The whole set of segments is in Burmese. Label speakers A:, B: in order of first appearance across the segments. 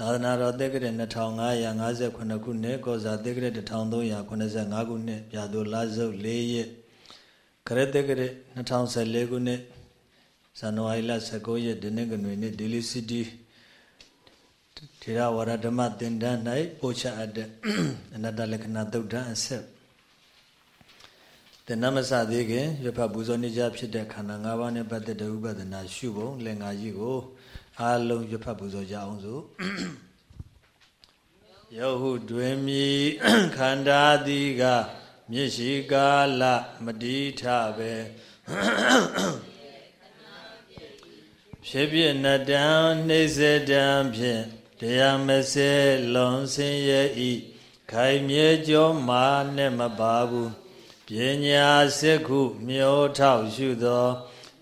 A: သာသနာတော်တက္ကရာ2558ခုနှစ်ကောဇာတက္ကရာ1385ခုနှစ်ပြာသူလစုပ်4ရက်ခရတက္ကရာ2014ခုနှစ်ဇန်နဝါရီလ19ရက်ဒီနေ့ကနေ့နေ့ဒေလီစီတီထေရဝါဒဓမ္မသင်္ဍန်း၌ပို့ချအပ်တဲ့အနတ္တလက္ခဏာသုတ်တံအဆက်တဏမစသေးခင်ရဖပူဇော်နေကြဖြစ်တဲ့ခန္ဓာ၅ပါးနဲ့ပတ်သက်တဲ့ဥပဒနာရှုပုံလင်္ကာကြီးကို အားလုံးရဖတ်ပူဇော်ကြအောင်စို့ယောဟုတွင်မြည်ခန္ဓာတိကမျက်ရှိကာလမတိထပဲဖြစ်ဖြစ်နတံနှိစ္စတံဖြင့်တရားမစဲလွန်ဆင်းရဲ့ဤခိုင်မြဲကြောမာနဲ့မပါဘူးပညာစက္ခု မျောထောက်ရှုသော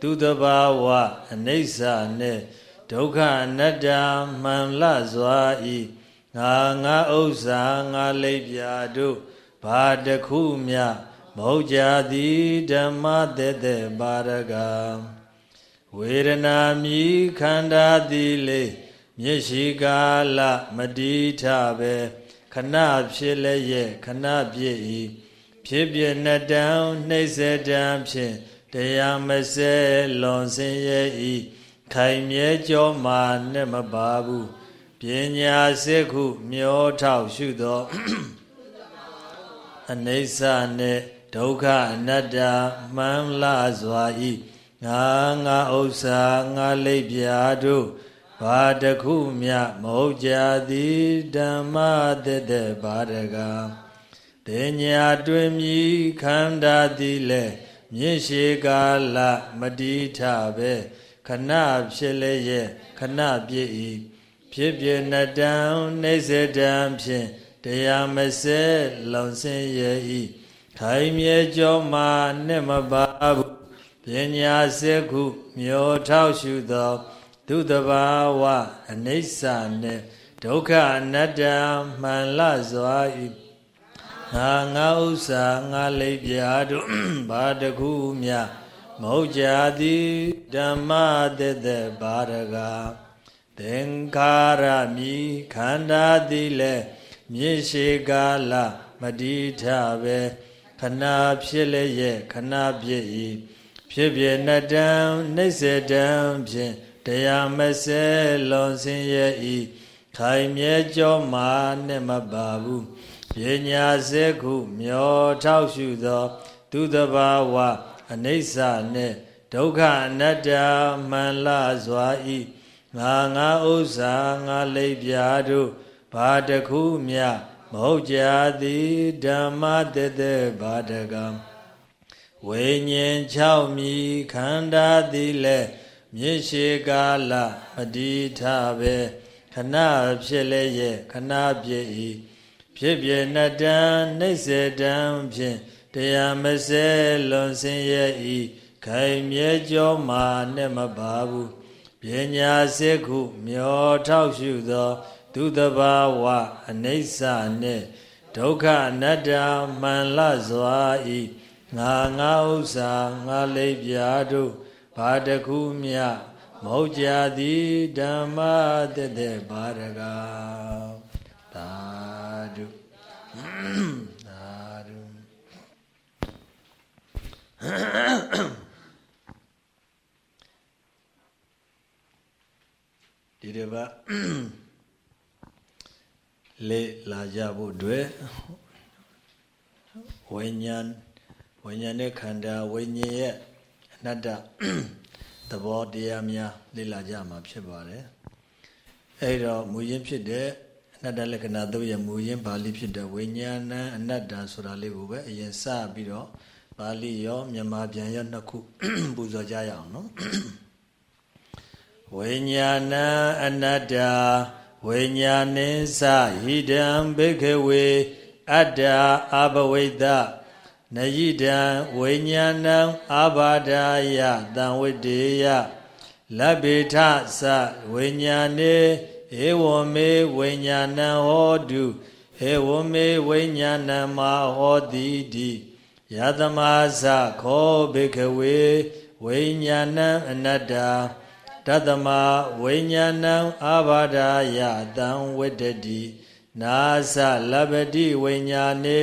A: သူတဘာဝအနိစ္စနှင့် ဒုက္ခအနတ္တမှန်လစွာဤငါငါဥစ္စာငါလိပ်ပြာတို့ဘာတခုမြမဟုတ်ကြသည်ဓမ္မသက်သက်ပါရကဝေဒနာမြီခန္ဓာသည်လေမျက်ရှိကာလမတိထပဲခဏဖြစ်လည်းရဲ့ခဏပြည့်ဤဖြစ်ပြနတံနှိမ့်စတံဖြင့်တရားမစဲလွန်စင်ရဲ့ဤ ခိုင်မြဲကြောမာနဲ့မပါဘူးပညာစိခုမျောထောက်ရှုသောအနိစ္စနဲ့ဒုက္ခအနတ္တမှန်လာစွာဤငါငါဥစ္စာငါလိပ်ပြာတို့ဘာတခုမြမဟုတ်ကြသည်ဓမ္မတတဲ့ဘာတကားတေညာတွင်မြည်ခန္ဓာသည်လဲမြင့်ရှိကာလမတိထပဲ ခဏဖြစ်လည်းရဲ့ခဏပြည့်ဤဖြစ်ပြနတံနေစေတံဖြင့်တရားမစဲလုံစင်ရဲ့ဤခိုင်မြဲကြောမှာနဲ့မပါဘူးပညာစေခုမျောထောက်ရှုသောဒုတဘာဝအနိစ္စနှင့်ဒုက္ခအနတ္တမှန်လစွာဤငါငါဥစ္စာငါလိပ်ပြာတို့ဘာတခုမြ မဟုတ်ကြသည်ဓမ္မတသက်ဘာရကသင်္ခါရမိခန္ဓာသည်လည်းမြေရှိကာလမတိထပဲခဏဖြစ်လည်းရဲ့ခဏပြည့်ဤဖြစ်ပြနတံနှိစ္စတံဖြင့်တရားမစဲလွန်စင်ရဲ့ဤခိုင်မြဲကြောမာနဲ့မပါဘူးပညာစေခုမျောထောက်ရှုသော သူတဘာဝ အနိစ္စနှင့်ဒုက္ခအနတ္တမှန်လစွာဤငါငါဥစ္စာငါလိပ်ပြာတို့ဘာတခုမြမဟုတ်ကြသည်ဓမ္မတသက်ဘာတကံဝိညာဉ်6မြည်ခန္ဓာသည်လည်းမြေရှိကာလမတိထပဲခဏဖြစ်လည်းရဲ့ခဏပြည့်ဤဖြစ်ပြနတံနှိစ္စတံဖြင့် တရားမစဲလွန်စင်ရဲ့ဤခိုင်မြဲကြောမာနဲ့မပါဘူးပညာစေခုမျောထောက်ရှုသောဒုသဘာဝအနိစ္စနှင့်ဒုက္ခအနတ္တမှန်လစွာဤငါငါဥစ္စာငါလိပ်ပြာတို့ဘာတခုမြမဟုတ်ကြသည်ဓမ္မတသက်ဘာရကသာဓု ဒီတစ်ပတ်လေလာကြဖို့အတွက်ဝိညာဉ်ဝိညာဉ်နဲ့ခန္ဓာဝိညာဉ်ရဲ့အနတ္တသဘောတရားများလေ့လာကြမှာဖြစ်ပါတယ်အဲ့တော့မူရင်းဖြစ်တဲ့အနတ္တလက္ခဏာသုံးရဲ့မူရင်းပါဠိဖြစ်တဲ့ဝိညာဏအနတ္တဆိုတာလေးကိုပဲအရင်စပြီးတော့ ပါဠိရောမြန်မာပြန်ရောနှစ်ခုပူဇော်ကြရအောင်နော်ဝိညာဏအနတ္တဝိညာနိသဟိတံဘိခဝေအတ္တအဘဝိတနယိတံဝိညာဏံအာဘာဒာယတံဝိတေယလဗ္ဗေထသဝိညာနေဧဝမေဝိညာဏံဟောတုဧဝမေဝိညာဏံမဟောတိတိ ယသမသခောဘေခဝေဝိညာဏံအနတ္တတသမဝိညာဏံအာဘာဒာယတံဝတ္တတိနာသလပတိဝိညာနေ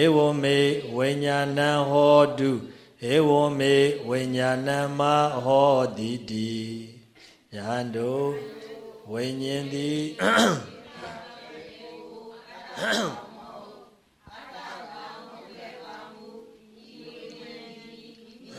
A: ဧဝမေဝိညာဏံဟောတုဧဝမေဝိညာဏံမဟောတိတိယဟန်တို့ဝိညာဉ်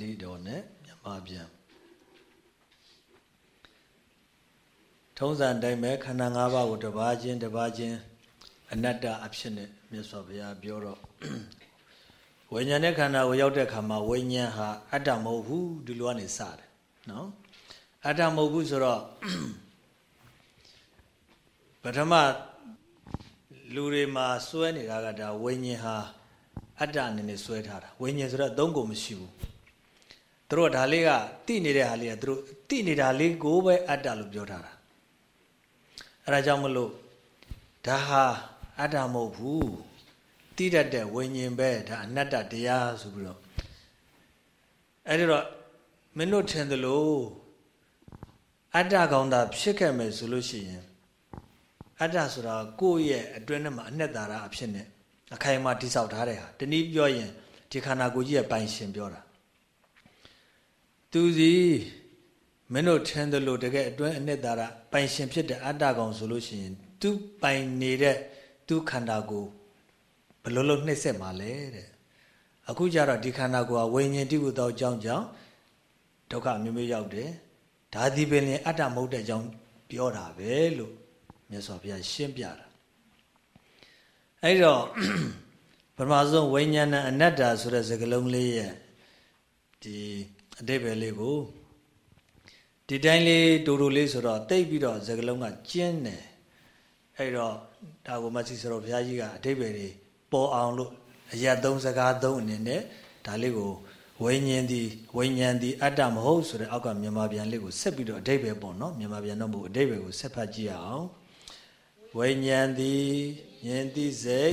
A: သည်ထုံးစံတိုင်းပဲခန္ဓာ၅ပါးကိုတစ်ပါးချင်းတစ်ပါးချင်းအနတ္တအဖြစ်နဲ့မြတ်စွာဘုရားပြောတော့ဝိညာဉ်နဲ့ခန္ဓာကိုရောက်တဲ့ခါမှာဝိညာဉ်ဟာအတ္တမဟုတ်ဘူးဒီလိုကနေစတယ်နော်အတ္တမဟုတ်ဘူးဆိုတော့ပထမလူတွေမှာစွဲနေတာကဒါဝိညာဉ်ဟာအတ္တအနေနဲ့စွဲထားတာဝိညာဉ်ဆိုတော့သုံးကုန်မရှိဘူး သူတို့ဒါလေးကတိနေတဲ့ဟာလေးကသူတို့တိနေတာလေးကိုပဲအတ္တလို့ပြောထားတာအဲဒါကြောင့်မလို့ဒါဟာအတ္တမဟုတ်ဘူးတိတတ်တဲ့ဝိညာဉ်ပဲဒါအနတ္တတရားဆိုပြီးတော့အဲဒီတော့မင်းတို့ထင်သလိုအတ္တကောင်တာဖြစ်ခဲ့မယ်ဆိုလို့ရှိရင်အတ္တဆိုတာကိုယ့်ရဲ့အတွင်းထဲမှာအနှစ်သာရအဖြစ်နဲ့အခိုင်အမာတိဆောက်ထားတဲ့ဟာတနည်းပြောရင်ဒီခန္ဓာကိုယ်ကြီးရဲ့ပိုင်ရှင်ပြောတာ သူစီမင်းတို့ထင်တယ်လို့တကယ်အတွင်းအနှစ်သာရပိုင်ရှင်ဖြစ်တဲ့အတ္တကောင်ဆိုလို့ရှိရင် သူပိုင်နေတဲ့သူခန္ဓာကိုဘလို့လို့နှိမ့်ဆက်မှာလဲတဲ့အခုကျတော့ဒီခန္ဓာကိုယ်ကဝိညာဉ်တိဟုသောအကြောင်းကြောင့်ဒုက္ခမျိုးမျိုးရောက်တယ်ဒါဒီပင်လင်အတ္တမဟုတ်တဲ့အကြောင်းပြောတာပဲလို့မြတ်စွာဘုရားရှင်းပြတာအဲ့တော့ပထမဆုံးဝိညာဏအနတ္တဆိုတဲ့စကားလုံးလေးရဲ့ဒီ အတိပ္ပယ်လေးကိုဒီတိုင်းလေးတူတူလေးဆိုတော့တိတ်ပြီးတော့စကလုံးကကျင်းတယ်အဲ့တော့ဒါကိုမဆီဆိုတော့ဘုရားကြီးကအတိပ္ပယ်တွေပေါ်အောင်လို့အရသုံးစကားသုံးအနေနဲ့ဒါလေးကိုဝိညာဉ်ဒီဝိညာဉ်ဒီအတ္တမဟုတ်ဆိုတဲ့အောက်ကမြန်မာပြန်လေးကိုဆက်ပြီးတော့အတိပ္ပယ်ပေါ့နော်မြန်မာပြန်တော့မဟုတ်အတိပ္ပယ်ကိုဆက်ဖတ်ကြည့်အောင်ဝိညာဉ်ဒီဉာဏ်တိစိတ်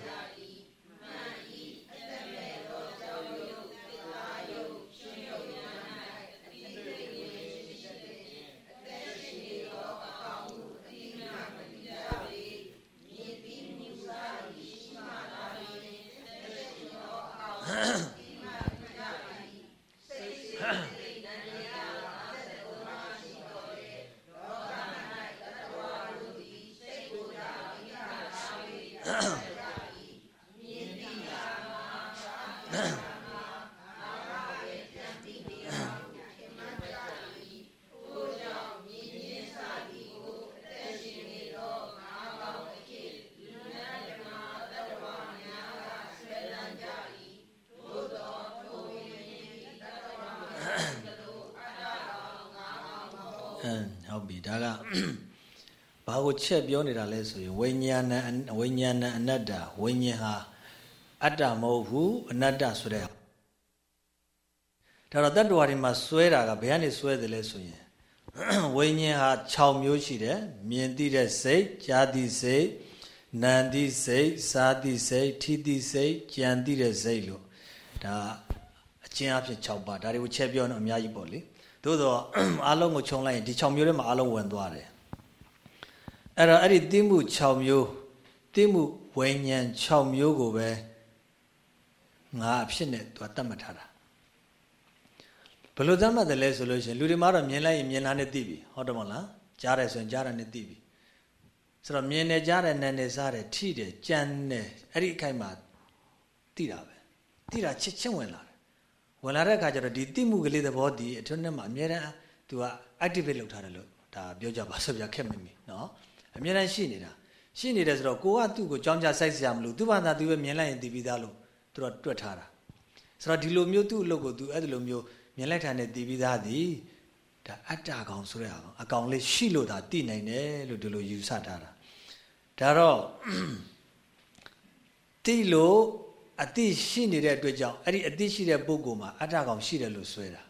A: ကိုချက်ပြောနေတာလဲဆိုရင်ဝိညာဏဝိညာဏအနတ္တဝိညာဉ်ဟာအတ္တမဟုတ်ဘူးအနတ္တဆိုတဲ့ဒါတော့တတ္တဝါတွေမှာစွဲတာကဘယ်ကနေစွဲတယ်လဲဆိုရင်ဝိညာဉ်ဟာ6မျိုးရှိတယ်မြင်သိတဲ့စိတ်ကြားသိစိတ်နာမ်သိစိတ်စားသိစိတ်ထိသိစိတ်ကြံသိတဲ့စိတ်လို့ဒါအချင်းအဖြစ်6ပါးဒါတွေကိုချက်ပြောတော့အများကြီးပေါ့လေသို့တော့အားလုံးကိုခြုံလိုက်ရင်ဒီ6မျိုးထဲမှာအားလုံးဝင်သွားတယ် အဲ့တော့အဲ့ဒီသိမှု6မျိုးသိမှုဝိညာဉ်6မျိုးကိုပဲငါအဖြစ်နဲ့သူကတတ်မှတ်ထားတာဘယ်လိုတတ်မှတ်တယ်လဲဆိုလို့ရှိရင်လူတွေမှာတော့မြင်လိုက်ရင်မြင်လာနဲ့သိပြီဟုတ်တယ်မဟုတ်လားကြားတယ်ဆိုရင်ကြားတာနဲ့သိပြီဆိုတော့မြင်နေကြတဲ့နာနေစားတယ်ထိတယ်ကြမ်းတယ်အဲ့ဒီအခိုက်မှာတိတာပဲတိတာချစ်ချင်းဝင်လာတယ်ဝင်လာတဲ့အခါကျတော့ဒီတိမှုကလေးသဘောတည်အတွင်းထဲမှာအမြဲတမ်းသူက activate လုပ်ထားတယ်လို့ဒါပြောကြပါဆိုပြခက်မမီနော် အမြဲတမ်းရှိနေတာရှိနေတယ်ဆိုတော့ကိုကသူ့ကိုကြောင်းကြစိုက်စရာမလိုသူ့ဘာသာသူပဲမြင်လိုက်ရင်တည်ပြီးသားလို့သူတို့တွက်ထားတာဆိုတော့ဒီလိုမျိုးသူ့အလုပ်ကိုသူအဲ့ဒီလိုမျိုးမြင်လိုက်တာနဲ့တည်ပြီးသားသည်ဒါအတ္တကောင်ဆိုတဲ့အကောင်အကောင်လေးရှိလို့ဒါတည်နိုင်တယ်လို့ဒီလိုယူဆထားတာဒါတော့တိလို့အတိရှိနေတဲ့အတွက်ကြောင့်အဲ့ဒီအတိရှိတဲ့ပုဂ္ဂိုလ်မှာအတ္တကောင်ရှိတယ်လို့ဆွဲတာ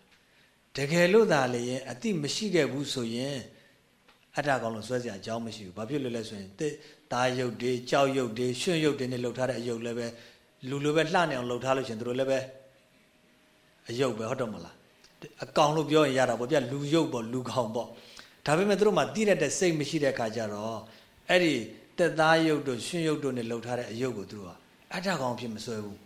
A: တကယ်လို့သာလေရင်အတိမရှိခဲ့ဘူးဆိုရင် အတ္တကောင်လို့ဆွဲစရာအကြောင်းမရှိဘူးဘာဖြစ်လို့လဲဆိုရင်တာယုတ်တွေကြောက်ယုတ်တွေရွှွန့်ယုတ်တွေနဲ့လှုပ်ထားတဲ့အယုတ်လည်းပဲလူလိုပဲလှနေအောင်လှုပ်ထားလို့ရှင်တို့လည်းပဲအယုတ်ပဲဟုတ်တော့မလားအကောင်လို့ပြောရင်ရတာပေါ့ဗျလူယုတ်ပေါ့လူကောင်ပေါ့ဒါပေမဲ့တို့မှတိရတဲ့စိတ်မရှိတဲ့ခါကျတော့အဲ့ဒီတက်သားယုတ်တို့ရွှွန့်ယုတ်တို့နဲ့လှုပ်ထားတဲ့အယုတ်ကိုတို့ကအတ္တကောင်ဖြစ်မစွဲဘူး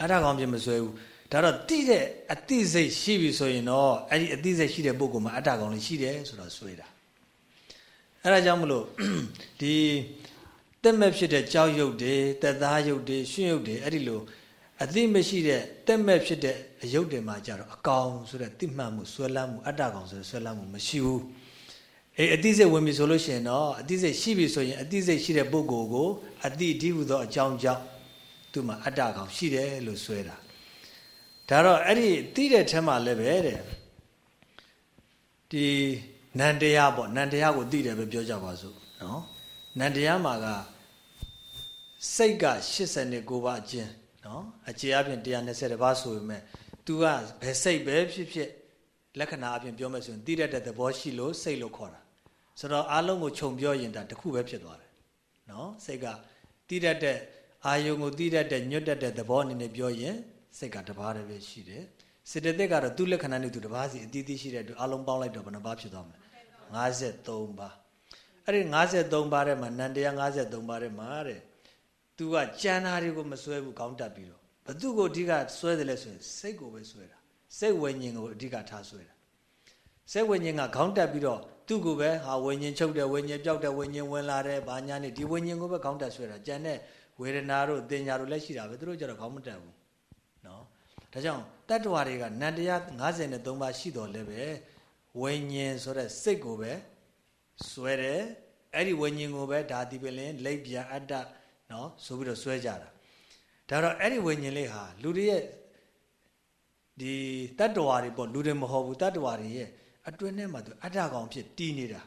A: အတ္တကောင်ဖြစ်မစွဲဘူး ဒါတော့တိတဲ့အတိစိတ်ရှိပြီဆိုရင်တော့အဲ့ဒီအတိစိတ်ရှိတဲ့ပုဂ္ဂိုလ်မှာအတ္တကောင်လေးရှိတယ်ဆိုတော့စွဲတာအဲ့ဒါကြောင့်မလို့ဒီတက်မဲ့ဖြစ်တဲ့ကြောက်ရုပ်တွေတက်သားရုပ်တွေရွှွင့်ရုပ်တွေအဲ့ဒီလိုအသိမရှိတဲ့တက်မဲ့ဖြစ်တဲ့အယုတ်တွေမှာကြတော့အကောင်ဆိုတဲ့တိမှတ်မှုဆွဲလန်းမှုအတ္တကောင်ဆိုတဲ့ဆွဲလန်းမှုမရှိဘူးအေးအတိစိတ်ဝင်ပြီဆိုလို့ရှိရင်တော့အတိစိတ်ရှိပြီဆိုရင်အတိစိတ်ရှိတဲ့ပုဂ္ဂိုလ်ကိုအတိဒီဟုသောအကြောင်းကြောင့်သူ့မှာအတ္တကောင်ရှိတယ်လို့ဆွဲတာ ဒါတော့အဲ့ဒီသိတဲ့ထဲမှာလည်းပဲတဲ့ဒီနန္တရားပေါ့နန္တရားကိုသိတယ်ပဲပြောကြပါစို့နော်နန္တရားမှာကစိတ်က89ပါးအကျဉ်းနော်အကျေအပြင်120ပါးဆိုပေမဲ့ तू ကဘယ်စိတ်ပဲဖြစ်ဖြစ်လက္ခဏာအပြင်ပြောမယ်ဆိုရင်သိတတ်တဲ့သဘောရှိလို့စိတ်လို့ခေါ်တာဆိုတော့အားလုံးကိုခြုံပြောရင်ဒါတစ်ခုပဲဖြစ်သွားတယ်နော်စိတ်ကသိတတ်တဲ့အာယုံကိုသိတတ်တဲ့ညွတ်တတ်တဲ့သဘောအနေနဲ့ပြောရင် စိတ်ကတစ်ပါးတည်းပဲရှိတယ်စေတသိက်ကတော့သူ့လက္ခဏာနဲ့သူတစ်ပါးစီအတီးတီးရှိတဲ့အတွက်အလုံးပေါင်းလိုက်တော့ဘယ်နှပါးဖြစ်သွားမလဲ53ပါးအဲ့ဒီ53ပါးထဲမှာနန္တရား53ပါးထဲမှာတဲ့သူကကြံတာတွေကိုမစွဲဘူးခေါင်းတက်ပြီးတော့ဘသူကိုအဓိကစွဲတယ်လဲဆိုရင်စိတ်ကိုပဲစွဲတာစိတ်ဝိညာဉ်ကိုအဓိကထားစွဲတာစိတ်ဝိညာဉ်ကခေါင်းတက်ပြီးတော့သူ့ကိုပဲဟာဝိညာဉ်ချုပ်တယ်ဝိညာဉ်ပြောက်တယ်ဝိညာဉ်ဝင်လာတယ်ဘာညာနေဒီဝိညာဉ်ကိုပဲခေါင်းတက်ဆွဲတာကြံတဲ့ဝေဒနာတို့တင်ညာတို့လည်းရှိတာပဲသူတို့ကြတော့ခေါင်းမတက်ဘူးနော် ဒါကြောင့်တတ္တဝါတွေကနန္တရား53ပါးရှိတော်လဲပဲဝိညာဉ်ဆိုတဲ့စိတ်ကိုပဲစွဲတယ်အဲ့ဒီဝိညာဉ်ကိုပဲဒါဒီပင်လင်လိပ်ပြအတ္တနော်ဆိုပြီးတော့စွဲကြတာဒါတော့အဲ့ဒီဝိညာဉ်လေးဟာလူတွေရဲ့ဒီတတ္တဝါတွေပေါ့လူတွေမဟုတ်ဘူးတတ္တဝါတွေရဲ့အတွင်းထဲမှာသူအတ္တကောင်ဖြစ်တည်နေတာ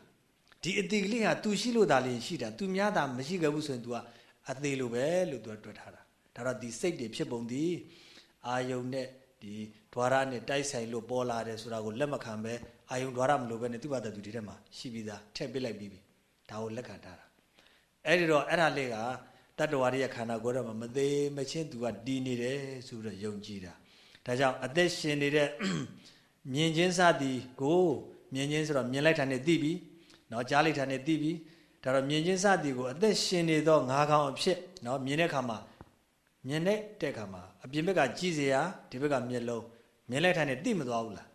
A: ဒီအတိကလေးဟာ तू ရှိလို့ဒါလေးရှိတာ तू များတာမရှိခဲ့ဘူးဆိုရင် तू ကအသေးလိုပဲလို့ तू တွက်ထားတာဒါတော့ဒီစိတ်တွေဖြစ်ပုံဒီ အာယုံနဲ့ဒီဓွာရနဲ့တိုက်ဆိုင်လို့ပေါ်လာတယ်ဆိုတာကိုလက်မခံပဲအာယုံဓွာရမလို့ပဲနဲ့သူ့ဘာသာသူဒီထဲမှာရှိပြီးသားထည့်ပစ်လိုက်ပြီးပြီဒါကိုလက်ခံတာအဲ့ဒီတော့အဲ့ဒါလေးကတတ္တဝါရဲ့ခန္ဓာကိုယ်တော့မသေးမချင်းသူကတည်နေတယ်ဆိုတော့ယုံကြည်တာဒါကြောင့်အသက်ရှင်နေတဲ့မြင်ချင်းစသည်ကိုမြင်ချင်းဆိုတော့မြင်လိုက်တာနဲ့သိပြီနော်ကြားလိုက်တာနဲ့သိပြီဒါတော့မြင်ချင်းစသည်ကိုအသက်ရှင်နေသောငါးကောင်အဖြစ်နော်မြင်တဲ့အခါမှာမြင်တဲ့တဲ့အခါမှာ အပြင်ဘက်ကကြည့်စရာဒီဘက်ကမျက်လုံးမြင်လိုက်တာနဲ့သိမသွားဘူးလား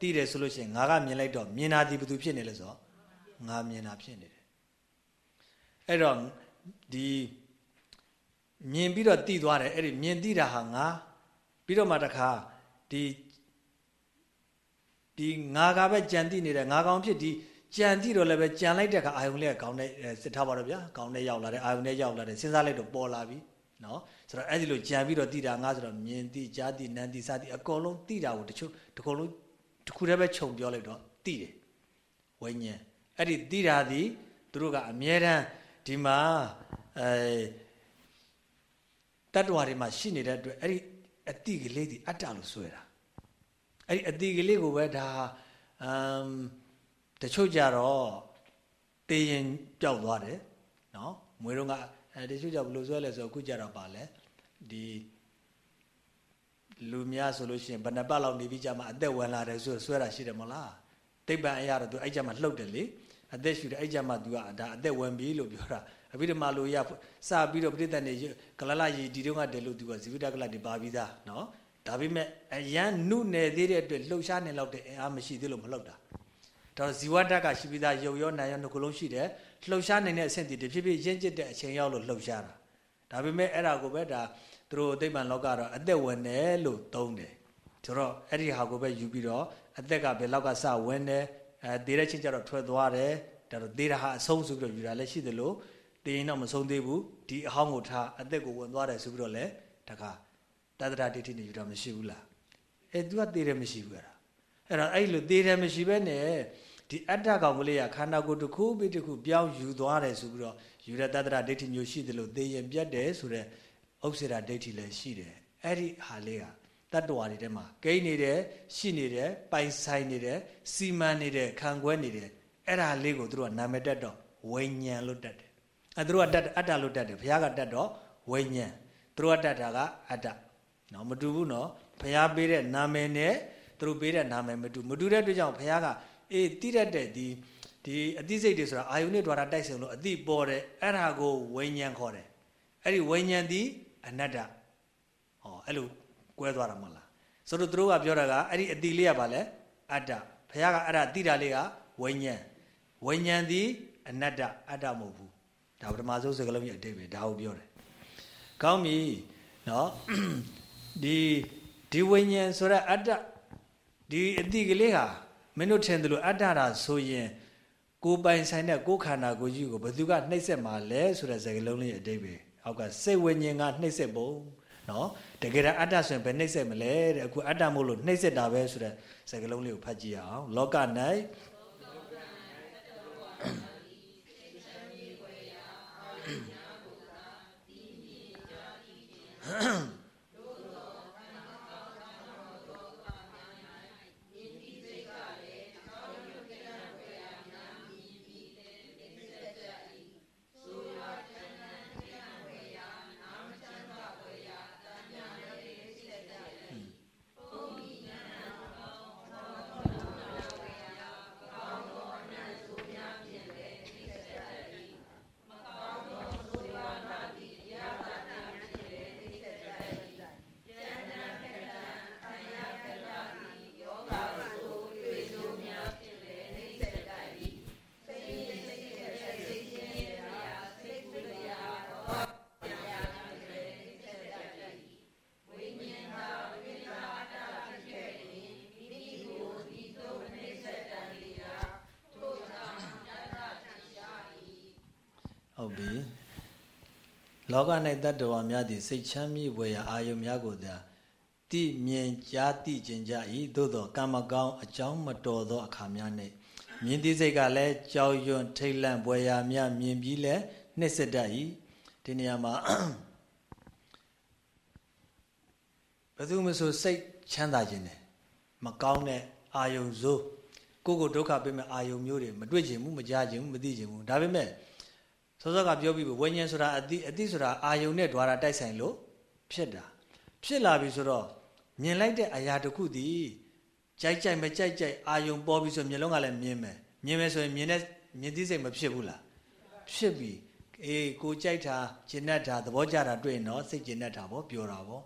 A: သိတယ်ဆိုလို့ရှိရင်ငါကမြင်လိုက်တော့မြင်တာဒီဘသူဖြစ်နေလဲဆိုတော့ငါမြင်တာဖြစ်နေတယ်အဲ့တော့ဒီမြင်ပြီးတော့သိသွားတယ်အဲ့ဒီမြင်သိတာဟာငါပြီးတော့မှတခါဒီဒီငါကပဲကြံသိနေတယ်ငါကောင်ဖြစ်ဒီကြံသိတော့လည်းပဲကြံလိုက်တဲ့အခါအာယုံလေးကကောင်းတဲ့စစ်ထားပါတော့ဗျာကောင်းတဲ့ရောက်လာတယ်အာယုံလေးရောက်လာတယ်စဉ်းစားလိုက်တော့ပေါ်လာပြီနော် ဆိုတော့အဲ့ဒီလိုကြံပြီးတော့သိတာငါဆိုတော့မြင်သိကြားသိနားသိစသည်အကုန်လုံးသိတာကိုတချို့တကုန်လုံးတစ်ခုတည်းပဲခြုံပြောလိုက်တော့သိတယ်ဝိညာဉ်အဲ့ဒီသိတာသည်သူတို့ကအမြဲတမ်းဒီမှာအဲတတ္တဝါတွေမှာရှိနေတဲ့အတွက်အဲ့ဒီအတိကလေးဒီအတ္တလို့ဆွဲတာအဲ့ဒီအတိကလေးကိုပဲဒါအမ်တချို့ကြတော့တေးရင်ပျောက်သွားတယ်နော်မွေးတော့ကအဲတချို့ကြဘယ်လိုဆွဲလဲဆိုအခုကြတော့ပါလဲ ဒီလူများဆိုလို့ရှိရင်ဘယ်နှပတ်လောက်နေပြီးကြမှာအသက်ဝင်လာတယ်ဆိုဆွဲတာရှိတယ်မဟုတ်လားတိတ်ပံအရာတော့သူအဲ့ကြမှာလှုပ်တယ်လေအသက်ရှူတယ်အဲ့ကြမှာသူကဒါအသက်ဝင်ပြီလို့ပြောတာအဘိဓမ္မာလိုရစပြီးတော့ပြိတ္တန်နေကလလရေဒီတုန်းကတည်းလို့သူကဇီဝတကလတွေပါပြီးသားနော်ဒါပေမဲ့အရန်နုနယ်သေးတဲ့အတွက်လှုပ်ရှားနေလောက်တဲ့အင်အားမရှိသေးလို့မလှုပ်တာဒါဇီဝတကရှိပြီးသားရုပ်ရောနာရောနှခုလုံးရှိတယ်လှုပ်ရှားနိုင်တဲ့အဆင့်တည်းတဖြည်းဖြည်းရင့်ကျက်တဲ့အချိန်ရောက်လို့လှုပ်ရှားတာဒါပေမဲ့အဲ့ဒါကိုပဲဒါ သူတို့အသိပ္ပံလောကတော့အသက်ဝင်တယ်လို့သုံးတယ်ဆိုတော့အဲ့ဒီဟာကိုပဲယူပြီးတော့အသက်ကဘယ်လောက်ကစဝင်တယ်အဲသေးတဲ့ချင်းကျတော့ထွက်သွားတယ်ဒါတော့သေးတာဟာအဆုံးဆိုပြီးတော့ယူတာလည်းရှိသလိုတေရင်တော့မဆုံးသေးဘူးဒီအဟောင်းကိုထားအသက်ကိုဝင်သွားတယ်ဆိုပြီးတော့လည်းတခါတတ္တရာဒိဋ္ဌိနဲ့ယူတာမရှိဘူးလားအဲ तू ကသေးတယ်မရှိဘူးအဲ့ဒါအဲ့တော့အဲ့လိုသေးတယ်မရှိဘဲနဲ့ဒီအတ္တကောင်ကလေးကခန္ဓာကိုယ်တစ်ခုပြီးတစ်ခုပြောင်းယူသွားတယ်ဆိုပြီးတော့ယူရတတ္တရာဒိဋ္ဌိမျိုးရှိတယ်လို့သေရင်ပြတ်တယ်ဆိုတဲ့ ဥစ္စေရာဒိဋ္ဌိလည်းရှိတယ်အဲ့ဒီဟာလေးကတတ္တဝါတွေထဲမှာကိန်းနေတယ်ရှိနေတယ်ပိုင်ဆိုင်နေတယ်စီမံနေတယ်ခံခွဲနေတယ်အဲ့ဒါလေးကိုသူတို့ကနာမည်တက်တော့ဝိညာဉ်လို့တက်တယ်အဲသူတို့ကတက်အတ္တလို့တက်တယ်ဘုရားကတက်တော့ဝိညာဉ်သူတို့ကတက်တာကအတ္တနော်မတူဘူးနော်ဘုရားပေးတဲ့နာမည်နဲ့သူတို့ပေးတဲ့နာမည်မတူမတူတဲ့အတွက်ကြောင့်ဘုရားကအေးတိရတဲ့ဒီဒီအသိစိတ်တွေဆိုတာအာယုန်နဲ့ द्वार တိုက်ဆုံလို့အသိပေါ်တယ်အဲ့ဒါကိုဝိညာဉ်ခေါ်တယ်အဲ့ဒီဝိညာဉ်ဒီ အနတ္တဟောအဲ့လိုကွဲသွားတာမဟုတ်လားဆိုတော့သူတို့ကပြောတာကအဲ့ဒီအတိလေးကဘာလဲအတ္တဘုရားကအဲ့ဒါတိတာလေးကဝိညာဉ်ဝိညာဉ်ဒီအနတ္တအတ္တမဟုတ်ဘူးဒါပထမဆုံးစကားလုံးရဲ့အတိတ်ပဲဒါကိုပြောတယ်ကောင်းပြီနော်ဒီဒီဝိညာဉ်ဆိုတဲ့အတ္တဒီအတိကလေးဟာမင်းတို့ထင်တယ်လို့အတ္တတာဆိုရင်ကိုပိုင်ဆိုင်တဲ့ကိုခန္ဓာကိုကြီးကိုဘယ်သူကနှိပ်စက်မှာလဲဆိုတဲ့စကားလုံးလေးအတိတ်ပဲ အောက်ကစိတ်ဝိညာဉ်ကနှိပ်စက်ပုံနော်တကယ်တော့အတ္တဆိုရင်ဘယ်နှိပ်စက်မလဲတဲ့အခုအတ္တမို့လို့နှိပ်စက်တာပဲဆိုတဲ့စကားလုံးလေးကိုဖတ်ကြည့်အောင်လောက၌ဟု လောက၌တတ္တဝါများသည်စိတ်ချမ်းမြေ့ဝယ်ရာအာယုများကိုသာတိမြင်ကြားသိခြင်းကြ၏သို့သောကံမကောင်းအကြောင်းမတော်သောအခါများ၌မြင်သိစိတ်ကလည်းကြောက်ရွံ့ထိတ်လန့်ဝယ်ရာများမြင်ပြီးလဲနှိစ္စတတ်၏ဒီနေရာမှာဘယ်သူမှဆိုစိတ်ချမ်းသာခြင်းတယ်မကောင်းတဲ့အာယုံစိုးကိုကိုဒုက္ခပေးမဲ့အာယုံမျိုးတွေမတွေ့ခြင်းဘူးမကြားခြင်းဘူးမသိခြင်းဘူးဒါပေမဲ့ စောစောကပြောပြီးဝိညာဉ်ဆိုတာအတိအတိဆိုတာအာယုံနဲ့ द्वार တိုက်ဆိုင်လို့ဖြစ်တာဖြစ်လာပြီဆိုတော့မြင်လိုက်တဲ့အရာတစ်ခုတည်ကြိုက်ကြိုက်မကြိုက်ကြိုက်အာယုံပေါ်ပြီဆိုမျက်လုံးကလည်းမြင်မယ်မြင်မယ်ဆိုရင်မြင်တဲ့မြင်သိစိတ်မဖြစ်ဘူးလားဖြစ်ပြီအေးကိုကြိုက်တာကျင်တတ်တာသဘောကျတာတွေ့ရင်တော့စိတ်ကျင်တတ်တာပေါ့ပြောတာပေါ့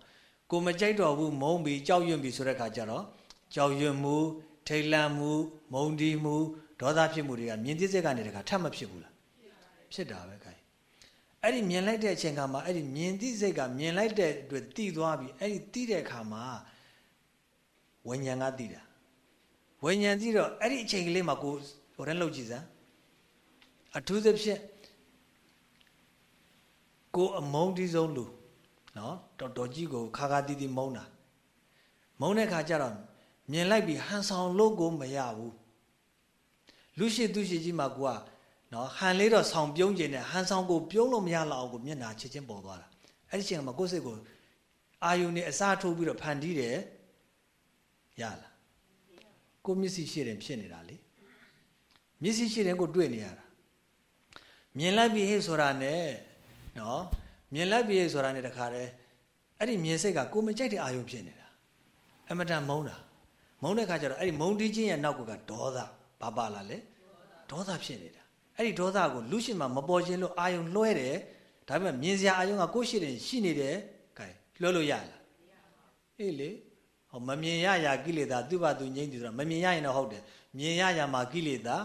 A: ကိုမကြိုက်တော့ဘူးမုန်းပြီးကြောက်ရွံ့ပြီးဆိုတဲ့ခါကျတော့ကြောက်ရွံ့မှုထိတ်လန့်မှုမုန်းတီးမှုဒေါသဖြစ်မှုတွေကမြင်သိစိတ်ကနေတခါထပ်မဖြစ်ဘူးလား ဖြစ်တာပဲခိုင်အဲ့ဒီမြင်လိုက်တဲ့အချိန်ခါမှာအဲ့ဒီမြင်သိစိတ်ကမြင်လိုက်တဲ့အတွက်တည်သွားပြီအဲ့ဒီတည်တဲ့အခါမှာဝိညာဉ်ကတည်တာဝိညာဉ်တည်တော့အဲ့ဒီအချိန်ကလေးမှာကိုဟိုတန်းလောက်ကြည့်စမ်းအထူးသဖြင့်ကိုအမုန်းတီးဆုံးလူနော်တော်တော်ကြီးကိုခါခါတီးတီးမုန်းတာမုန်းတဲ့ခါကျတော့မြင်လိုက်ပြီးဟန်ဆောင်လို့ကိုမရဘူးလူရှိသူရှိကြီးမှာကိုက နော်ဟန်လေးတော့ဆောင်ပြုံးကျင်တယ်ဟန်ဆောင်ကိုပြုံးလို့မရလောက်အောင်ကိုမျက်နာချစ်ချင်းပေါ်သွားတာအဲ့ဒီချိန်မှာကိုယ်စိတ်ကိုအာယုန်နဲ့အစားထိုးပြီးတော့ဖန်တီးတယ်ရလားကိုမျက်စိရှိတယ်ဖြစ်နေတာလေမျက်စိရှိတယ်ကိုတွေ့နေရတာမြင်လိုက်ပြီဟဲ့ဆိုတာနဲ့နော်မြင်လိုက်ပြီဟဲ့ဆိုတာနဲ့တခါတည်းအဲ့ဒီမြင်စိတ်ကကိုမကြိုက်တဲ့အာယုန်ဖြစ်နေတာအမတန်မုန်းတာမုန်းတဲ့ခါကျတော့အဲ့ဒီမုန်းတီးခြင်းရဲ့နောက်ကဒေါသဘာပါလာလဲဒေါသဖြစ်နေတာ အဲ့ဒီဒေါသကိုလူရှင်မှာမပေါ်ခြင်းလို့အာယုံလွှဲတယ်ဒါပေမဲ့မြင်စရာအာယုံကကိုယ့်ရှိတယ်ရှိနေတယ်ကဲလွှဲလို့ရလားအေးလေဟောမမြင်ရရာကိလေသာသူ့ဘာသူငြိမ့်တယ်ဆိုတာမမြင်ရရင်တော့ဟုတ်တယ်မြင်ရရာမှာကိလေသာ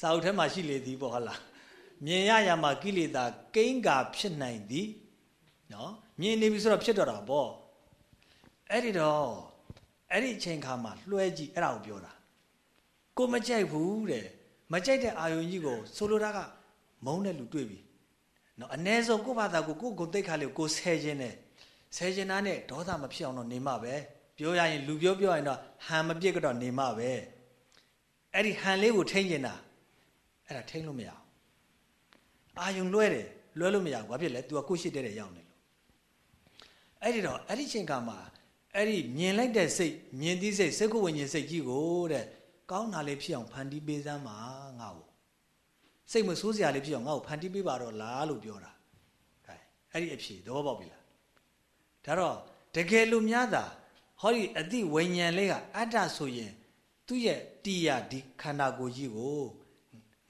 A: စာအုပ်ထဲမှာရှိလေသည်ပေါ့ဟုတ်လားမြင်ရရမှာကိလေသာကိန်းကာဖြစ်နိုင်သည်နော်မြင်နေပြီဆိုတော့ဖြစ်တော့တာပေါ့အဲ့ဒီတော့အဲ့ဒီအချိန်ခါမှာလွှဲကြည့်အဲ့ဒါကိုပြောတာ ကိုမကြိုက်ဘူးတဲ့မကြိုက်တဲ့အာယုံကြီးကိုဆိုလိုတာကမုန်းတဲ့လူတွေ့ပြီနော်အ ਨੇ ဆုံးကိုယ့်ဘာသာကိုကိုယ့်ကိုယ်သိခါလေးကိုဆဲခြင်းနဲ့ဆဲခြင်းသားနဲ့ဒေါသမဖြစ်အောင်တော့နေမှာပဲပြောရရင်လူပြောပြောရင်တော့ဟန်မပြစ်ကတော့နေမှာပဲအဲ့ဒီဟန်လေးကိုထိန်းကျင်တာအဲ့ဒါထိန်းလို့မရဘူးအာယုံလွှဲတယ်လွှဲလို့မရဘူးဘာဖြစ်လဲ तू ကကိုရှိတဲ့တဲ့ရောက်နေလို့အဲ့ဒီတော့အဲ့ဒီချိန်ခါမှာအဲ့ဒီမြင်လိုက်တဲ့စိတ်မြင်သိစိတ်စက္ကုဝိညာဉ်စိတ်ကြီးကိုတဲ့ ကောင်းတာလေးဖြစ်အောင်ဖန်တီးပေးစမ်းပါငါ့ကိုစိတ်မဆိုးစရာလေးဖြစ်အောင်ငါ့ကိုဖန်တီးပေးပါတော့လားလို့ပြောတာအဲအဲ့ဒီအဖြေသဘောပေါက်ပြီလားဒါတော့တကယ်လို့များတာဟောဒီအတိဝိညာဉ်လေးကအတ္တဆိုရင် သူ့ရဲ့တီးရဒီခန္ဓာကိုယ်ကြီးကို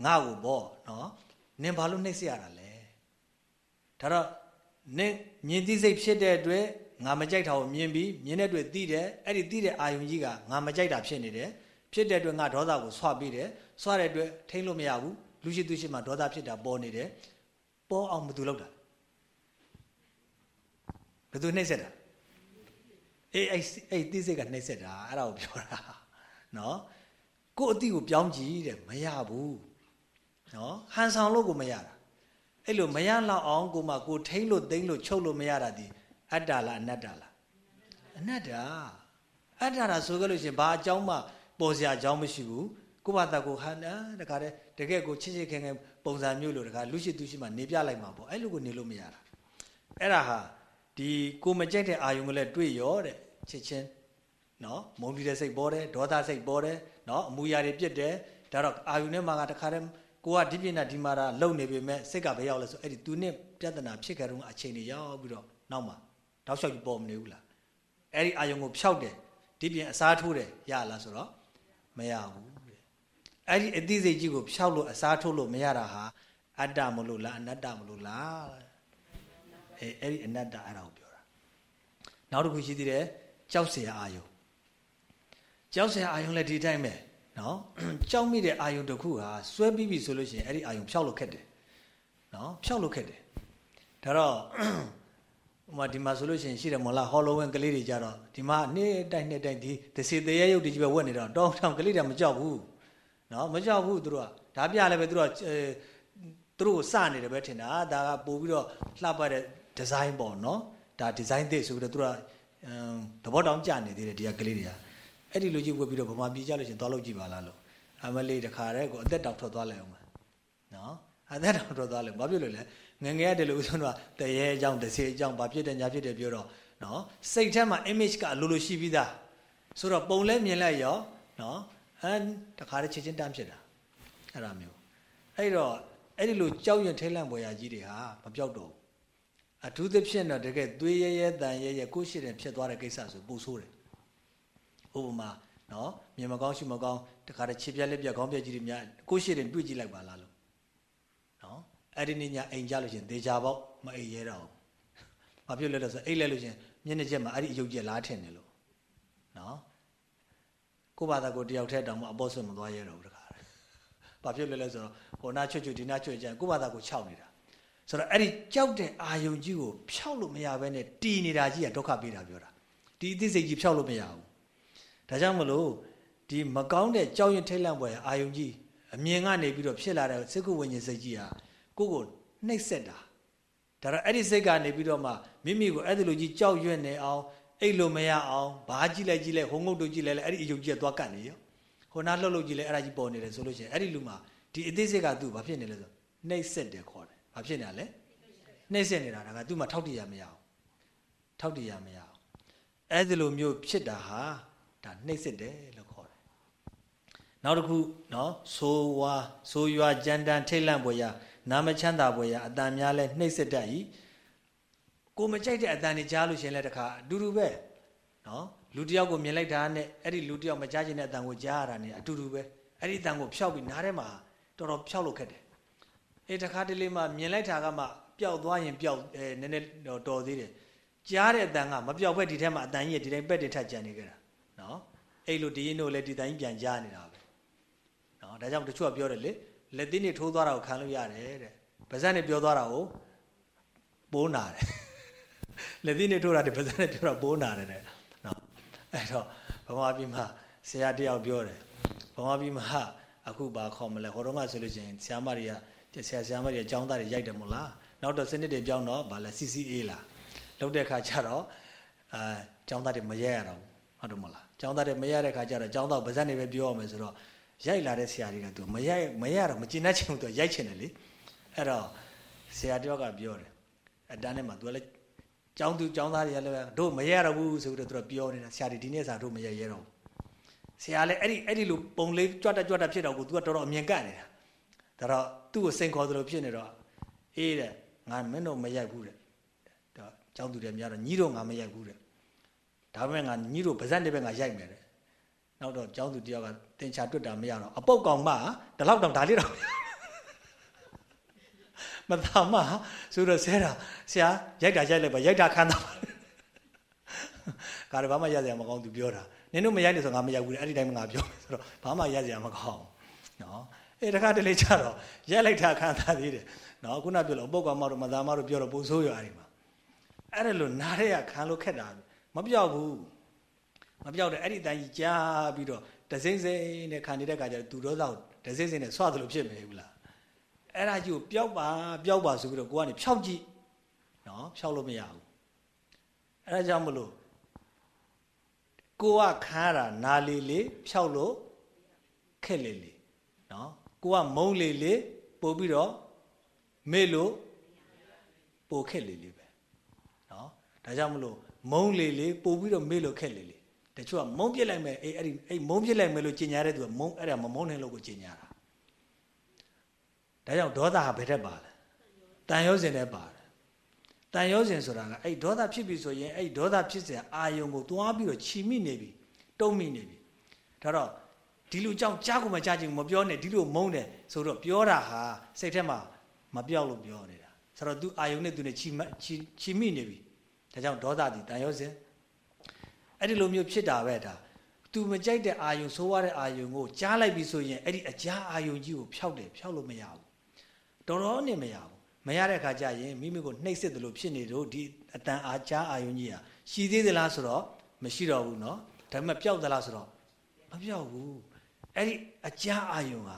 A: ငါ့ကိုပေါ့နော်နင်ဘာလို့နှိမ့်ဆက်ရတာလဲဒါတော့နင်မြင်သိစိတ်ဖြစ်တဲ့အတွက်ငါမကြိုက်တာကိုမြင်ပြီးမြင်တဲ့အတွက်သိတယ်အဲ့ဒီသိတဲ့အာယုံကြီးကငါမကြိုက်တာဖြစ်နေတယ် ဖြစ်တဲ့အတွက်ငါဒေါသကိုဆွပြီးတယ်ဆွတဲ့အတွက်ထိမ့်လို့မရဘူးလူရှိသူရှိမှဒေါသဖြစ်တာပေါ်နေတယ်ပေါ်အောင်မသူလောက်တာဘယ်သူနှိမ့်ဆက်တာအေးအဲ့အဲ့သိစိတ်ကနှိမ့်ဆက်တာအဲ့ဒါကိုပြောတာနော်ကို့အတိကိုပြောင်းကြည့်တဲ့မရဘူးနော်ဟန်ဆောင်လို့ကိုမရတာအဲ့လိုမရလောက်အောင်ကိုမှကိုထိမ့်လို့သိမ့်လို့ချုပ်လို့မရတာဒီအတ္တလားအနတ္တလားအနတ္တအတ္တလားဆိုကြလို့ရှင်ဘာအကြောင်းမှ ပေါ်စရာအကြောင်းမရှိဘူးကိုဘာတာကိုဟန်တာတခါတည်းတကယ်ကိုချစ်ချစ်ခင်ခင်ပုံစံမျိုးလို့တခါလူရှိသူရှိမှနေပြလိုက်မှာပေါ့အဲ့လိုကိုနေလို့မရတာအဲ့ဒါဟာဒီကိုမကြိုက်တဲ့အာယုံကလည်းတွေ့ရောတဲ့ချစ်ချင်းနော်မုန်းတီးတဲ့စိတ်ပေါ်တယ်ဒေါသစိတ်ပေါ်တယ်နော်အမူအရာတွေပြစ်တယ်ဒါတော့အာယုန်နဲ့မှာကတခါတည်းကိုကဒီပြင်းတာဒီမာတာလုံနေပေမဲ့စိတ်ကဘယ်ရောက်လဲဆိုအဲ့ဒီသူနဲ့ပြဿနာဖြစ်ခဲ့တော့အချိန်တွေရောက်ပြီးတော့နောက်မှာတောက်လျှောက်ကြီးပေါ်မနေဘူးလားအဲ့ဒီအာယုန်ကိုဖျောက်တယ်ဒီပြင်အစားထိုးတယ်ရလားဆိုတော့ မရဘူးတဲ့အဲ့ဒီအသိစိတ်ကြီးကိုဖျောက်လို့အစားထိုးလို့မရတာဟာအတ္တမလို့လားအနတ္တမလို့လားအဲအဲ့ဒီအနတ္တအဲ့ဒါကိုပြောတာနောက်တစ်ခုရှိသေးတယ်ကြောက်เสียအာယုန်ကြောက်เสียအာယုံလည်းဒီတိုင်းပဲနော်ကြောက်မိတဲ့အာယုံတစ်ခုဟာစွဲပြီးပြီဆိုလို့ရှိရင်အဲ့ဒီအာယုံဖြောက်လို့ခက်တယ်နော်ဖြောက်လို့ခက်တယ်ဒါတော့ ဟိုမှာဒီမှာဆိုလို့ရှိရင်ရှိတယ်မလားဟောလိုဝင်ကလေးတွေကြတော့ဒီမှာနေ့တိုင်းနေ့တိုင်းဒီတစီတရေရုပ်တွေကြီးပဲဝက်နေတော့တောင်းတောင်းကလေးတွေမကြောက်ဘူးနော်မကြောက်ဘူးသူတို့ကဒါပြလည်းပဲသူတို့ကသူတို့ကိုစနေတယ်ပဲထင်တာဒါကပို့ပြီးတော့လှပတဲ့ဒီဇိုင်းပေါ့နော်ဒါဒီဇိုင်းသစ်ဆိုပြီးတော့သူတို့ကသဘောတောင်ကြနေသေးတယ်ဒီကကလေးတွေကအဲ့ဒီလိုကြီးဝက်ပြီးတော့ဗမာပြည်ကြလို့ရှင်သွားလို့ကြည့်ပါလားလို့အမလေးတခါတည်းကိုအသက်တောင်ထွက်သွားလိုက်အောင်နော်အသက်တောင်ထွက်သွားလိုက်ဘာဖြစ်လို့လဲ ငငယ်ရတယ်လို့ဆိုတော့တရေအကြောင်းတစ်စေအကြောင်းဘာဖြစ်တယ်ညာဖြစ်တယ်ပြောတော့နော်စိတ်ထဲမှာ image ကအလိုလိုရှိပြီးသားဆိုတော့ပုံလဲမြင်လိုက်ရောနော်အဲတခါတည်းချစ်ချင်းတန်းဖြစ်တာအဲ့ဒါမျိုးအဲ့တော့အဲ့ဒီလိုကြောက်ရွံ့ထိတ်လန့်ပွဲရာကြီးတွေဟာမပြောက်တော့ဘူးအထူးသဖြင့်တော့တကယ်သွေးရဲရဲတန်ရဲရဲကိုရှိတယ်ဖြစ်သွားတဲ့ကိစ္စဆိုပူဆိုးတယ်ဥပမာနော်မြင်မကောင်းရှိမကောင်းတခါတည်းခြေပြက်လက်ပြက်ခေါင်းပြက်ကြီးတွေများကိုရှိတယ်တွေ့ကြည့်လိုက်ပါလားလို့နော် အဲ့ဒီနေ့ညအိမ်ကြလို့ရှင်ဒေချာပေါက်မအိမ်ရဲတော့ဘာဖြစ်လဲလို့ဆိုအိတ်လဲလို့ရှင်မျက်နှာချက်မှာအဲ့ဒီအယုတ်ကျက်လားထင်တယ်လို့နော်ကိုဘာသာကိုတယောက်တည်းတောင်မှအပေါ်ဆွမသွားရဲတော့ဘူးတခါဘာဖြစ်လဲလဲဆိုတော့ဟိုနာချွတ်ချွတ်ဒီနာချွတ်ကြံကိုဘာသာကိုခြောက်နေတာဆိုတော့အဲ့ဒီကြောက်တဲ့အာယုံကြီးကိုဖြောက်လို့မရဘဲနဲ့တီနေတာကြီးကဒုက္ခပေးတာပြောတာဒီအသိစိတ်ကြီးဖြောက်လို့မရဘူးဒါကြောင့်မလို့ဒီမကောင်းတဲ့ကြောက်ရွံ့ထိတ်လန့်ပွဲအာယုံကြီးအမြင်ကနေပြီးတော့ဖြစ်လာတဲ့စိတ်ကုဝိညာဉ်စိတ်ကြီးဟာ ကိုယ့်ကိုနှိပ်စက်တာဒါတော့အဲ့ဒီစိတ်ကနေပြီးတော့မှမိမိကိုအဲ့ဒီလိုကြီးကြောက်ရွံ့နေအောင်အိတ်လို့မရအောင်ဘာကြည့်လိုက်ကြည့်လိုက်ဟိုငုတ်တို့ကြည့်လိုက်အဲ့ဒီအယုံကြီးကသွားကတ်နေရောဟိုနားလှုပ်လှုပ်ကြည့်လိုက်အဲ့ဒါကြီးပေါ်နေတယ်ဆိုလို့ရှိရင်အဲ့ဒီလူမှာဒီအသေးစိတ်ကသူ့ဘာဖြစ်နေလဲဆိုနှိပ်စက်တယ်ခေါ်တယ်ဘာဖြစ်နေလဲနှိပ်စက်နေတာဒါကသူ့မှာထောက်တည်ရမရအောင်ထောက်တည်ရမရအောင်အဲ့ဒီလိုမျိုးဖြစ်တာဟာဒါနှိပ်စက်တယ်လို့ခေါ်တယ်နောက်တစ်ခုနော်ဆိုဝါဆိုရွာကြမ်းတမ်းထိတ်လန့်ပွဲရနာမချမ်းသာပွဲရအတန်များလဲနှိပ်စက်တတ်ဤကိုမကြိုက်တဲ့အတန်တွေကြားလို့ရှင်လဲတခါအတူတူပဲနော်လူတယောက်ကိုမြင်လိုက်တာနဲ့အဲ့ဒီလူတယောက်မကြားချင်တဲ့အတန်ကိုကြားရတာနဲ့အတူတူပဲအဲ့ဒီအတန်ကိုဖျောက်ပြီးနားထဲမှာတော်တော်ဖျောက်လို့ခက်တယ်အေးတခါတလေမှမြင်လိုက်တာကမှပျောက်သွားရင်ပျောက်အဲနည်းနည်းတော်သေးတယ်ကြားတဲ့အတန်ကမပျောက်ဘက်ဒီထဲမှာအတန်ကြီးဒီတိုင်းပက်တင်ထက်ကြံနေကြတာနော်အဲ့လိုဒီရင်တို့လည်းဒီတိုင်းပြန်ကြားနေတာပဲနော်ဒါကြောင့်တချို့ကပြောတယ်လေ လက်သင်းတွေထိုးသွားတာကိုခံလို့ရတယ်တဲ့ပါဇက်နဲ့ပြောသွားတာကိုပိုးနာတယ်လက်သင်းတွေထိုးတာတဲ့ပါဇက်နဲ့ပြောတာပိုးနာတယ်တဲ့နော်အဲ့တော့ဘဝပြည်မှာဆရာတယောက်ပြောတယ်ဘဝပြည်မှာအခုဘာခေါ်မလဲဟိုတော့ကဆိုလို့ရှိရင်ဆရာမတွေကဆရာဆရာမတွေအကြောင်းသားတွေရိုက်တယ်မို့လားနောက်တော့စနစ်တွေပြောင်းတော့ဗာလဲ CCA လားလောက်တဲ့ခါကျတော့အာကျောင်းသားတွေမရဲရတော့ဟုတ်တယ်မို့လားကျောင်းသားတွေမရတဲ့ခါကျတော့ကျောင်းသားဗဇက်နေပဲပြောရမယ်ဆိုတော့ ရိုက်လာတဲ့ဆရာတွေကသူမရိုက်မရတော့မကျင်တတ်ချင်ဘူးသူရိုက်ချင်တယ်လေအဲ့တော့ဆရာတယောက်ကပြောတယ်အတန်းထဲမှာသူကလည်းကျောင်းသူကျောင်းသားတွေကလည်းတို့မရတော့ဘူးဆိုပြီးတော့သူကပြောနေတာဆရာတွေဒီနေ့စာတို့မရရဲတော့ဆရာလည်းအဲ့ဒီအဲ့ဒီလိုပုံလေးကြွတ်ကြွတ်ဖြစ်တော့ကိုသူကတော်တော်အမြင်ကတ်နေတာဒါတော့သူ့ကိုစိန်ခေါ်သလိုဖြစ်နေတော့အေးတဲ့ငါမင်းတို့မရိုက်ဘူးတဲ့ဒါကျောင်းသူတွေများတော့ညီတို့ငါမရိုက်ဘူးတဲ့ဒါပေမဲ့ငါညီတို့ဗဇက်တွေပဲငါရိုက်မယ်တဲ့ နောက်တော့ကျောင်းသူတယောက်ကတင်ချာတွတ်တာမရတော့အပုတ်ကောင်မဒီလောက်တောင်ဒါလေးတော့မသာမဆိုတော့ဆဲတာဆရာရိုက်တာရိုက်လိုက်ပါရိုက်တာခံတာပါကာရဘာမှရစရာမကောင်းသူပြောတာနင်တို့မရိုက်လို့ဆိုငါမရိုက်ဘူးလေအဲ့ဒီတိုင်းငါပြောဆိုတော့ဘာမှရစရာမကောင်းနော်အေးတခါတလေကြတော့ရိုက်လိုက်တာခံတာသေးတယ်နော်ခုနပြောလို့အပုတ်ကောင်မတို့မသာမတို့ပြောတော့ပုံဆိုးရအဲ့ဒီမှာအဲ့ဒါလို့နားရဲကခံလို့ခက်တာမပြောက်ဘူး မပြောက်တယ်အဲ့ဒီတိုင်းကြီးကြားပြီးတော့တစိမ့်စိမ့်နဲ့ခံနေတဲ့ခါကျတော့သူတော်သောတစိမ့်စိမ့်နဲ့ဆွသလိုဖြစ်မယ်ဘူးလားအဲ့ဒါကြီးကိုပျောက်ပါပျောက်ပါဆိုပြီးတော့ကိုကနေဖြောက်ကြည့်နော်ဖြောက်လို့မရဘူးအဲ့ဒါကြောင့်မလို့ကိုကခါတာနာလီလေးဖြောက်လို့ခက်လေလေနော်ကိုကမုံလေလေပို့ပြီးတော့မေ့လို့ပိုခက်လေလေပဲနော်ဒါကြောင့်မလို့မုံလေလေပို့ပြီးတော့မေ့လို့ခက်လေလေ တချို့ကမုံပြစ်လိုက်မယ်အေးအဲ့ဒီအဲ့မုံပြစ်လိုက်မယ်လို့ကြင်ညာတဲ့သူကမုံအဲ့ဒါမမုံနဲ့လို့ကိုကြင်ညာတာဒါကြောင့်ဒေါသဟာဘယ်ထက်ပါလဲတန်ရောစင်နဲ့ပါတယ်တန်ရောစင်ဆိုတာကအဲ့ဒေါသဖြစ်ပြီဆိုရင်အဲ့ဒေါသဖြစ်စရာအာယုံကိုတွားပြီးတော့ခြိမိနေပြီတုံးမိနေပြီဒါတော့ဒီလိုကြောင့်ကြားကိုမကြားချင်မပြောနဲ့ဒီလိုမုန်းတယ်ဆိုတော့ပြောတာဟာစိတ်ထဲမှာမပြောက်လို့ပြောနေတာဆိုတော့ तू အာယုံနဲ့ तू နဲ့ခြိခြိမိနေပြီဒါကြောင့်ဒေါသသည်တန်ရောစင် အဲ့ဒီလိုမျိုးဖြစ်တာပဲဒါသူမကြိုက်တဲ့အာယုံဆိုးရတဲ့အာယုံကိုကြားလိုက်ပြီဆိုရင်အဲ့ဒီအကြားအာယုံကြီးကိုဖျောက်တယ်ဖျောက်လို့မရဘူးတော်တော်နဲ့မရဘူးမရတဲ့အခါကျရင်မိမိကိုနှိပ်စက်တယ်လို့ဖြစ်နေတော့ဒီအတန်အားကြားအာယုံကြီးဟာရှိသေးသလားဆိုတော့မရှိတော့ဘူးเนาะဒါပေမဲ့ပျောက်သလားဆိုတော့မပျောက်ဘူးအဲ့ဒီအကြားအာယုံဟာ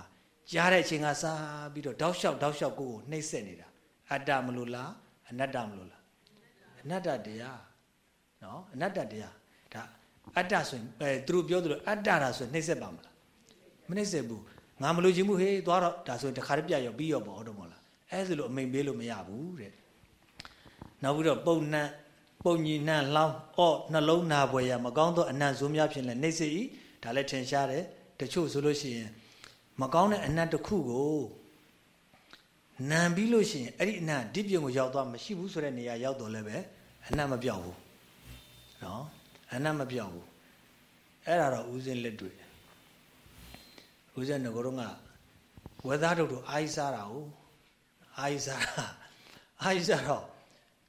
A: ကြားတဲ့အချိန်ကစားပြီးတော့တောက်လျှောက်တောက်လျှောက်ကိုကိုနှိပ်စက်နေတာအတ္တမလို့လားအနတ္တမလို့လားအနတ္တတရားเนาะအနတ္တတရားဒါ အတ္တဆိုရင်အဲသူတို့ပြောသလိုအတ္တတာဆိုရင်နှိမ့်ဆက်ပါမလားမနှိမ့်ဆက်ဘူးငါမလို့ခြင်းမှုဟေးသွားတော့ဒါဆိုရင်တခါတည်းပြရောပြီးရောပေါ့ဟုတ်တယ်မို့လားအဲဆိုလို့အမိန်ပေးလို့မရဘူးတဲ့နောက်ပြီးတော့ပုံနှံ့ပုံညီနှံ့လောင်းအော့နှလုံးနာပွဲရမကောင်းသောအနံ့ဇုံးများဖြင့်လည်းနှိမ့်ဆက်ဤဒါလည်းထင်ရှားတယ်တချို့ဆိုလို့ရှိရင်မကောင်းတဲ့အနံ့တစ်ခုကိုနံပြီးလို့ရှိရင်အဲ့ဒီအနံ့ဒီပြုံကိုရောက်သွားမရှိဘူးဆိုတဲ့နေရာရောက်တော့လည်းပဲအနံ့မပြောက်ဘူးနော် အနတ်မပြောက်ဘူးအဲ့ဒါတော့ဦးစင်းလက်တွေ့ဦးစင်းငကိုတော့ကဝေသားတို့တို့အာယစားတာဟုတ်အာယစားတာအာယစားတော့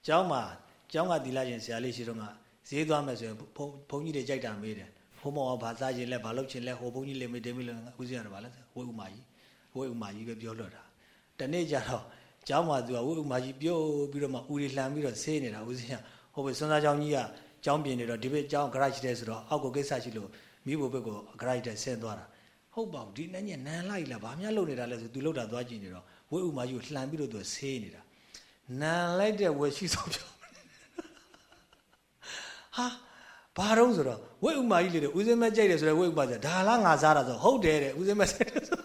A: ကျောင်းမှာကျောင်းကတီလာရှင်ဆရာလေးရှိတော့ကဈေးသွားမယ်ဆိုရင်ဘုန်းကြီးတွေကြိုက်တာမေးတယ်ဘုံမောဘာစားခြင်းလဲဘာလုပ်ခြင်းလဲဟိုဘုန်းကြီးလေးမေးတယ်မေးလို့ဦးစင်းကတော့ဗာလဲဝေဥမာကြီးဝေဥမာကြီးပဲပြောလို့တာတနေ့ကျတော့ကျောင်းမှာသူကဝေဥမာကြီးပြုတ်ပြီးတော့မှဦးတွေလှမ်းပြီးတော့ဆေးနေတာဦးစင်းကဟိုပဲစွန်းစားကျောင်းကြီးက ကျောင်းပြင်နေတော့ဒီဘက်ကျောင်း garage တဲ့ဆိုတော့အောက်ကိုကိစ္စရှိလို့မိဘဘက်ကို garage တဲ့ဆင်းသွားတာဟုတ်ပါဘူးဒီနေ့ညနန်းလိုက်လားဘာများလုပ်နေတာလဲဆိုသူလှုပ်တာသွားကြည့်နေတော့ဝဲဥမာကြီးကိုလှန်ပြီးတော့သူဆေးနေတာနန်းလိုက်တဲ့ဝဲရှိဆုံးပြောဟာဘာတော့ဆိုတော့ဝဲဥမာကြီးလေဦးစင်းမကြိုက်တယ်ဆိုတော့ဝဲဥမာကြီးဒါလားငါစားတာဆိုဟုတ်တယ်တဲ့ဦးစင်းမဆက်တယ်ဆို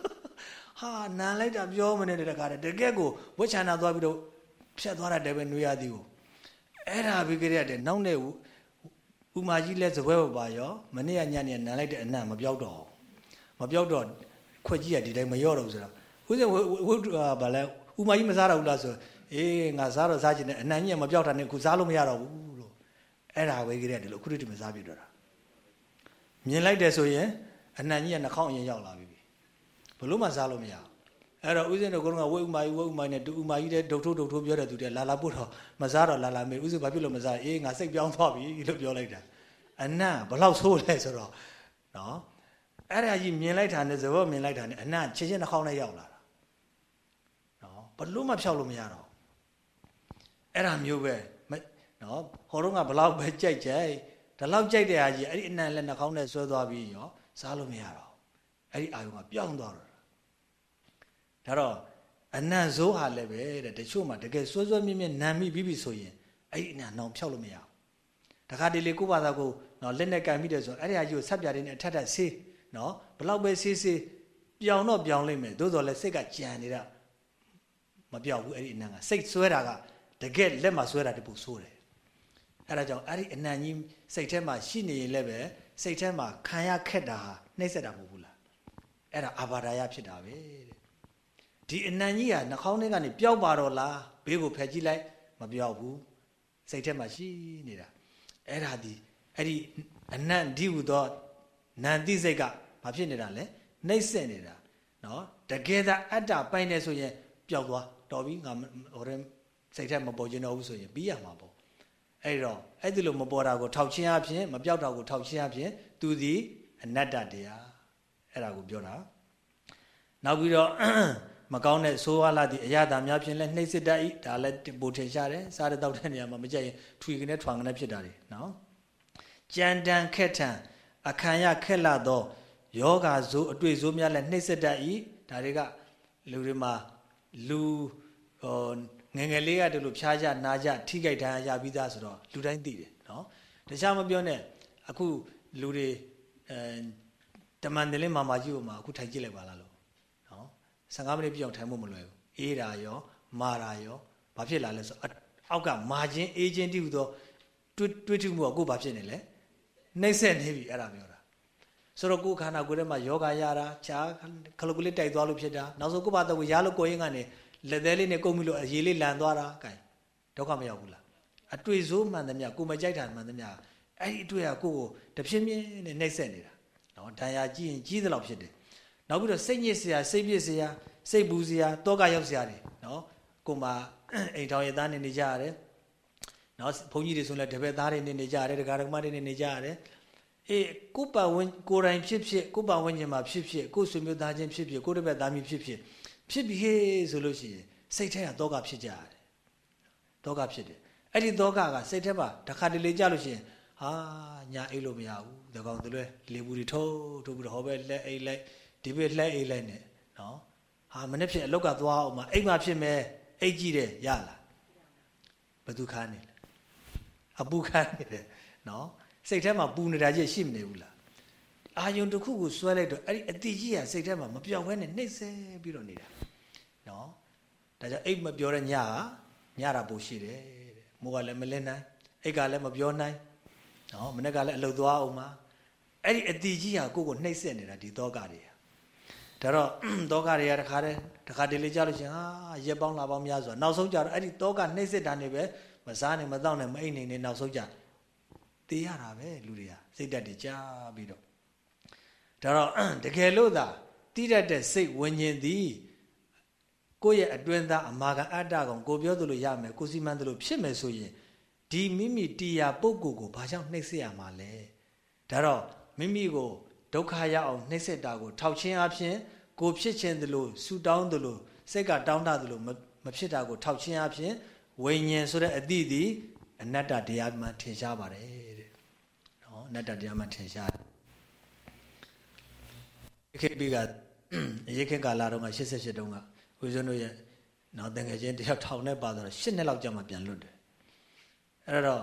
A: ဟာနန်းလိုက်တာပြောမနေတဲ့တကားတကက်ကိုဝက်ချန်နာသွားပြီးတော့ဖြတ်သွားတာတည်းပဲနှွေးရသည်ကိုအဲ့ဒါပြီးကြတဲ့နောက်နဲ့ ဥမာကြီးလဲစပွဲပါရောမနေ့ကညနေနန်းလိုက်တဲ့အနံ့မပြောက်တော့မပြောက်တော့ခွက်ကြီးကဒီတိုင်းမရော့တော့ဆိုတော့ဦးစင်ဝုဒ္ဓဗာလဲဥမာကြီးမစားတော့ဘူးလားဆိုအေးငါစားတော့စားချင်တယ်အနံ့ကြီးကမပြောက်တာနဲ့ခုစားလို့မရတော့ဘူးလို့အဲ့ဒါပဲကြတဲ့ဒီလိုခုတည်းမစားပြတော့တာမြင်လိုက်တယ်ဆိုရင်အနံ့ကြီးကနှာခေါင်းအရင်ရောက်လာပြီဘလို့မှစားလို့မရဘူး အဲ့တော့ဦးဇင်းတို့ကတော့ဝိဥမာကြီးဝိဥမာကြီးနဲ့တူဥမာကြီးတဲ့ဒုတ်ထုဒုတ်ထုပြောတဲ့သူတွေလာလာပို့တော့မစားတော့လာလာမေးဦးဇင်းဘာဖြစ်လို့မစားအေးငါစိတ်ပြောင်းသွားပြီလို့ပြောလိုက်တာအနံ့ဘလောက်ဆိုးလဲဆိုတော့နော်အဲ့ဒါကြီးမြင်လိုက်တာနဲ့ဇဘောမြင်လိုက်တာနဲ့အနံ့ချင်းချင်းနှာခေါင်းနဲ့ရောက်လာတာဘလို့မှဖြောက်လို့မရတော့အဲ့ဒါမျိုးပဲနော်ဟောတော့ကဘလောက်ပဲကြိုက်ကြိုက်ဒါလောက်ကြိုက်တဲ့ဟာကြီးအဲ့ဒီအနံလည်းနှာခေါင်းနဲ့ဆွဲသွားပြီးရောစားလို့မရတော့အဲ့ဒီအာယုံကပြောင်းသွားတော့ ဒါတော့အနံဆိုးဟာလည်းပဲတဲ့တချို့မှာတကယ်ဆွဲဆွဲမြင့်မြင့်နံမိပြီးပြီဆိုရင်အဲ့ဒီအနံနောင်ဖြောက်လို့မရဘူးတခါတလေကိုဘာသာကိုနော်လက်နဲ့ကန်မိတယ်ဆိုအဲ့ဒီဟာကြီးကိုဆက်ပြတဲ့နဲ့အထက်ထက်ဆေးနော်ဘလောက်ပဲဆေးဆေးပြောင်းတော့ပြောင်းလိမ့်မယ်သို့တော်လည်းစိတ်ကကြံနေတာမပြောက်ဘူးအဲ့ဒီအနံကစိတ်ဆွဲတာကတကယ်လက်မှာဆွဲတာတပူဆိုးတယ်အဲ့ဒါကြောင့်အဲ့ဒီအနံကြီးစိတ်ထဲမှာရှိနေရင်လည်းပဲစိတ်ထဲမှာခံရခက်တာဟာနှိမ့်ဆက်တာမဟုတ်ဘူးလားအဲ့ဒါအာဘာဒာယဖြစ်တာပဲတဲ့ ဒီအနံကြီးကနှာခေါင်းထဲကနေပျောက်ပါတော့လားဘေးကိုဖယ်ကြည့်လိုက်မပျောက်ဘူးစိတ်ထဲမှာရှိနေတာအဲ့ဒါဒီအဲ့ဒီအနံ့ဒီဟုသောနန္တိစိတ်ကဘာဖြစ်နေတာလဲနှိမ့်ဆက်နေတာနော်တကယ်သာအတ္တပိုင်နေဆိုရင်ပျောက်သွားတော်ပြီငါဟိုရဲစိတ်ထဲမပေါ်ကျင်တော့ဘူးဆိုရင်ပြီးရမှာပေါ့အဲ့တော့အဲ့ဒီလိုမပေါ်တာကိုထောက်ချင်းအဖြစ်မပျောက်တာကိုထောက်ချင်းအဖြစ်သူသည်အနတ္တတရားအဲ့ဒါကိုပြောတာနောက်ပြီးတော့ မကောင်းတဲ့ဆိုးဝါးလာသည့်အရာသာများဖြင့်လဲနှိမ့်စစ်တတ်၏ဒါလည်းပိုထင်ရှားတယ်စားတဲ့တောက်တဲ့နေရာမှာမကြိုက်ရင်ထွေကနေထွာကနေဖြစ်တာလေနော်ကြံတန်ခက်ထန်အခမ်းရခက်လာသောယောဂါဇိုးအတွေ့ဇိုးများလည်းနှိမ့်စစ်တတ်၏ဒါတွေကလူတွေမှာလူဟိုငငယ်လေးကတလို့ဖြားကြနာကြထိကြိုက်တန်းရပြီးသားဆိုတော့လူတိုင်းသိတယ်နော်တခြားမပြောနဲ့အခုလူတွေအဲတမန်တယ်လေးမာမာကြီးကိုမှအခုထိုင်ကြည့်လိုက်ပါလားလို့နော် 15မိနစ်ပြည့်အောင်ထိုင်ဖို့မလွယ်ဘူးအေးတာရောမာတာရောဘာဖြစ်လာလဲဆိုအောက်ကမာခြင်းအေးခြင်းတိဟုသောတွေးတွေးထုမှုကကိုဘာဖြစ်နေလဲနှိမ့်ဆက်နေပြီအဲ့ဒါပြောတာဆိုတော့ကိုယ်ခန္ဓာကိုယ်ထဲမှာယောဂရတာချာခလုတ်ကလေးတိုက်သွားလို့ဖြစ်တာနောက်ဆုံးကိုယ်ဘာတော့ရလို့ကိုယ်ရင်းကနေလက်သေးလေးနဲ့ကုတ်ပြီးလို့အရေးလေးလန်သွားတာကဲဒုက္ခမရောက်ဘူးလားအတွေ့စိုးမှန်သမျှကိုမကြိုက်တာမှန်သမျှအဲ့ဒီအတွေ့အကိုကိုတဖြည်းဖြည်းနဲ့နှိမ့်ဆက်နေတာနော်ဒဏ်ရာကြီးရင်ကြီးသလောက်ဖြစ်တယ် နောက်ပြီးတော့စိတ်ညစ်စရာစိတ်ပြစ်စရာစိတ်ပူစရာတောကရောက်စရာတွေနော်ကိုမှအိမ်ထောင်ရသားနေနေကြရတယ်နော်ဘုန်းကြီးတွေဆိုလည်းတပည့်သားတွေနေနေကြရတယ်ဒကာဒကမတွေနေနေကြရတယ်အေးကိုပတ်ဝန်းကိုယ်တိုင်ဖြစ်ဖြစ်ကိုပတ်ဝန်းကျင်မှာဖြစ်ဖြစ်ကိုဆွေမျိုးသားချင်းဖြစ်ဖြစ်ကိုတပည့်သားမီဖြစ်ဖြစ်ဖြစ်ပြီဟေးဆိုလို့ရှိရင်စိတ်ထဲကတောကဖြစ်ကြရတယ်တောကဖြစ်တယ်အဲ့ဒီတောကကစိတ်ထဲမှာတစ်ခါတလေကြလို့ရှိရင်ဟာညာအိတ်လို့မရဘူးဒါကောင်တလွဲလေဘူးတွေထိုးထိုးပြီးတော့ဟောပဲလက်အိတ်လိုက် ဒီဘက်လက်အိတ်လိုက်နဲ့နော်ဟာမနေ့ဖြစ်အလောက်ကသွားအောင်မအိတ်မှဖြစ်မယ်အိတ်ကြည့်တယ်ရလားဘသူခါနေလဲအပူခါနေတယ်နော်စိတ်ထဲမှာပူနေတာကြီးရှိမနေဘူးလားအာယုံတစ်ခုကိုဆွဲလိုက်တော့အဲ့ဒီအတိကြီးကစိတ်ထဲမှာမပြောင်းဘဲနဲ့နှိမ့်ဆဲပြီးတော့နေတာနော်ဒါကြောင့်အိတ်မပြောတဲ့ညကညတာပိုရှိတယ်တဲ့မိုးကလည်းမလင်းနိုင်အိတ်ကလည်းမပြောနိုင်နော်မနေ့ကလည်းအလုတ်သွားအောင်မှာအဲ့ဒီအတိကြီးကကိုယ့်ကိုနှိမ့်ဆက်နေတာဒီသောကတွေ ဒါတော့သောကတွေကတခါတည်းတခါတလေကြလို့ရှင်ဟာရက်ပေါင်းလာပေါင်းများစွာနောက်ဆုံးကြတော့အဲ့ဒီသောကနှိမ့်ဆက်တာနေပဲမစားနဲ့မတော့နဲ့မအိတ်နေနဲ့နောက်ဆုံးကြတေးရတာပဲလူတွေကစိတ်ဓာတ်တွေကြားပြီးတော့ဒါတော့တကယ်လို့သာတိရတဲ့စိတ်ဝิญဉ်သည်ကိုယ့်ရဲ့အတွင်းသားအမာခံအတ္တကောင်ကိုပြောသလိုရမယ်ကိုစီမံသလိုဖြစ်မယ်ဆိုရင်ဒီမိမိတရားပုဂ္ဂိုလ်ကိုဘာကြောင့်နှိမ့်ဆက်ရမှာလဲဒါတော့မိမိကို ဒုက္ခရအောင်နှိမ့်ဆက်တာကိုထောက်ချင်းအဖြစ်ကိုဖြစ်ခြင်းသလိုဆူတောင်းသလိုစိတ်ကတောင်းတသလိုမဖြစ်တာကိုထောက်ချင်းအဖြစ်ဝိညာဉ်ဆိုတဲ့အသည့်သည်အနတ္တတရားမှထင်ရှားပါတယ်တဲ့နော်အနတ္တတရားမှထင်ရှားခေပိကအရေးခေကာလာတော့က88တုန်းကဦးဇင်းတို့ရဲ့နောက်တန်ငယ်ချင်းတယောက်ထောင်နဲ့ပါတော့၈နှစ်လောက်ကြာမှပြန်လွတ်တယ်အဲ့တော့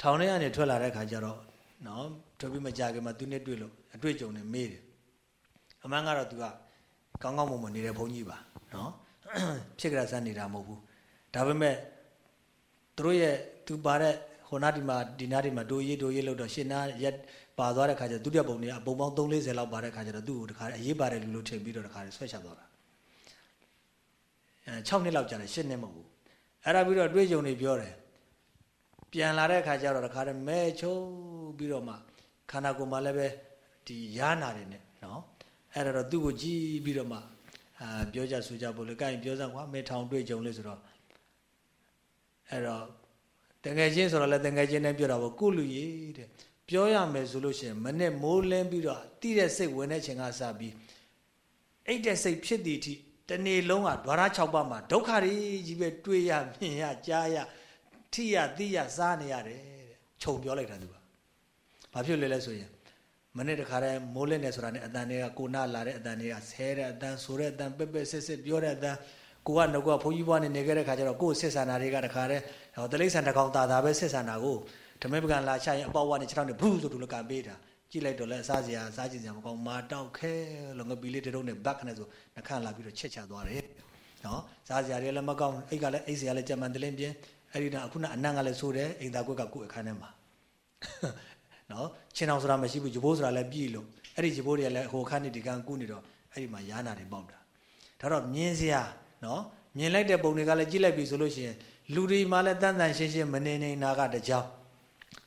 A: ထောင်ထဲကနေထွက်လာတဲ့ခါကျတော့နော်ထွက်ပြီးမကြခင်မှာသူနဲ့တွေ့လို့ အတွေ့အကြုံနဲ့မေးတယ်အမှန်ကတော့သူကကောင်းကောင်းမွန်မွန်နေတဲ့ဘုန်းကြီးပါနော်ဖြစ်ကြဆန်းနေတာမဟုတ်ဘူးဒါပေမဲ့သူတို့ရဲ့သူပါတဲ့ဟိုနာဒီမှာဒီနာဒီမှာဒိုရေးဒိုရေးလို့တော့ရှင်းနာရက်ပါသွားတဲ့ခါကျဒုတိယပုံတွေကပုံပေါင်း340လောက်ပါတဲ့ခါကျတော့သူ့ကိုတခါအရေးပါတယ်လူလို့ထင်ပြီးတော့တခါဆွဲချသွားတာအဲ6နှစ်လောက်ကြာတယ်10နှစ်မဟုတ်ဘူးအဲ့ဒါပြီးတော့တွေးကြုံနေပြောတယ်ပြန်လာတဲ့အခါကျတော့တခါတည်းမဲချုံပြီးတော့မှခန္ဓာကိုယ်မှာလည်းပဲ ဒီယားနာတယ်နဲ့နော်အဲ့ဒါတော့သူ့ကိုကြည်ပြီးတော့မှအာပြောကြဆိုကြဖို့လေကိုင်ပြောစမ်းကွာမဲထောင်တွေးကြုံလို့ဆိုတော့အဲ့တော့တငယ်ချင်းဆိုတော့လည်းတငယ်ချင်းနဲ့ပြောတာပေါ့ကုလူကြီးတဲ့ပြောရမယ်ဆိုလို့ရှိရင်မနဲ့မိုးလင်းပြီးတော့တိတဲ့စိတ်ဝင်တဲ့ချိန်ကစပြီးအိတ်တဲ့စိတ်ဖြစ်သည်အထိတတနေ့လုံးကဒွါရ6ပါးမှာဒုက္ခတွေကြီးပဲတွေ့ရမြင်ရကြားရထိရသိရစားနေရတယ်တဲ့ခြုံပြောလိုက်တာသူကဘာဖြစ်လဲလဲဆိုရင် မနေ့တခါတည်းမိုးလင်းနေဆိုတာနဲ့အတန်တွေကကိုနာလာတဲ့အတန်တွေကဆဲတဲ့အတန်ဆိုတဲ့အတန်ပက်ပက်စစ်စစ်ပြောတဲ့အတန်ကိုကငကောဘုန်းကြီးဘွားနဲ့နေခဲ့တဲ့ခါကျတော့ကိုယ်စစ်ဆန္ဒတွေကတခါတည်းဟောတလိษံတကောင်တာတာပဲစစ်ဆန္ဒကိုဓမေပကံလာချရင်အပေါက်ဝါနဲ့ခြေထောက်နဲ့ဘူးဆိုတူလကံပေးတာကြည့်လိုက်တော့လဲအစားစရာစားကြည့်စရာမကောင်းမာတောက်ခဲလို့ငပီလေးတုံးနဲ့ဘက်ခနဲ့ဆိုနှခမ်းလာပြီးတော့ချက်ချသွားတယ်နော်စားစရာတွေလည်းမကောင်းအိတ်ကလည်းအိတ်စရာလည်းကြက်မှန်တလင်းပြင်းအဲ့ဒီတော့အခုနအနံ့ကလည်းဆိုးတယ်အိမ်သားကွက်ကကိုယ်အခန်းထဲမှာ နော်ချင်းအောင်ဆိုတာမရှိဘူးဂျဘိုးဆိုတာလည်းပြည်လို့အဲ့ဒီဂျဘိုးတွေကလည်းဟိုခန်းနေဒီကန်းကူးနေတော့အဲ့ဒီမှာရားနာတွေပေါက်တာဒါတော့မြင်းစရာနော်မြင်လိုက်တဲ့ပုံတွေကလည်းကြည့်လိုက်ပြီဆိုလို့ရှိရင်လူတွေမှလည်းတန်တန်ရှင်းရှင်းမနေနေတာကတကြောင်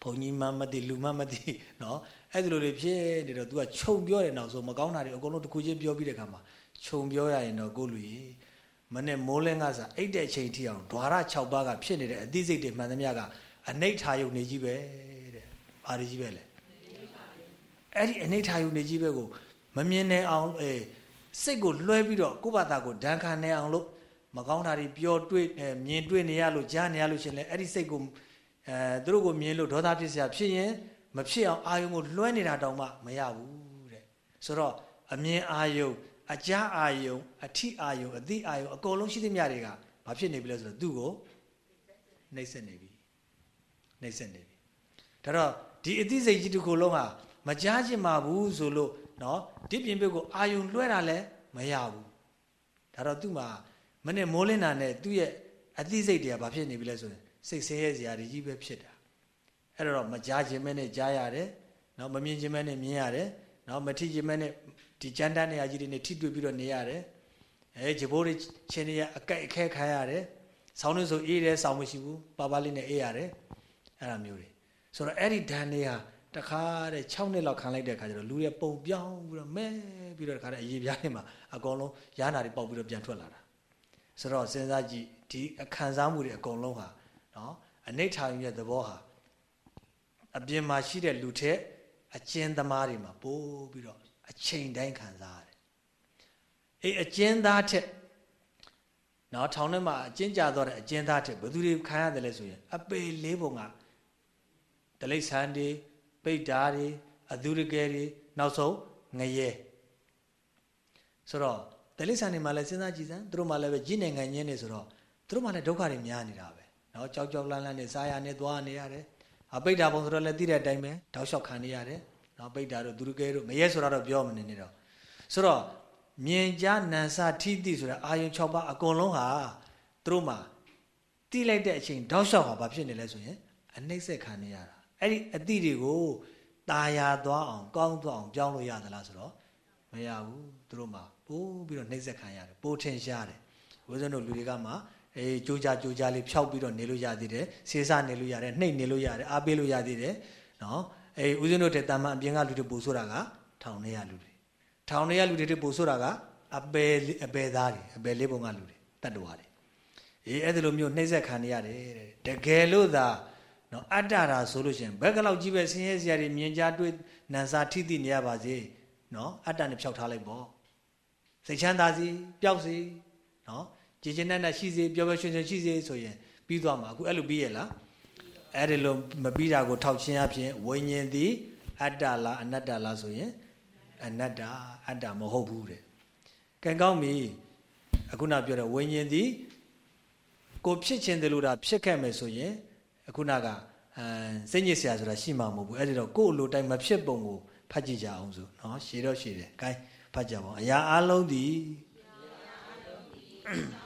A: ဘုံကြီးမှမသိလူမှမသိနော်အဲ့ဒီလိုတွေဖြစ်နေတော့ तू ကခြုံပြောတယ်နောက်ဆိုမကောင်းတာတွေအကုန်လုံးတစ်ခုချင်းပြောပြီးတဲ့ခါမှာခြုံပြောရရင်တော့ကိုလူကြီးမနဲ့မိုးလင်းကစားအိတ်တဲ့အချိန်ထိအောင်ဓွာရ6ပါးကဖြစ်နေတဲ့အသိစိတ်တွေမှန်သမျှကအနိဋ္ဌာယုန်နေကြီးပဲတဲ့ ဘာတွေကြီးပဲလဲအဲ့ဒီအနိဋ္ဌာယုန်နေကြီးပဲကိုမမြင်နိုင်အောင်အဲစိတ်ကိုလွှဲပြီးတော့ကိုယ့်ဘာသာကိုဒဏ်ခံနေအောင်လို့မကောင်းတာတွေပြောတွေ့မြင်တွေ့နေရလို့ကြားနေရလို့ရှင်လဲအဲ့ဒီစိတ်ကိုအဲသူတို့ကိုမြင်လို့ဒေါသဖြစ်စရာဖြစ်ရင်မဖြစ်အောင်အာယုံကိုလွှဲနေတာတောင်မှမရဘူးတဲ့ဆိုတော့အမြင်အာယုံအကြားအာယုံအထိအာယုံအသိအာယုံအကုန်လုံးရှိသမျှတွေကဘာဖြစ်နေပြီလဲဆိုတော့သူ့ကိုနှိမ့်ဆက်နေပြီနှိမ့်ဆက်နေပြီဒါတော့ ဒီအသိစိတ်ကြီးတစ်ခုလုံးဟာမကြားချင်ပါဘူးဆိုလို့နော်ဒီပြင်ပကိုအာယုံလွှဲတာလည်းမရဘူးဒါတော့သူ့မှာမနဲ့မိုးလင်းတာနဲ့သူ့ရဲ့အသိစိတ်တွေကဘာဖြစ်နေပြီလဲဆိုရင်စိတ်ဆင်းရဲစရာတွေကြီးပဲဖြစ်တာအဲ့တော့မကြားခြင်းမဲနဲ့ကြားရတယ်နော်မမြင်ခြင်းမဲနဲ့မြင်ရတယ်နော်မထိခြင်းမဲနဲ့ဒီကြမ်းတမ်းနေရာကြီးတွေနဲ့ထိတွေ့ပြီးတော့နေရတယ်အဲဂျဘိုးတွေချင်းတွေအကြိုက်အခဲခံရတယ်ဆောင်းနေဆိုအေးတယ်ဆောင်းမရှိဘူးပါပါလေးနဲ့အေးရတယ်အဲ့လိုမျိုးတွေ ဆိုတော့အဲ့ဒီဓာန်တွေဟာတခါတဲ့6နှစ်လောက်ခံလိုက်တဲ့အခါကျတော့လူတွေပုံပြောင်းပြီးတော့မဲပြီးတော့တခါတဲ့အရေးပြားနေမှာအကုန်လုံးရားနာတွေပေါက်ပြီးတော့ပြန်ထွက်လာတာဆိုတော့စဉ်းစားကြည့်ဒီအခန်းစားမှုတွေအကုန်လုံးဟာနော်အနိဋ္ဌာယရဲ့သဘောဟာအပြင်မှာရှိတဲ့လူထက်အကျဉ်းသမားတွေမှာပို့ပြီးတော့အချိန်တိုင်းခံစားရတယ်အေးအကျဉ်းသားထက်နော်ထောင်ထဲမှာအကျဉ်းကြတော့တဲ့အကျဉ်းသားထက်ဘယ်သူတွေခံရတယ်လဲဆိုရင်အပေလေးပုံက ဒလိษံတွေပိတ်ဓာတွေအသူရကယ်တွေနောက်ဆုံးငရဲဆိုတော့ဒလိษံတွေမှာလည်းစဉ်းစားကြည့်စမ်းသူတို့မှလည်းပဲကြီးနိုင်ငံရင်းနေဆိုတော့သူတို့မှလည်းဒုက္ခတွေများနေတာပဲနော်ကြောက်ကြောက်လန့်လန့်နေစားရနေသွားနေရတယ်အပိတ်ဓာပုံဆိုတော့လည်းသိတဲ့အတိုင်းပဲတောက်လျှောက်ခံနေရတယ်နော်ပိတ်ဓာတို့သူရကယ်တို့ငရဲဆိုတော့ပြောမနေနေတော့ဆိုတော့မြင်ကြားနန်စာထိတိဆိုတဲ့အာယုံ6ပါးအကုန်လုံးဟာသူတို့မှတိလိုက်တဲ့အချိန်တောက်လျှောက်ဟာဘာဖြစ်နေလဲဆိုရင်အနှိမ့်ဆက်ခံနေရတာ အဲ့ဒီအတိတွေကိုตาရသွားအောင်ကောင်းသွားအောင်ပြောင်းလို့ရသလားဆိုတော့မရဘူးသူတို့မှပိုးပြီးတော့နှိမ့်ဆက်ခံရတယ်ပိုးထင်ရှားတယ်ဝိဇ္ဇတို့လူတွေကမှအေးကြိုးကြကြိုးကြလေးဖြောက်ပြီးတော့နေလို့ရသေးတယ်ဆေးစားနေလို့ရတယ်နှိပ်နေလို့ရတယ်အားပေးလို့ရသေးတယ်နော်အေးဦးဇင်းတို့တဲ့တာမန်အပြင်ကလူတွေပို့ဆိုတာကထောင်ထဲရလူတွေထောင်ထဲရလူတွေပို့ဆိုတာကအပယ်အပယ်သားတွေအပယ်လေးပုံကလူတွေတတ်တော်ရတယ်အေးအဲ့ဒီလိုမျိုးနှိမ့်ဆက်ခံနေရတယ်တဲ့တကယ်လို့သာ နော်အတ္တရာဆိုလို့ရှိရင်ဘက်ကလောက်ကြီးပဲဆင်းရဲစရာတွေမြင်ကြတွေ့နန်စာထိတိနေရပါစေနော်အတ္တနဲ့ဖြောက်ထားလိုက်ပေါ့စိတ်ချမ်းသာစီပျောက်စီနော်ကြည်ကျင်တဲ့ရှိစေပျော်ပျော်ရွှင်ရွှင်ရှိစေဆိုရင်ပြီးသွားမှာအခုအဲ့လိုပြီးရလားအဲ့ဒီလိုမပြီးတာကိုထောက်ချင်းအဖြစ်ဝိညာဉ်သည်အတ္တလားအနတ္တလားဆိုရင်အနတ္တအတ္တမဟုတ်ဘူးတဲ့ကံကောင်းပြီအခုနပြောတဲ့ဝိညာဉ်သည်ကိုဖြစ်ခြင်းတလို့တာဖြစ်ခဲ့မယ်ဆိုရင် အခုနကအဲစိတ်ညစ်စရာဆိုတာရှိမှာမဟုတ်ဘူးအဲ့ဒီတော့ကိုယ့်လိုတိုင်းမဖြစ်ပုံကိုဖတ်ကြည့်ကြအောင်ဆိုနော်ရှည်တော့ရှည်တယ် gain ဖတ်ကြပါဦးအရာအလုံးသည်လူ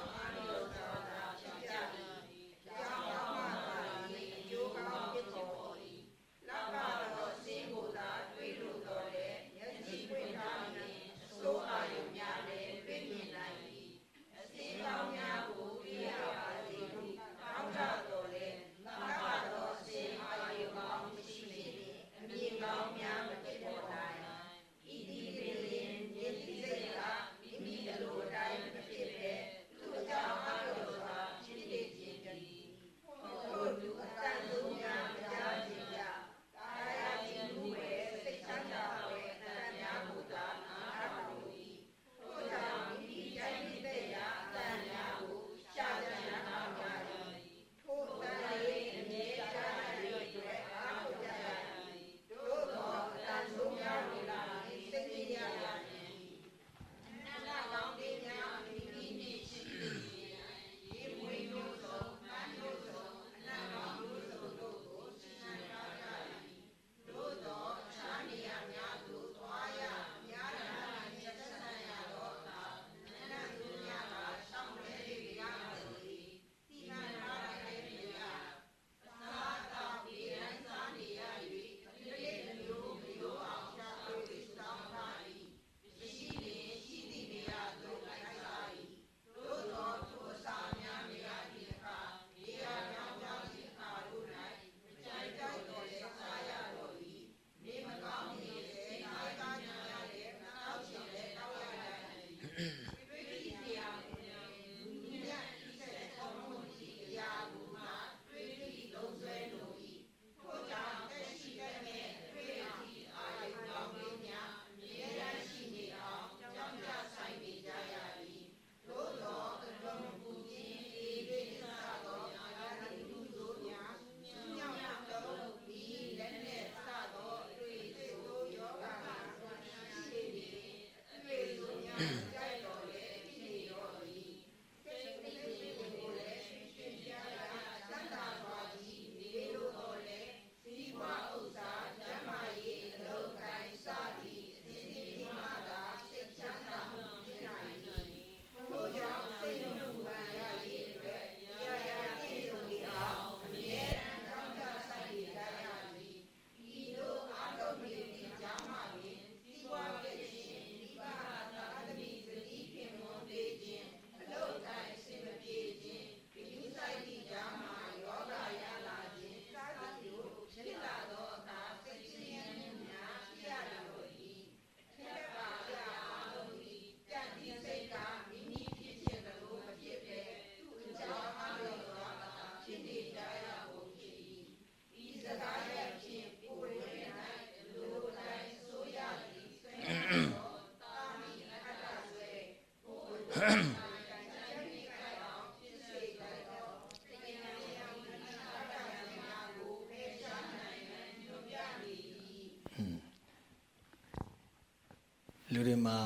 A: တွေမှာ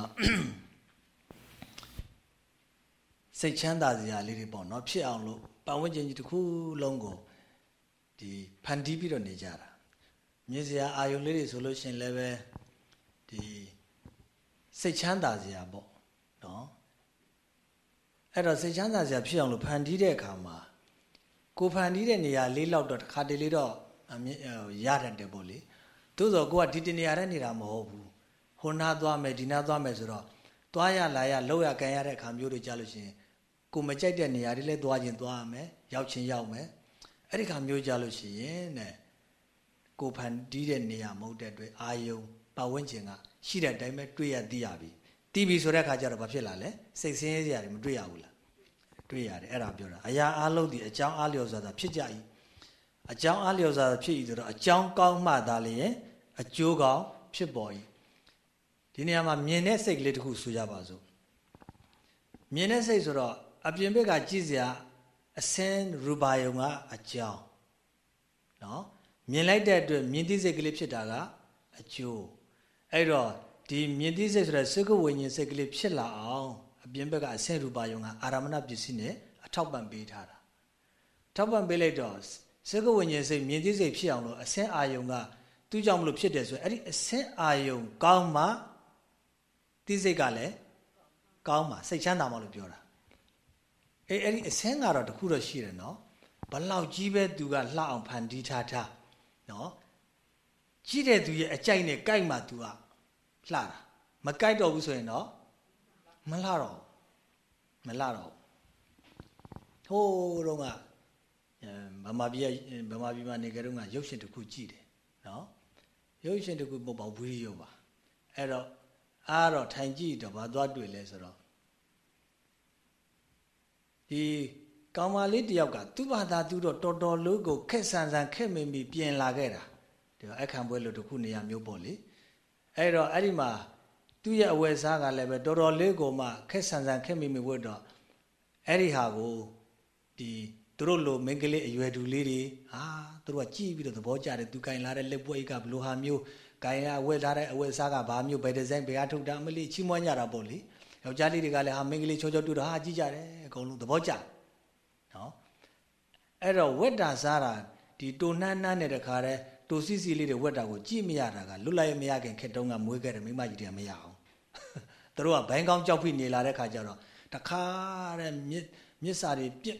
A: စိတ်ချမ်းသာစရာလေးတွေပေါ့နော်ဖြစ်အောင်လို့ပတ်ဝန်းကျင်ကြီးတစ်ခုလုံးကိုဒီဖန်တီးပြီးတော့နေကြတာမြင်စရာအာယုံလေးတွေဆိုလို့ရှိရင်လည်းပဲဒီစိတ်ချမ်းသာစရာပေါ့နော်အဲ့တော့စိတ်ချမ်းသာစရာဖြစ်အောင်လို့ဖန်တီးတဲ့အခါမှာကိုဖန်တီးတဲ့နေရာလေးလောက်တော့တစ်ခါတလေတော့ရတတ်တယ်ပေါ့လေသို့သောကိုကဒီတနေရာထဲနေတာမဟုတ်ဘူး ဟိုနာသွားမယ်ဒီနာသွားမယ်ဆိုတော့သွားရလာရလောက်ရကန်ရတဲ့အခါမျိုးတွေကြားလို့ရှိရင်ကိုမကြိုက်တဲ့နေရာတွေလည်းသွားခြင်းသွားရမယ်ရောက်ခြင်းရောက်မယ်အဲ့ဒီခါမျိုးကြားလို့ရှိရင်တဲ့ကိုဖန်တီးတဲ့နေရာမဟုတ်တဲ့အတွက်အာယုံပတ်ဝန်းကျင်ကရှိတဲ့အတိုင်းပဲတွေ့ရသိရပြီတီးပြီဆိုတဲ့အခါကျတော့ဘာဖြစ်လာလဲစိတ်ဆင်းရဲစရာတွေမတွေ့ရဘူးလားတွေ့ရတယ်အဲ့ဒါပြောတာအရာအလုံးဒီအကြောင်းအလျော်စွာသာဖြစ်ကြ၏အကြောင်းအလျော်စွာဖြစ်၏ဆိုတော့အကြောင်းကောင်းမှသာလျင်အကျိုးကောင်းဖြစ်ပေါ်၏ ဒီနေရာမှာမြင်တဲ့စိတ်ကလေးတစ်ခုဆိုကြပါစို့မြင်တဲ့စိတ်ဆိုတော့အပြင်ဘက်ကကြည့်စရာအစင်းရူပါယုံကအကြောင်းနော်မြင်လိုက်တဲ့အတွက်မြင်သိစိတ်ကလေးဖြစ်တာကအကျိုးအဲ့တော့ဒီမြင်သိစိတ်ဆိုတဲ့စကုဝိညာဉ်စိတ်ကလေးဖြစ်လာအောင်အပြင်ဘက်ကအစင်းရူပါယုံကအာရမဏပစ္စည်းနဲ့အထောက်ပံ့ပေးထားတာထောက်ပံ့ပေးလိုက်တော့စကုဝိညာဉ်စိတ်မြင်သိစိတ်ဖြစ်အောင်လို့အစင်းအာယုံကသူ့ကြောင့်မလို့ဖြစ်တယ်ဆိုအဲ့ဒီအစင်းအာယုံကောင်းမှ သိစိတ်ကလည်းကောင်းမှစိတ်ချမ်းသာမှလို့ပြောတာအေးအဲ့ဒီအစင်းကတော့တခုတော့ရှိတယ်နော်ဘလောက်ကြီးပဲသူကလှအောင်ဖန်တီးထားထားနော်ကြီးတဲ့သူရဲ့အကြိုက်နဲ့ကြိုက်မှသူကလှတာမကြိုက်တော့ဘူးဆိုရင်တော့မလှတော့မလှတော့ဟိုးတော့ကဗမာပြည်ဗမာပြည်မှာနေကြတော့ကရုပ်ရှင်တစ်ခုကြည့်တယ်နော်ရုပ်ရှင်တစ်ခုပေါ့ပေါ့ဝီဒီယိုပါအဲ့တော့ အားတော့ထိုင်ကြည့်တော့ဘာသွားတွေ့လဲဆိုတော့ဒီကောင်မလေးတယောက်ကသူ့ဘာသာသူတော့တော်တော်လို့ကိုခက်ဆန်ဆန်ခက်မင်မီပြင်လာခဲ့တာဒီအခန့်ပွဲလို့တခုနေရာမျိုးပေါ့လေအဲ့တော့အဲ့ဒီမှာသူ့ရဲ့အဝယ်စားကလည်းပဲတော်တော်လေးကိုမှခက်ဆန်ဆန်ခက်မင်မီဝတ်တော့အဲ့ဒီဟာကိုဒီသူတို့လိုမင်းကလေးအရွယ်တူလေးတွေဟာသူတို့ကကြည်ပြီးတော့သဘောကျတယ်သူကင်လာတဲ့လက်ပွဲကဘလိုဟာမျိုး ကင်ရဝယ်ထားတဲ့အဝယ်စားကဘာမျိုးဘယ်ဒီဇိုင်းဘယ်အထုတ်တာမလေးချီးမွမ်းကြတာပေါ့လေယောက်ျားလေးတွေကလည်းဟာမင်းကလေးချောချောတူတော့ဟာကြည့်ကြတယ်အကုန်လုံးသဘောကျနော်အဲ့တော့ဝက်တာစားတာဒီတိုနှမ်းနှမ်းနဲ့တခါတည်းတိုစီစီလေးတွေဝက်တာကိုကြည့်မရတာကလွတ်လိုက်မရခင်ခက်တုံးကမွေးခဲ့တယ်မိမကြီးတွေကမရအောင်သူတို့ကဘိုင်းကောင်းကြောက်ဖိနေလာတဲ့ခါကျတော့တခါတဲ့မြစ်မြစ်စာတွေပြစ်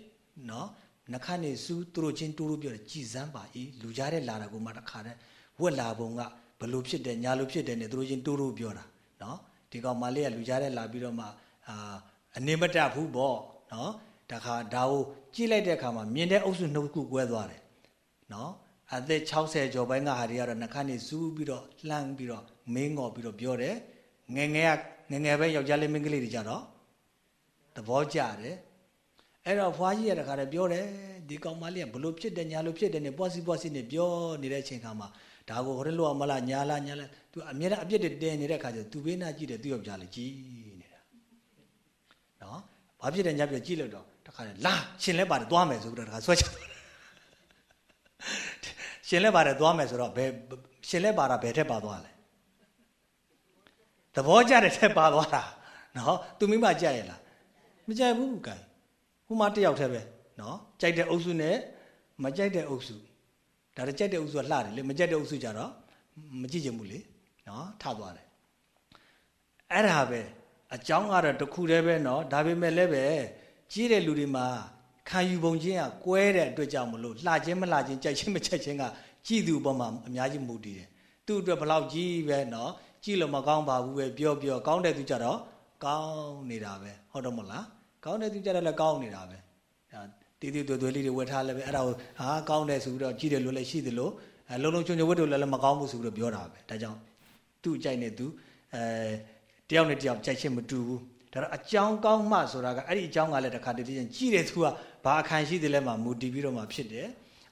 A: နော်နှခမ်းနေစူးသူတို့ချင်းတူတူပြောတယ်ကြည်စမ်းပါဤလူကြားတဲ့လာတာကိုမှတခါတဲ့ဝက်လာပုံက ဘလို့ဖြစ်တယ်ညာလို့ဖြစ်တယ်နဲ့သူတို့ချင်းတူတူပြောတာနော်ဒီကောင်မလေးကလူကြားတဲ့လာပြီးတော့မှအာအနေမတတ်ဘူးပေါ့နော်တခါဒါကိုကြည့်လိုက်တဲ့အခါမှာမြင်တဲ့အုပ်စုနှုတ်ခုကွဲသွားတယ်နော်အသက်60ကျော်ပိုင်းကဟာတွေကတော့နှခမ်းနေစူးပြီးတော့လှမ်းပြီးတော့မင်းငေါ်ပြီးတော့ပြောတယ်ငငယ်ကငငယ်ပဲယောက်ျားလေးမိန်းကလေးတွေကြတော့သဘောကျတယ်အဲ့တော့ဖွားကြီးရတဲ့ခါတည်းပြောတယ်ဒီကောင်မလေးကဘလို့ဖြစ်တယ်ညာလို့ဖြစ်တယ်နဲ့ပွားစီပွားစီနဲ့ပြောနေတဲ့အချိန်ခါမှာ ဒါကိုဟိုလို့မလားညာလားညာလား तू အမြဲတမ်းအပြစ်တွေတင်နေတဲ့ခါကျ तू ဘေးနာကြည့်တယ်သူ့ယောက်ျားလေးကြည်နေတာနော်ဘာဖြစ်တယ်ညာပြကြည့်လို့တော့တခါတည်းလာရှင်လဲပါတယ်သွားမယ်ဆိုပြီးတော့တခါဆွဲချရှင်လဲပါတယ်သွားမယ်ဆိုတော့ဘယ်ရှင်လဲပါတာဘယ်ထက်ပါသွားလဲသဘောကျတဲ့ထက်ပါသွားတာနော် तू မိမကြိုက်ရလားမကြိုက်ဘူးကဲဟိုမှာတယောက်တည်းပဲနော်ကြိုက်တဲ့အုပ်စုနဲ့မကြိုက်တဲ့အုပ်စု ဒါတကြိုက်တဲ့အုပ်စုကလှတယ်လေမကြိုက်တဲ့အုပ်စုကြတော့မကြည့်ချင်ဘူးလေနော်ထသွားတယ်အဲ့ဒါပဲအကြောင်းကတော့တခုတည်းပဲနော်ဒါပေမဲ့လည်းပဲကြီးတဲ့လူတွေမှာခံယူပုံချင်းကကွဲတဲ့အတွက်ကြောင့်မလို့လှခြင်းမလှခြင်းကြိုက်ခြင်းမကြိုက်ခြင်းကကြည်သူအပေါ်မှာအများကြီးမူတည်တယ်သူ့အတွက်ဘလောက်ကြီးပဲနော်ကြည့်လို့မကောင်းပါဘူးပဲပြောပြောကောင်းတဲ့သူကြတော့ကောင်းနေတာပဲဟုတ်တော့မလားကောင်းတဲ့သူကြတော့လည်းကောင်းနေတာပဲ တီးတီးသွေးသွေးလေးတွေဝတ်ထားလည်းပဲအဲ့ဒါကိုဟာကောင်းတယ်ဆိုပြီးတော့ကြည့်တယ်လို့လည်းရှိသလိုအဲလုံးလုံးချုံချုံဝတ်တယ်လည်းမကောင်းဘူးဆိုပြီးတော့ပြောတာပဲဒါကြောင့်သူ့အကြိုက်နဲ့သူအဲတယောက်နဲ့တယောက်ကြိုက်ချင်းမတူဘူးဒါတော့အကြောင်းကောင်းမှဆိုတာကအဲ့ဒီအကြောင်းကလည်းတစ်ခါတည်းချင်းကြည့်တယ်သူကဘာအခန့်ရှိတယ်လဲမှမူတည်ပြီးတော့မှဖြစ်တယ်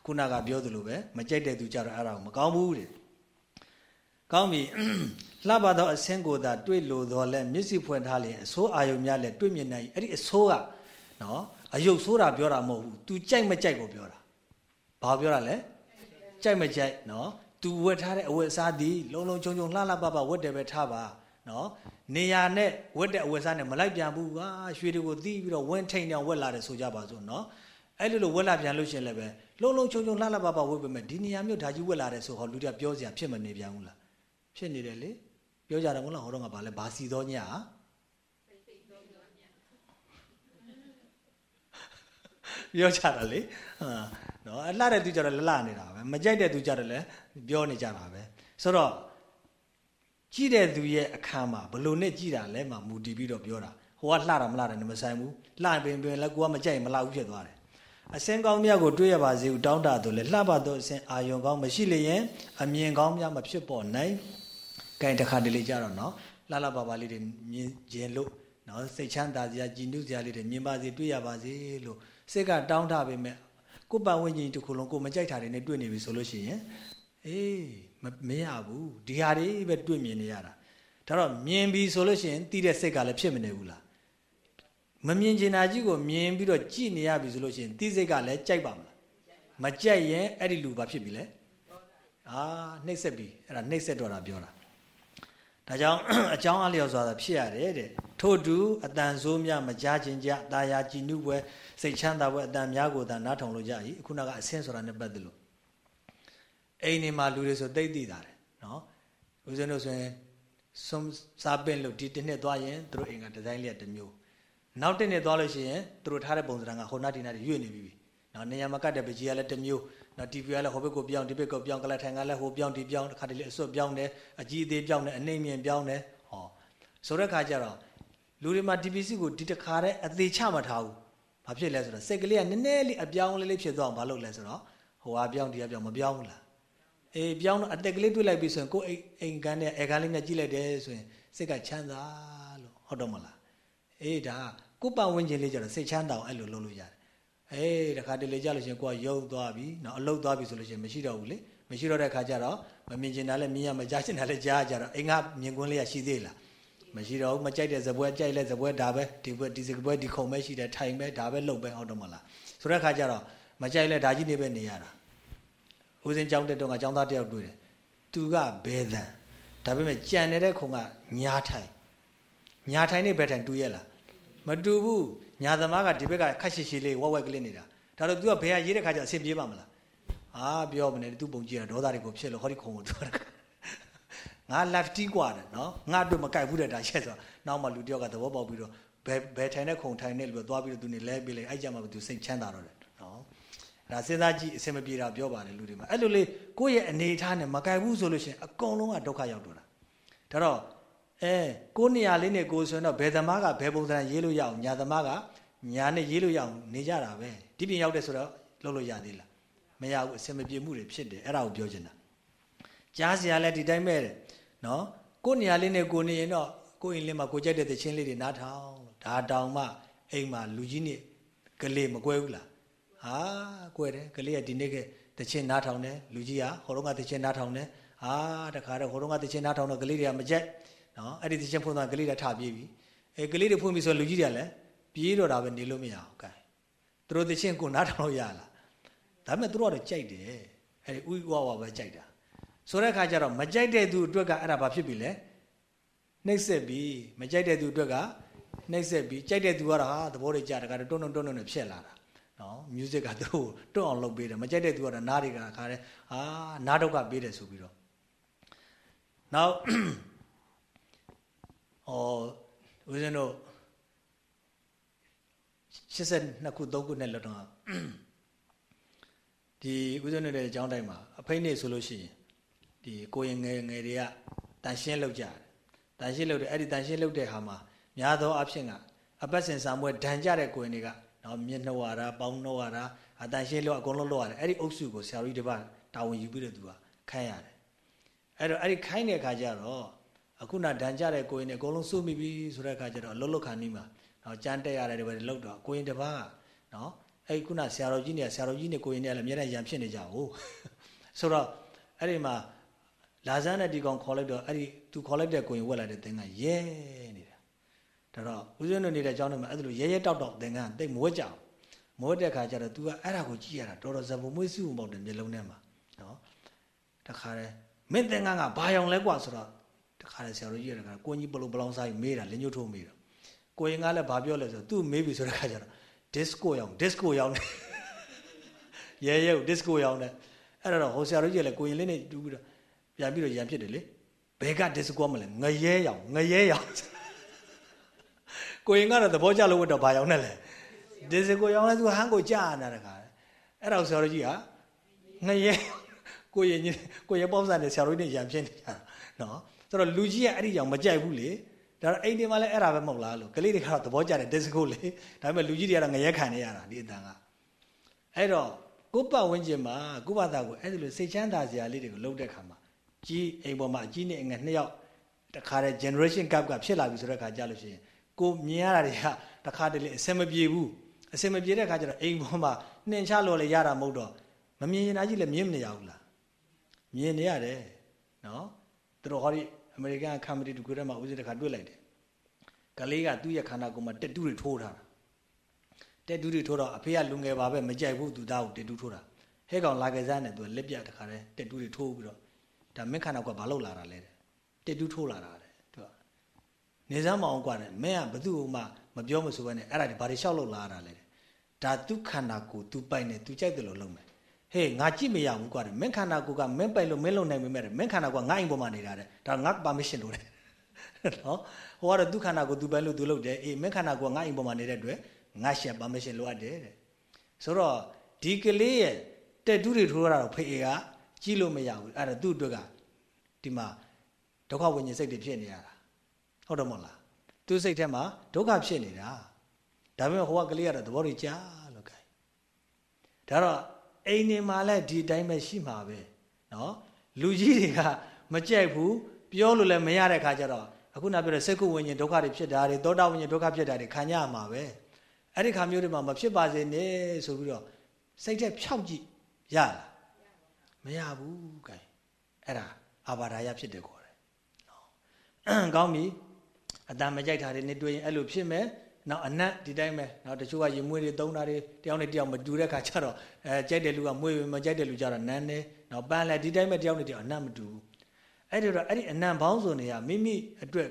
A: ခုနကပြောသလိုပဲမကြိုက်တဲ့သူကြတော့အဲ့ဒါကိုမကောင်းဘူးတဲ့ကောင်းပြီလှပသောအစင်းကိုသာတွေ့လို့တော့လဲမျက်စိဖွင့်ထားရင်အဆိုးအာယုံများလဲတွေ့မြင်နိုင်အဲ့ဒီအဆိုးကနော် အယုတ်ဆိုးတာပြောတာမဟုတ်ဘူး तू ကြိုက်မကြိုက်ကိုပြောတာဘာပြောတာလဲကြိုက်မကြိုက်နော် तू ဝတ်ထားတဲ့အဝတ်အစားသည်လုံလုံချုံချုံလှလှပပဝတ်တယ်ပဲထားပါနော်နေရာနဲ့ဝက်တဲ့အဝက်စားနဲ့မလိုက်ပြန်ဘူးကွာရွှေတွေကိုသီးပြီးတော့ဝင်းထိန်နေဝက်လာတယ်ဆိုကြပါစို့နော်အဲ့လိုလိုဝက်လာပြန်လို့ရှင်လည်းပဲလုံးလုံးချုံချုံလှလှပပဝက်ပေမဲ့ဒီနေရာမျိုးဓာကြီးဝက်လာတယ်ဆိုဟောလူတွေကပြောစရာဖြစ်မနေပြန်ဘူးလားဖြစ်နေတယ်လေပြောကြတယ်မဟုတ်လားဟောတော့ငါဘာလဲဘာစီသောည ပြောကြတာလေဟာနော်အလှတဲ့သူကြတော့လလနေတာပဲမကြိုက်တဲ့သူကြတော့လည်းပြောနေကြတာပဲဆိုတော့ကြည့်တဲ့သူရဲ့အခါမှာဘလို့နဲ့ကြည့်တာလဲမှမူတည်ပြီးတော့ပြောတာဟိုကလှတာမလှတာနဲ့မဆိုင်ဘူးလှပင်ပင်လည်းကိုကမကြိုက်မလှဘူးဖြစ်သွားတယ်အစင်ကောင်းမြတ်ကိုတွေးရပါစေဦးတောင်းတတော့လေလှပတော့အစင်အာယုံကောင်းမရှိလျင်အမြင်ကောင်းများမဖြစ်ပေါ်နိုင်ကဲတခါတလေကြတော့နော်လှလှပါပါလေးတွေမြင်ခြင်းလို့နော်စိတ်ချမ်းသာစရာကြည်နုစရာလေးတွေမြင်ပါစေတွေ့ရပါစေလို့ စိတ်ကတောင်းတပေမဲ့ကိုယ်ပတ်ဝန်းကျင်တစ်ခုလုံးကိုမကြိုက်တာတွေနဲ့တွေ့နေပြီဆိုလို့ရှိရင်အေးမရဘူးဒီဟာတွေပဲတွေ့မြင်နေရတာဒါတော့မြင်ပြီဆိုလို့ရှိရင်တီးတဲ့စိတ်ကလည်းဖြစ်မနေဘူးလားမမြင်ချင်တာကြီးကိုမြင်ပြီးတော့ကြည်နေရပြီဆိုလို့ရှိရင်တီးစိတ်ကလည်းကြိုက်ပါမလားမကြိုက်ရင်အဲ့ဒီလူဘာဖြစ်ပြီလဲအာနှိမ့်ဆက်ပြီအဲ့ဒါနှိမ့်ဆက်တော့တာပြောတာ ဒါကြောင့်အကြောင်းအလျော်စွာဖြစ်ရတယ်တဲ့ထို့တူအတန်ဆိုးများမကြားခြင်းကြတာယာကြည်နုပွဲစိတ်ချမ်းသာပွဲအတန်များကိုသာနားထောင်လို့ကြ၏ခုနကအဆင်းဆိုတာနဲ့ပတ်သက်လို့အိမ်နေမှာလူတွေဆိုတိတ်တိတာတယ်နော်ဦးဇင်းတို့ဆိုရင်စုံစားပင့်လို့ဒီတစ်နှစ်သွားရင်သူတို့အိမ်ကဒီဇိုင်းလေးတစ်မျိုးနောက်တစ်နှစ်သွားလို့ရှိရင်သူတို့ထားတဲ့ပုံစံကဟိုနာဒီနာတွေရွေ့နေပြီနော်နေရာမကတ်တဲ့ပကြီးကလည်းတစ်မျိုး နော် TV ကလည်းဟိုဘက်ကိုပြောင်းဒီဘက်ကိုပြောင်းကလထိုင်ကလည်းဟိုပြောင်းဒီပြောင်းတစ်ခါတလေအစွတ်ပြောင်းတယ်အကြီးအသေးပြောင်းတယ်အနှိမ့်မြင့်ပြောင်းတယ်ဟောဆိုတဲ့ခါကျတော့လူတွေမှာ DPC ကိုဒီတစ်ခါတည်းအသေးချမထားဘူးဘာဖြစ်လဲဆိုတော့စိတ်ကလေးကနည်းနည်းလေးအပြောင်းလေးလေးဖြစ်သွားအောင်မလုပ်လဲဆိုတော့ဟိုဟာပြောင်းဒီကပြောင်းမပြောင်းဘူးလားအေးပြောင်းတော့အသက်ကလေးတွေ့လိုက်ပြီဆိုရင်ကိုယ်အိမ်အိမ်ကန်းနဲ့အဲကန်းလေးနဲ့ကြည့်လိုက်တယ်ဆိုရင်စိတ်ကချမ်းသာလို့ဟုတ်တော့မလားအေးဒါကိုယ်ပတ်ဝန်းကျင်လေးကျတော့စိတ်ချမ်းသာအောင်အဲ့လိုလုပ်လို့ရတယ် အေးတခါတလေကြလို့ရှိရင်ကိုကယုံသွားပြီနော်အလုတ်သွားပြီဆိုလို့ရှိရင်မရှိတော့ဘူးလေမရှိတော့တဲ့ခါကျတော့မမြင်ကျင်တာလည်းမြင်ရမကြားကျင်တာလည်းကြားကြတော့အိမ်ကမြင်ကွင်းလေးရရှိသေးလားမရှိတော့ဘူးမကြိုက်တဲ့ဇပွဲကြိုက်လဲဇပွဲဒါပဲဒီပွဲဒီစပွဲဒီခုံပဲရှိတယ်ထိုင်ပဲဒါပဲလှုပ်ပဲဟုတ်တော့မလားဆိုတဲ့ခါကျတော့မကြိုက်လဲဒါကြီးနေပဲနေရတာဦးစင်းကြောင်းတဲ့တော့ကကြောင်းသားတယောက်တွေ့တယ်သူကဘဲသံဒါပေမဲ့ကြံနေတဲ့ခုံကညာထိုင်ညာထိုင်နေဘဲထိုင်တူရဲ့လားမတူဘူး ညာသမားကဒီဘက်ကခက်ရှိရှိလေးဝက်ဝက်ကလေးနေတာဒါတော့ तू ကဘယ်ဟာရေးတဲ့ခါကျအဆင်ပြေပါမလားအာပြောမနေသူပုံကြည့်တာဒေါသတွေကိုဖြစ်လို့ဟောဒီခုံကိုသူကငါ lefty กว่าတယ်နော်ငါတို့မကြိုက်ဘူးတဲ့ဒါချက်ဆိုနောက်မှလူတယောက်ကသဘောပေါက်ပြီးတော့ဘယ်ဘယ်ထိုင်တဲ့ခုံထိုင်တဲ့လူကသွားပြီးတော့သူနေလဲပေးလိုက်အဲ့ကြမှာသူစိတ်ချမ်းသာတော့တယ်နော်ဒါစဉ်းစားကြည့်အဆင်မပြေတာပြောပါတယ်လူတွေမှာအဲ့လိုလေကိုယ့်ရဲ့အနေအထားနဲ့မကြိုက်ဘူးဆိုလို့ရှိရင်အကုန်လုံးကဒုက္ခရောက်တော့တာဒါတော့ အဲကိုနေရာလေးနဲ့ကိုဆိုရင်တော့ဘယ်သမားကဘယ်ပုံစံရေးလို့ရအောင်ညာသမားကညာနဲ့ရေးလို့ရအောင်နေကြတာပဲဒီပြင်ရောက်တဲ့ဆိုတော့လုပ်လို့ရသေးလားမရဘူးအဆင်မပြေမှုတွေဖြစ်တယ်အဲ့ဒါကိုပြောချင်တာကြားစရာလည်းဒီတိုင်းပဲတဲ့နော်ကိုနေရာလေးနဲ့ကိုနေရင်တော့ကိုရင်လေးမှာကိုကြိုက်တဲ့သချင်းလေးတွေနားထောင်ဒါတောင်မှအိမ်မှာလူကြီးနေကလေးမကွဲဘူးလားဟာကွဲတယ်ကလေးကဒီနေ့ကသချင်းနားထောင်တယ်လူကြီးကဟိုတော့ကသချင်းနားထောင်တယ်ဟာတခါတော့ဟိုတော့ကသချင်းနားထောင်တော့ကလေးတွေကမကြိုက် နော်အဲ့ဒီသချင်းဖွင့်သွားကလေးတွေထပြေးပြီအဲကလေးတွေဖွင့်ပြီဆိုလူကြီးတွေကလည်းပြေးတော့တာပဲနေလို့မရအောင်ကဲသူတို့သချင်းကိုနားထောင်လို့ရလားဒါပေမဲ့သူတို့ကတော့ကြိုက်တယ်အဲ့ဒီဥဝဝပဲကြိုက်တာဆိုတဲ့အခါကျတော့မကြိုက်တဲ့သူအတွက်ကအဲ့ဒါဘာဖြစ်ပြီလဲနှိမ့်ဆက်ပြီမကြိုက်တဲ့သူအတွက်ကနှိမ့်ဆက်ပြီကြိုက်တဲ့သူကတော့ဟာသဘောတွေကြတကားတွန်းတွန်းတွန်းတွန်းနဲ့ဖြစ်လာတာနော် music ကသူတို့တွန်းအောင်လုပ်ပေးတယ်မကြိုက်တဲ့သူကတော့နားတွေကခါတယ်ဟာနားဒုက္ခပေးတယ်ဆိုပြီးတော့နောက် ဟောဦးဇင်းတို့82ခု3ခုနဲ့လွတ်တော့ဒီဦးဇင်းတို့ရဲ့အကြောင်းတိုင်းမှာအဖိနေဆိုလို့ရှိရင်ဒီကိုရင်ငယ်ငယ်တွေကတန်ရှင်းလောက်ကြတယ်တန်ရှင်းလောက်တယ်အဲ့ဒီတန်ရှင်းလောက်တဲ့ဟာမှာများသောအားဖြင့်ကအပတ်စဉ်စာမွဲဒဏ်ကြတဲ့ကိုရင်တွေကနော်မျက်နှာဝါတာပေါင်းနှောဝါတာအတန်ရှင်းလောက်အကုန်လုံးလောက်ရတယ်အဲ့ဒီအုပ်စုကိုဆရာကြီးတပတ်တာဝန်ယူပြီးတော့သူကခိုင်းရတယ်အဲ့တော့အဲ့ဒီခိုင်းတဲ့အခါကျတော့ အခုနဒဏ်ကြတဲ့ကိုရင်နဲ့အကုန်လုံးစုမိပြီဆိုတဲ့အခါကျတော့လှုပ်လှုပ်ခံမိမှာနော်ကြမ်းတက်ရတယ်တွေပဲလှုပ်တော့ကိုရင်တစ်ပါးကနော်အဲ့ခုနဆရာတော်ကြီးနဲ့ဆရာတော်ကြီးနဲ့ကိုရင်နဲ့လည်းအများနဲ့ရံဖြစ်နေကြဘူးဆိုတော့အဲ့ဒီမှာလာဇန်းနဲ့ဒီကောင်ခေါ်လိုက်တော့အဲ့ဒီသူခေါ်လိုက်တဲ့ကိုရင်ဝက်လိုက်တဲ့သင်္ကန်းရဲနေတာဒါတော့ဦးဇင်းတို့နေတဲ့ကျောင်းထဲမှာအဲ့ဒါလိုရဲရဲတောက်တောက်သင်္ကန်းတိတ်မဝက်ကြအောင်မဝက်တဲ့ခါကျတော့ तू ကအဲ့ဒါကိုကြည့်ရတာတော်တော်ဇဘုံမွေးစုံပေါက်တဲ့မျိုးလုံးထဲမှာနော်တခါတည်းမင်းသင်္ကန်းကဘာရောင်လဲကွာဆိုတော့ တခါလေဆရာတော်ကြီးကတခါကိုကြီးပလုံပလောင်စားပြီးမေးတာလက်ညှိုးထိုးမေးတာကိုရင်ကလည်းဘာပြောလဲဆိုတော့သူ့မေးပြီဆိုတဲ့ခါကျတော့ disco ရောင် disco ရောင်ရဲရဲ disco ရောင်တဲ့အဲ့တော့ဟိုဆရာတော်ကြီးကလည်းကိုရင်လေးနဲ့တူပြီးတော့ပြန်ပြီးတော့ရံဖြစ်တယ်လေဘယ်က disco မလဲငရဲရောင်ငရဲရောင်ကိုရင်ကတော့သဘောကျလို့ဝတ်တော့ဘာရောင်နဲ့လဲ disco ရောင်လဲသူဟန်းကိုကြာနာတခါအဲ့တော့ဆရာတော်ကြီးကငရဲကိုရင်ကိုရင်ပေါ့စားနေဆရာတော်ကြီးနဲ့ရံဖြစ်နေကြတာနော် ဆိုတော့လူကြီးကအဲ့ဒီကြောင့်မကြိုက်ဘူးလေဒါတော့အိမ်တွေမှာလည်းအဲ့ဒါပဲမဟုတ်လားလို့ကလေးတွေကတော့သဘောကျတယ် disco လေဒါပေမဲ့လူကြီးတွေကတော့ငရဲခံနေရတာဒီအတန်ကအဲ့တော့ကိုပတ်ဝန်းကျင်မှာကိုဘာသာကိုအဲ့ဒီလိုစိတ်ချမ်းသာစရာလေးတွေကိုလုပ်တဲ့ခါမှာကြီးအိမ်ပေါ်မှာအကြီးနဲ့အငယ်နှစ်ယောက်တခါတည်း generation gap ကဖြစ်လာပြီဆိုတဲ့ခါကြလို့ရှိရင်ကိုမြင်ရတာတွေကတခါတည်းလေအစင်မပြေဘူးအစင်မပြေတဲ့ခါကျတော့အိမ်ပေါ်မှာနှင်ချလို့လေရတာမဟုတ်တော့မမြင်ရင်အကြီးလည်းမြင်မနေရဘူးလားမြင်နေရတယ်နော်သူတို့ဟောဒီအ မေရိကန်ကမ္ဘာတီတူထဲမှာဦးစီးတစ်ခါတွေ့လိုက်တယ်ကလေးကသူ့ရဲ့ခန္ဓာကိုယ်မှာတက်တူးတွေထိုးထားတာတက်တူးတွေထိုးတော့အဖေကလူငယ်ပါပဲမကြိုက်ဘူးသူသားကိုတက်တူးထိုးတာဟဲကောင်လာကြစားနဲ့သူလက်ပြတစ်ခါတည်းတက်တူးတွေထိုးပြီးတော့ဒါမင်းခန္ဓာကိုယ်ကဘာလို့လာတာလဲတက်တူးထိုးလာတာတဲ့သူကနေစမ်းမအောင်กว่าနဲ့မင်းကဘသူ့ဟိုမှမပြောမဆိုဘဲနဲ့အဲ့ဒါဒီဘာတွေလျှောက်လို့လာတာလဲဒါသူခန္ဓာကိုယ်သူပိုက်နေသူကြိုက်တယ်လို့လုပ်မယ် ဟေးငါကြည့်မရဘူးကွာတဲ့မင်းခန္ဓာကိုယ်ကမင်းပိုက်လို့မင်းလုံနိုင်မိမဲ့မင်းခန္ဓာကိုယ်ကငါ့အိမ်ပေါ်မှာနေတာတဲ့ဒါငါ permission လို့တဲ့နော်ဟိုကတော့သူခန္ဓာကိုယ်သူပိုင်လို့သူလုပ်တယ်အေးမင်းခန္ဓာကိုယ်ကငါ့အိမ်ပေါ်မှာနေတဲ့အတွက်ငါရှက် permission လိုအပ်တယ်တဲ့ဆိုတော့ဒီကလေးရဲ့တက်တူးတွေထိုးရတာတော့ဖေကကြည့်လို့မရဘူးအဲ့ဒါသူ့အတွက်ကဒီမှာဒုက္ခဝိညာဉ်စိတ်တွေဖြစ်နေရတာဟုတ်တယ်မဟုတ်လားသူစိတ်ထဲမှာဒုက္ခဖြစ်နေတာဒါပေမဲ့ဟိုကကလေးကတော့သဘောတွေကြားလို့ခိုင်းဒါတော့ အိမ်တွေမှာလည်းဒီအတိုင်းပဲရှိမှာပဲနော်လူကြီးတွေကမကြိုက်ဘူးပြောလို့လည်းမရတဲ့ခါကျတော့အခုနပြောတဲ့စိတ်ကုဝိညာဉ်ဒုက္ခတွေဖြစ်တာတွေသောတာဝိညာဉ်ဒုက္ခဖြစ်တာတွေခံရမှာပဲအဲ့ဒီခါမျိုးတွေမှာမဖြစ်ပါစေနဲ့ဆိုပြီးတော့စိတ်ထဲဖြောက်ကြည့်ရလားမရဘူးကဲအဲ့ဒါအာဘာဒာယဖြစ်တယ်ခေါ်တယ်နော်ကောင်းပြီအတန်မကြိုက်တာတွေနဲ့တွေ့ရင်အဲ့လိုဖြစ်မယ် နောက်အနတ်ဒီတိုင်းပဲနောက်တချို့ကရင်မွေးတွေသုံးတာတွေတယောက်နဲ့တယောက်မတူတဲ့ခါကျတော့အဲကြိုက်တဲ့လူကမွေးမကြိုက်တဲ့လူကျတော့နန်းတယ်နောက်ပန်းလဲဒီတိုင်းပဲတယောက်နဲ့တယောက်အနတ်မတူဘူးအဲ့ဒီတော့အဲ့ဒီအနံပေါင်းစုံတွေကမိမိအတွက်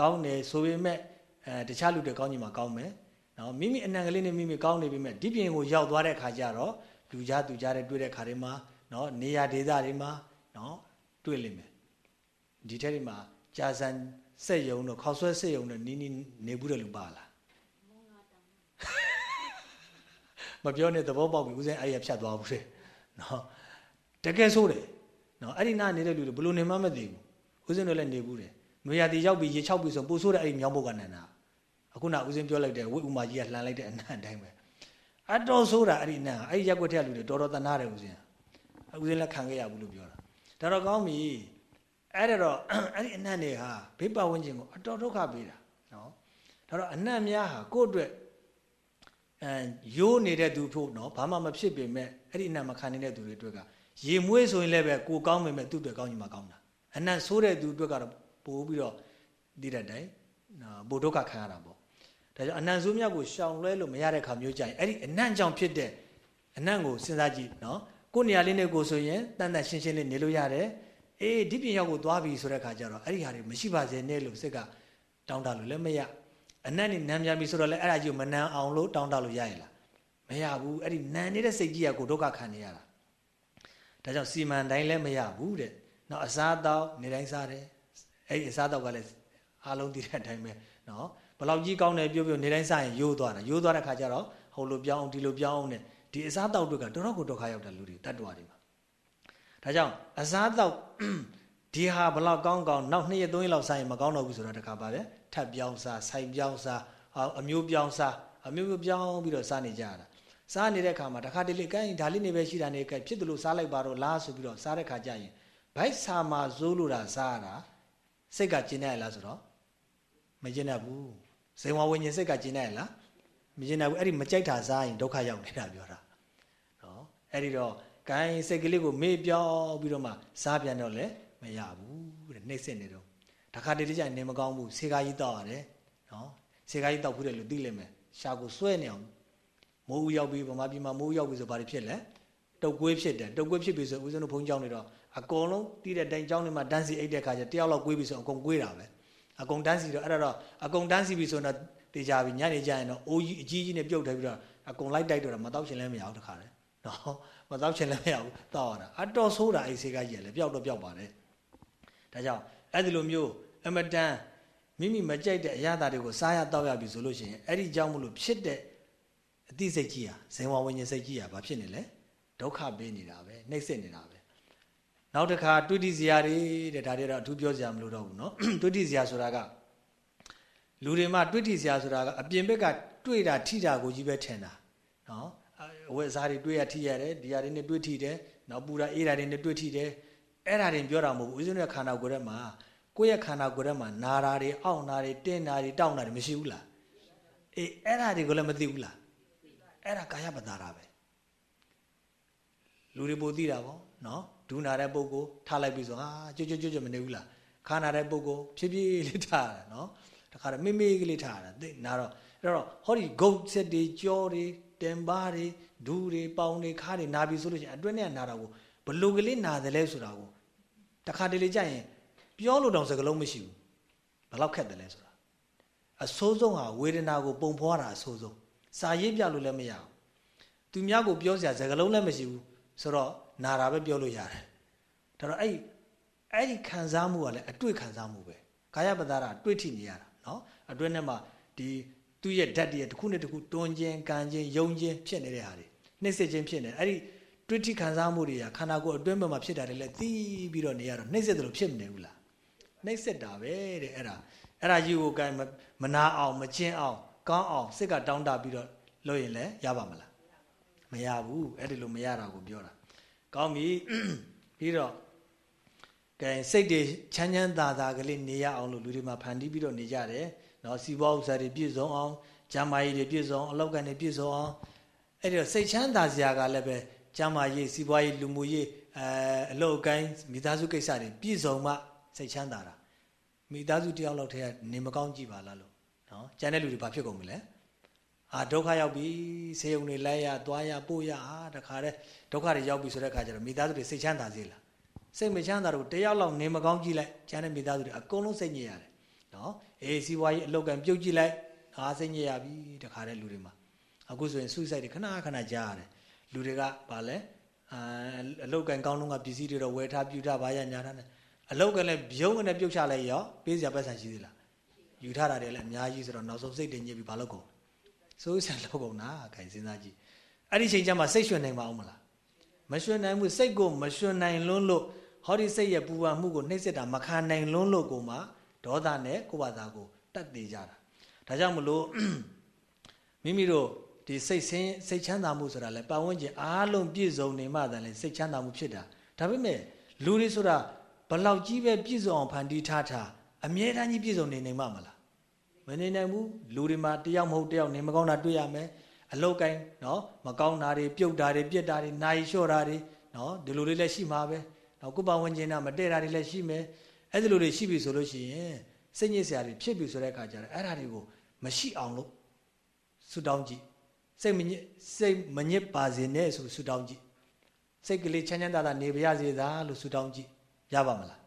A: ကောင်းတယ်ဆိုပေမဲ့အဲတခြားလူတွေကောင်းကြီးမှာကောင်းမယ်နော်မိမိအနံကလေးနဲ့မိမိကောင်းနေပြီမဲ့ဒီပြင်ကိုရောက်သွားတဲ့ခါကျတော့လူကြားသူကြားတဲ့တွေ့တဲ့ခါတွေမှာနော်နေရာဒေသတွေမှာနော်တွေ့လိမ့်မယ်ဒီထက်ဒီမှာကြာစံစက်ယုံတော့ခေါက်ဆွဲစက်ယုံတော့နီးနီးနေဘူးတဲ့လူပါလား မပြောနဲ့သဘောပေါက်ပြီဦးစင်းအဲ့ရဖြတ်သွားဘူးတဲ့နော်တကယ်ဆိုးတယ်နော်အဲ့ဒီနာနေတဲ့လူတွေဘလို့နေမှမသိဘူးဦးစင်းတို့လည်းနေဘူးတယ်နွေရတီရောက်ပြီးရေချောက်ပြီးဆိုပို့ဆိုးတဲ့အဲ့ဒီမြောင်းဘုတ်ကနန္ဒာအခုနဦးစင်းပြောလိုက်တယ်ဝိဥမာကြီးကလှန်လိုက်တဲ့အနံ့အတိုင်းပဲအတော်ဆိုးတာအဲ့ဒီအနံ့အဲ့ဒီရက်ွက်ထက်လူတွေတော်တော်တနာတယ်ဦးစင်းဦးစင်းလည်းခံခဲ့ရဘူးလို့ပြောတာဒါတော့ကောင်းပြီအဲ့ဒါတော့အဲ့ဒီအနံ့တွေဟာဘေးပတ်ဝန်းကျင်ကိုအတော်ဒုက္ခပေးတာနော်ဒါတော့အနံ့များဟာကိုယ့်အတွက် အဲရိုးနေတဲ့သူဖို့နော်ဘာမှမဖြစ်ပေမဲ့အဲ့ဒီအနံ့မခံနေတဲ့သူတွေအတွက်ကရေမွေးဆိုရင်လည်းပဲကိုကောင်းပေမဲ့သူ့အတွက်ကောင်းချင်မှကောင်းတာအနံ့ဆိုးတဲ့သူအတွက်ကတော့ပို့ပြီးတော့ဒီတဲ့တိုင်ပို့ဒုက္ခခံရတာပေါ့ဒါကြောင့်အနံ့ဆိုးမြတ်ကိုရှောင်လွဲလို့မရတဲ့ခါမျိုးကြရင်အဲ့ဒီအနံ့ကြောင့်ဖြစ်တဲ့အနံ့ကိုစဉ်းစားကြည့်နော်ကိုနေရာလေးနဲ့ကိုဆိုရင်တန်တန်ရှင်းရှင်းလေးနေလို့ရတယ်အေးဒီပြင်ရောက်ကိုသွားပြီဆိုတဲ့ခါကျတော့အဲ့ဒီဟာတွေမရှိပါစေနဲ့လို့စိတ်ကတောင်းတလို့လည်းမရ အနံ့နေနမ်းပြန်ပြီဆိုတော့လည်းအဲ့ဒါကြီးကိုမနမ်းအောင်လို့တောင်းတလို့ရရလားမရဘူးအဲ့ဒီနမ်းနေတဲ့စိတ်ကြီးကကိုဒုက္ခခံနေရတာဒါကြောင့်စီမံတိုင်းလည်းမရဘူးတဲ့နော်အစားတောက်နေတိုင်းစားတယ်အဲ့ဒီအစားတောက်ကလည်းအားလုံးသိတဲ့အတိုင်းပဲနော်ဘလောက်ကြီးကောင်းတယ်ပြောပြောနေတိုင်းစားရင်ယိုးသွားတာယိုးသွားတဲ့ခါကျတော့ဟိုလိုပြောင်းအောင်ဒီလိုပြောင်းအောင်နဲ့ဒီအစားတောက်တွေကတော်တော်ကိုဒုက္ခရောက်တဲ့လူတွေတတ်တော်တွေမှာဒါကြောင့်အစားတောက်ဒီဟာဘလောက်ကောင်းကောင်းနောက်2ရက်3ရက်လောက်စားရင်မကောင်းတော့ဘူးဆိုတော့တခါပါပဲ ထပ်ပြောင်းစားဆိုင်ပြောင်းစားအမျိုးပြောင်းစားအမျိုးမျိုးပြောင်းပြီးတော့စားနေကြတာစားနေတဲ့ခါမှာတခါတလေကိုင်းဒါလေးနေပဲရှိတာနေကဲဖြစ်တယ်လို့စားလိုက်ပါတော့လားဆိုပြီးတော့စားတဲ့ခါကျရင်ဘိုက်ဆာမှာဇိုးလို့တာစားရတာစိတ်ကကျင်နေရလားဆိုတော့မကျင်တတ်ဘူးဇေဝဝိညာဉ်စိတ်ကကျင်နေရလားမကျင်တတ်ဘူးအဲ့ဒီမကြိုက်တာစားရင်ဒုက္ခရောက်နေတာပြောတာနော်အဲ့ဒီတော့ကိုင်းစိတ်ကလေးကိုမေ့ပြောင်းပြီးတော့မှစားပြန်တော့လေမရဘူးတဲ့နှိမ့်စစ်နေတော့ တခါတလေကျရင်နေမကောင်းဘူးဆေကာကြီးတောက်ရတယ်နော်ဆေကာကြီးတောက်ဘူးတယ်လို့သိလိမ့်မယ်ရှာကိုစွဲနေအောင်မိုးဦးရောက်ပြီးဗမာပြည်မှာမိုးဦးရောက်ပြီးဆိုဘာတွေဖြစ်လဲတုတ်ကွေးဖြစ်တယ်တုတ်ကွေးဖြစ်ပြီဆိုဦးဇင်းတို့ဘုန်းကြီးကျောင်းနေတော့အကုန်လုံးတီးတဲ့တိုင်ကျောင်းတွေမှာတန်းစီအိတ်တဲ့ခါကျတယောက်လောက်ကွေးပြီဆိုအကုန်ကွေးတာပဲအကုန်တန်းစီတော့အဲ့တော့အကုန်တန်းစီပြီဆိုတော့တေချာပြီညနေကျရင်တော့အိုးကြီးအကြီးကြီးနဲ့ပြုတ်ထဲပြီးတော့အကုန်လိုက်တိုက်တော့မတော့ချင်လည်းမရဘူးတခါလေနော်မတော့ချင်လည်းမရဘူးတောက်ရတာအတော်ဆိုးတာအိတ်ဆေးကကြီးလည်းပျောက်တော့ပျောက်ပါတယ်ဒါကြောင့် အဲ့ဒီလိုမျိုးအမတန်မိမိမကြိုက်တဲ့အရာတွေကိုစားရတောက်ရပြီဆိုလို့ရှိရင်အဲ့ဒီကြောင့်မလို့ဖြစ်တဲ့အသိစိတ်ကြီးဟာဇင်ဝဝิญဉ်စိတ်ကြီးဟာဘာဖြစ်နေလဲဒုက္ခပေးနေတာပဲနှိပ်စက်နေတာပဲနောက်တစ်ခါတွေ့တိစရာတွေတဲ့ဒါတွေတော့အထူးပြောစရာမလိုတော့ဘူးเนาะတွေ့တိစရာဆိုတာကလူတွေမှာတွေ့တိစရာဆိုတာကအပြင်ဘက်ကတွေ့တာထိတာကိုကြီးပဲထင်တာเนาะအဝတ်အစားတွေတွေ့ရထိရတယ်ဒီဟာတွေနဲ့တွေ့ထိတယ်နောက်ပူတာအေးတာတွေနဲ့တွေ့ထိတယ် အဲ့ဒါတွေပြောတာမဟုတ်ဘူးဦးဇင်းရဲ့ခန္ဓာကိုယ်ထဲမှာကိုယ့်ရဲ့ခန္ဓာကိုယ်ထဲမှာနာတာတွေအောင့်တာတွေတင်းတာတွေတောင့်တာတွေမရှိဘူးလားအေးအဲ့ဒါတွေကိုလည်းမသိဘူးလားအဲ့ဒါကာယပတာရာပဲလူတွေပိုသိတာပေါ့နော်ဒူနာတဲ့ပုဂ္ဂိုလ်ထားလိုက်ပြီဆိုဟာကြွကြွကြွကြွမနေဘူးလားခါနာတဲ့ပုဂ္ဂိုလ်ဖြည်းဖြည်းလေးထားတာနော်တခါတော့မိမိကလေးထားတာသိနာတော့အဲ့တော့ဟောဒီဂုတ်ဆက်တွေကြောတွေတင်ပါတွေဒူတွေပေါင်တွေခါတွေနာပြီဆိုလို့ရှိရင်အတွင်းထဲနာတာကိုဘလို့ကလေးနာတယ်လဲဆိုတာကို တခါတလေကြရင်ပြောလို့တောင်စကားလုံးမရှိဘူးဘလောက်ခက်တယ်လဲဆိုတာအဆိုးဆုံးဟာဝေဒနာကိုပုံဖွားတာအဆိုးဆုံးစာရေးပြလို့လည်းမရဘူးသူများကိုပြောစရာစကားလုံးလည်းမရှိဘူးဆိုတော့နာတာပဲပြောလို့ရတယ်ဒါတော့အဲ့အဲ့ဒီခံစားမှုကလည်းအတွေ့ခံစားမှုပဲကာယပဒါရတွေ့ထိနေရတာเนาะအတွင်းထဲမှာဒီသူ့ရဲ့ဓာတ်တည်းတစ်ခုနဲ့တစ်ခုတွန်းခြင်းကန်ခြင်းယုံခြင်းဖြစ်နေတဲ့ဟာတွေနှိမ့်စစ်ခြင်းဖြစ်နေအဲ့ဒီ တွေ့ထိခံစားမှုတွေကခန္ဓာကိုယ်အတွင်းဘက်မှာဖြစ်တာတွေလည်းသိပြီးတော့နေရတော့နှိမ့်စစ်တယ်လို့ဖြစ်မနေဘူးလားနှိမ့်စစ်တာပဲတဲ့အဲ့ဒါအဲ့ဒါယူကိုကိုင်မနာအောင်မကျင်းအောင်ကောင်းအောင်စိတ်ကတောင်းတပြီးတော့လုပ်ရင်လည်းရပါမလားမရဘူးအဲ့ဒီလိုမရတာကိုပြောတာကောင်းပြီပြီးတော့ကဲစိတ်တွေချမ်းချမ်းသာသာကလေးနေရအောင်လို့လူတွေမှာဖန်တီးပြီးတော့နေကြတယ်နော်စီးပွားဥစ္စာတွေပြည့်စုံအောင်ကျမ်းမာရေးတွေပြည့်စုံအလောက်ကနေပြည့်စုံအောင်အဲ့ဒီတော့စိတ်ချမ်းသာစရာကလည်းပဲ ကျမ်းမာရေးစီးပွားရေးလူမှုရေးအဲအလောက်ကိုင်းမိသားစုကိစ္စတွေပြည့်စုံမှစိတ်ချမ်းသာတာမိသားစုတယောက်လောက်တည်းကနေမကောင်းကြည့်ပါလားလို့နော်ကျန်တဲ့လူတွေဘာဖြစ်ကုန်မလဲအာဒုက္ခရောက်ပြီဆေးရုံတွေလိုက်ရသွားရပို့ရအာတခါတည်းဒုက္ခတွေရောက်ပြီဆိုတဲ့အခါကျတော့မိသားစုတွေစိတ်ချမ်းသာစေလားစိတ်မချမ်းသာတော့တယောက်လောက်နေမကောင်းကြည့်လိုက်ကျန်တဲ့မိသားစုတွေအကုန်လုံးစိတ်ညစ်ရတယ်နော်အေးစီးပွားရေးအလောက်ကံပြုတ်ကြည့်လိုက်အာစိတ်ညစ်ရပြီတခါတည်းလူတွေမှာအခုဆိုရင် suicide တွေခဏခဏကြားရတယ် လူတွေကဗာလဲအာအလောက်ကံကောင်းတော့ကပစ္စည်းတွေတော့ဝယ်ထားပြုထားပါရညာထားတယ်အလောက်ကလည်းပြုံးကနေပြုတ်ချလိုက်ရောပေးစရာပတ်စံရှိသေးလားယူထားတာတွေလည်းအများကြီးဆိုတော့နောက်ဆုံးစိတ်တင်ညစ်ပြီးဘာလုပ်ကုန်စိုးစံလောက်ကုန်တာခိုင်စဉ်းစားကြည့်အဲ့ဒီချိန်ကျမှစိတ်ရွှင်နိုင်ပါအောင်မလားမရွှင်နိုင်ဘူးစိတ်ကိုမရွှင်နိုင်လွန်းလို့ဟောဒီစိတ်ရဲ့ပူပန်မှုကိုနှိမ့်စစ်တာမခံနိုင်လွန်းလို့ကိုမှဒေါသနဲ့ကိုယ့်ဘာသာကိုတတ်သေးကြတာဒါကြောင့်မလို့မိမိတို့ ဒီစိတ်ဆင်းစိတ်ချမ်းသာမှုဆိုတာလဲပတ်ဝန်းကျင်အားလုံးပြည့်စုံနေမှသာလဲစိတ်ချမ်းသာမှုဖြစ်တာဒါပေမဲ့လူတွေဆိုတာဘလောက်ကြီးပဲပြည့်စုံအောင်ဖန်တီးထားတာအမြဲတမ်းကြီးပြည့်စုံနေနိုင်မှာမလားမနေနိုင်ဘူးလူတွေမှာတယောက်မဟုတ်တယောက်နေမကောင်းတာတွေ့ရမယ်အလုတ်ကိုင်းနော်မကောင်းတာတွေပြုတ်တာတွေပြက်တာတွေနိုင်လျှော့တာတွေနော်ဒီလိုလေးလည်းရှိမှာပဲနော်ကိုပဝန်းကျင်ကမတည့်တာတွေလည်းရှိမယ်အဲ့ဒီလိုတွေရှိပြီဆိုလို့ရှိရင်စိတ်ညစ်စရာတွေဖြစ်ပြီဆိုတဲ့အခါကျတော့အဲ့ဒါတွေကိုမရှိအောင်လို့ဆူတောင်းကြည့် စိတ်မညစ်စိတ်မညစ်ပါစေနဲ့ဆိုဆူတောင်းကြည့်စိတ်ကလေးချမ်းချမ်းသာသာနေပါရစေသာလို့ဆူတောင်းကြည့်ရပါမလား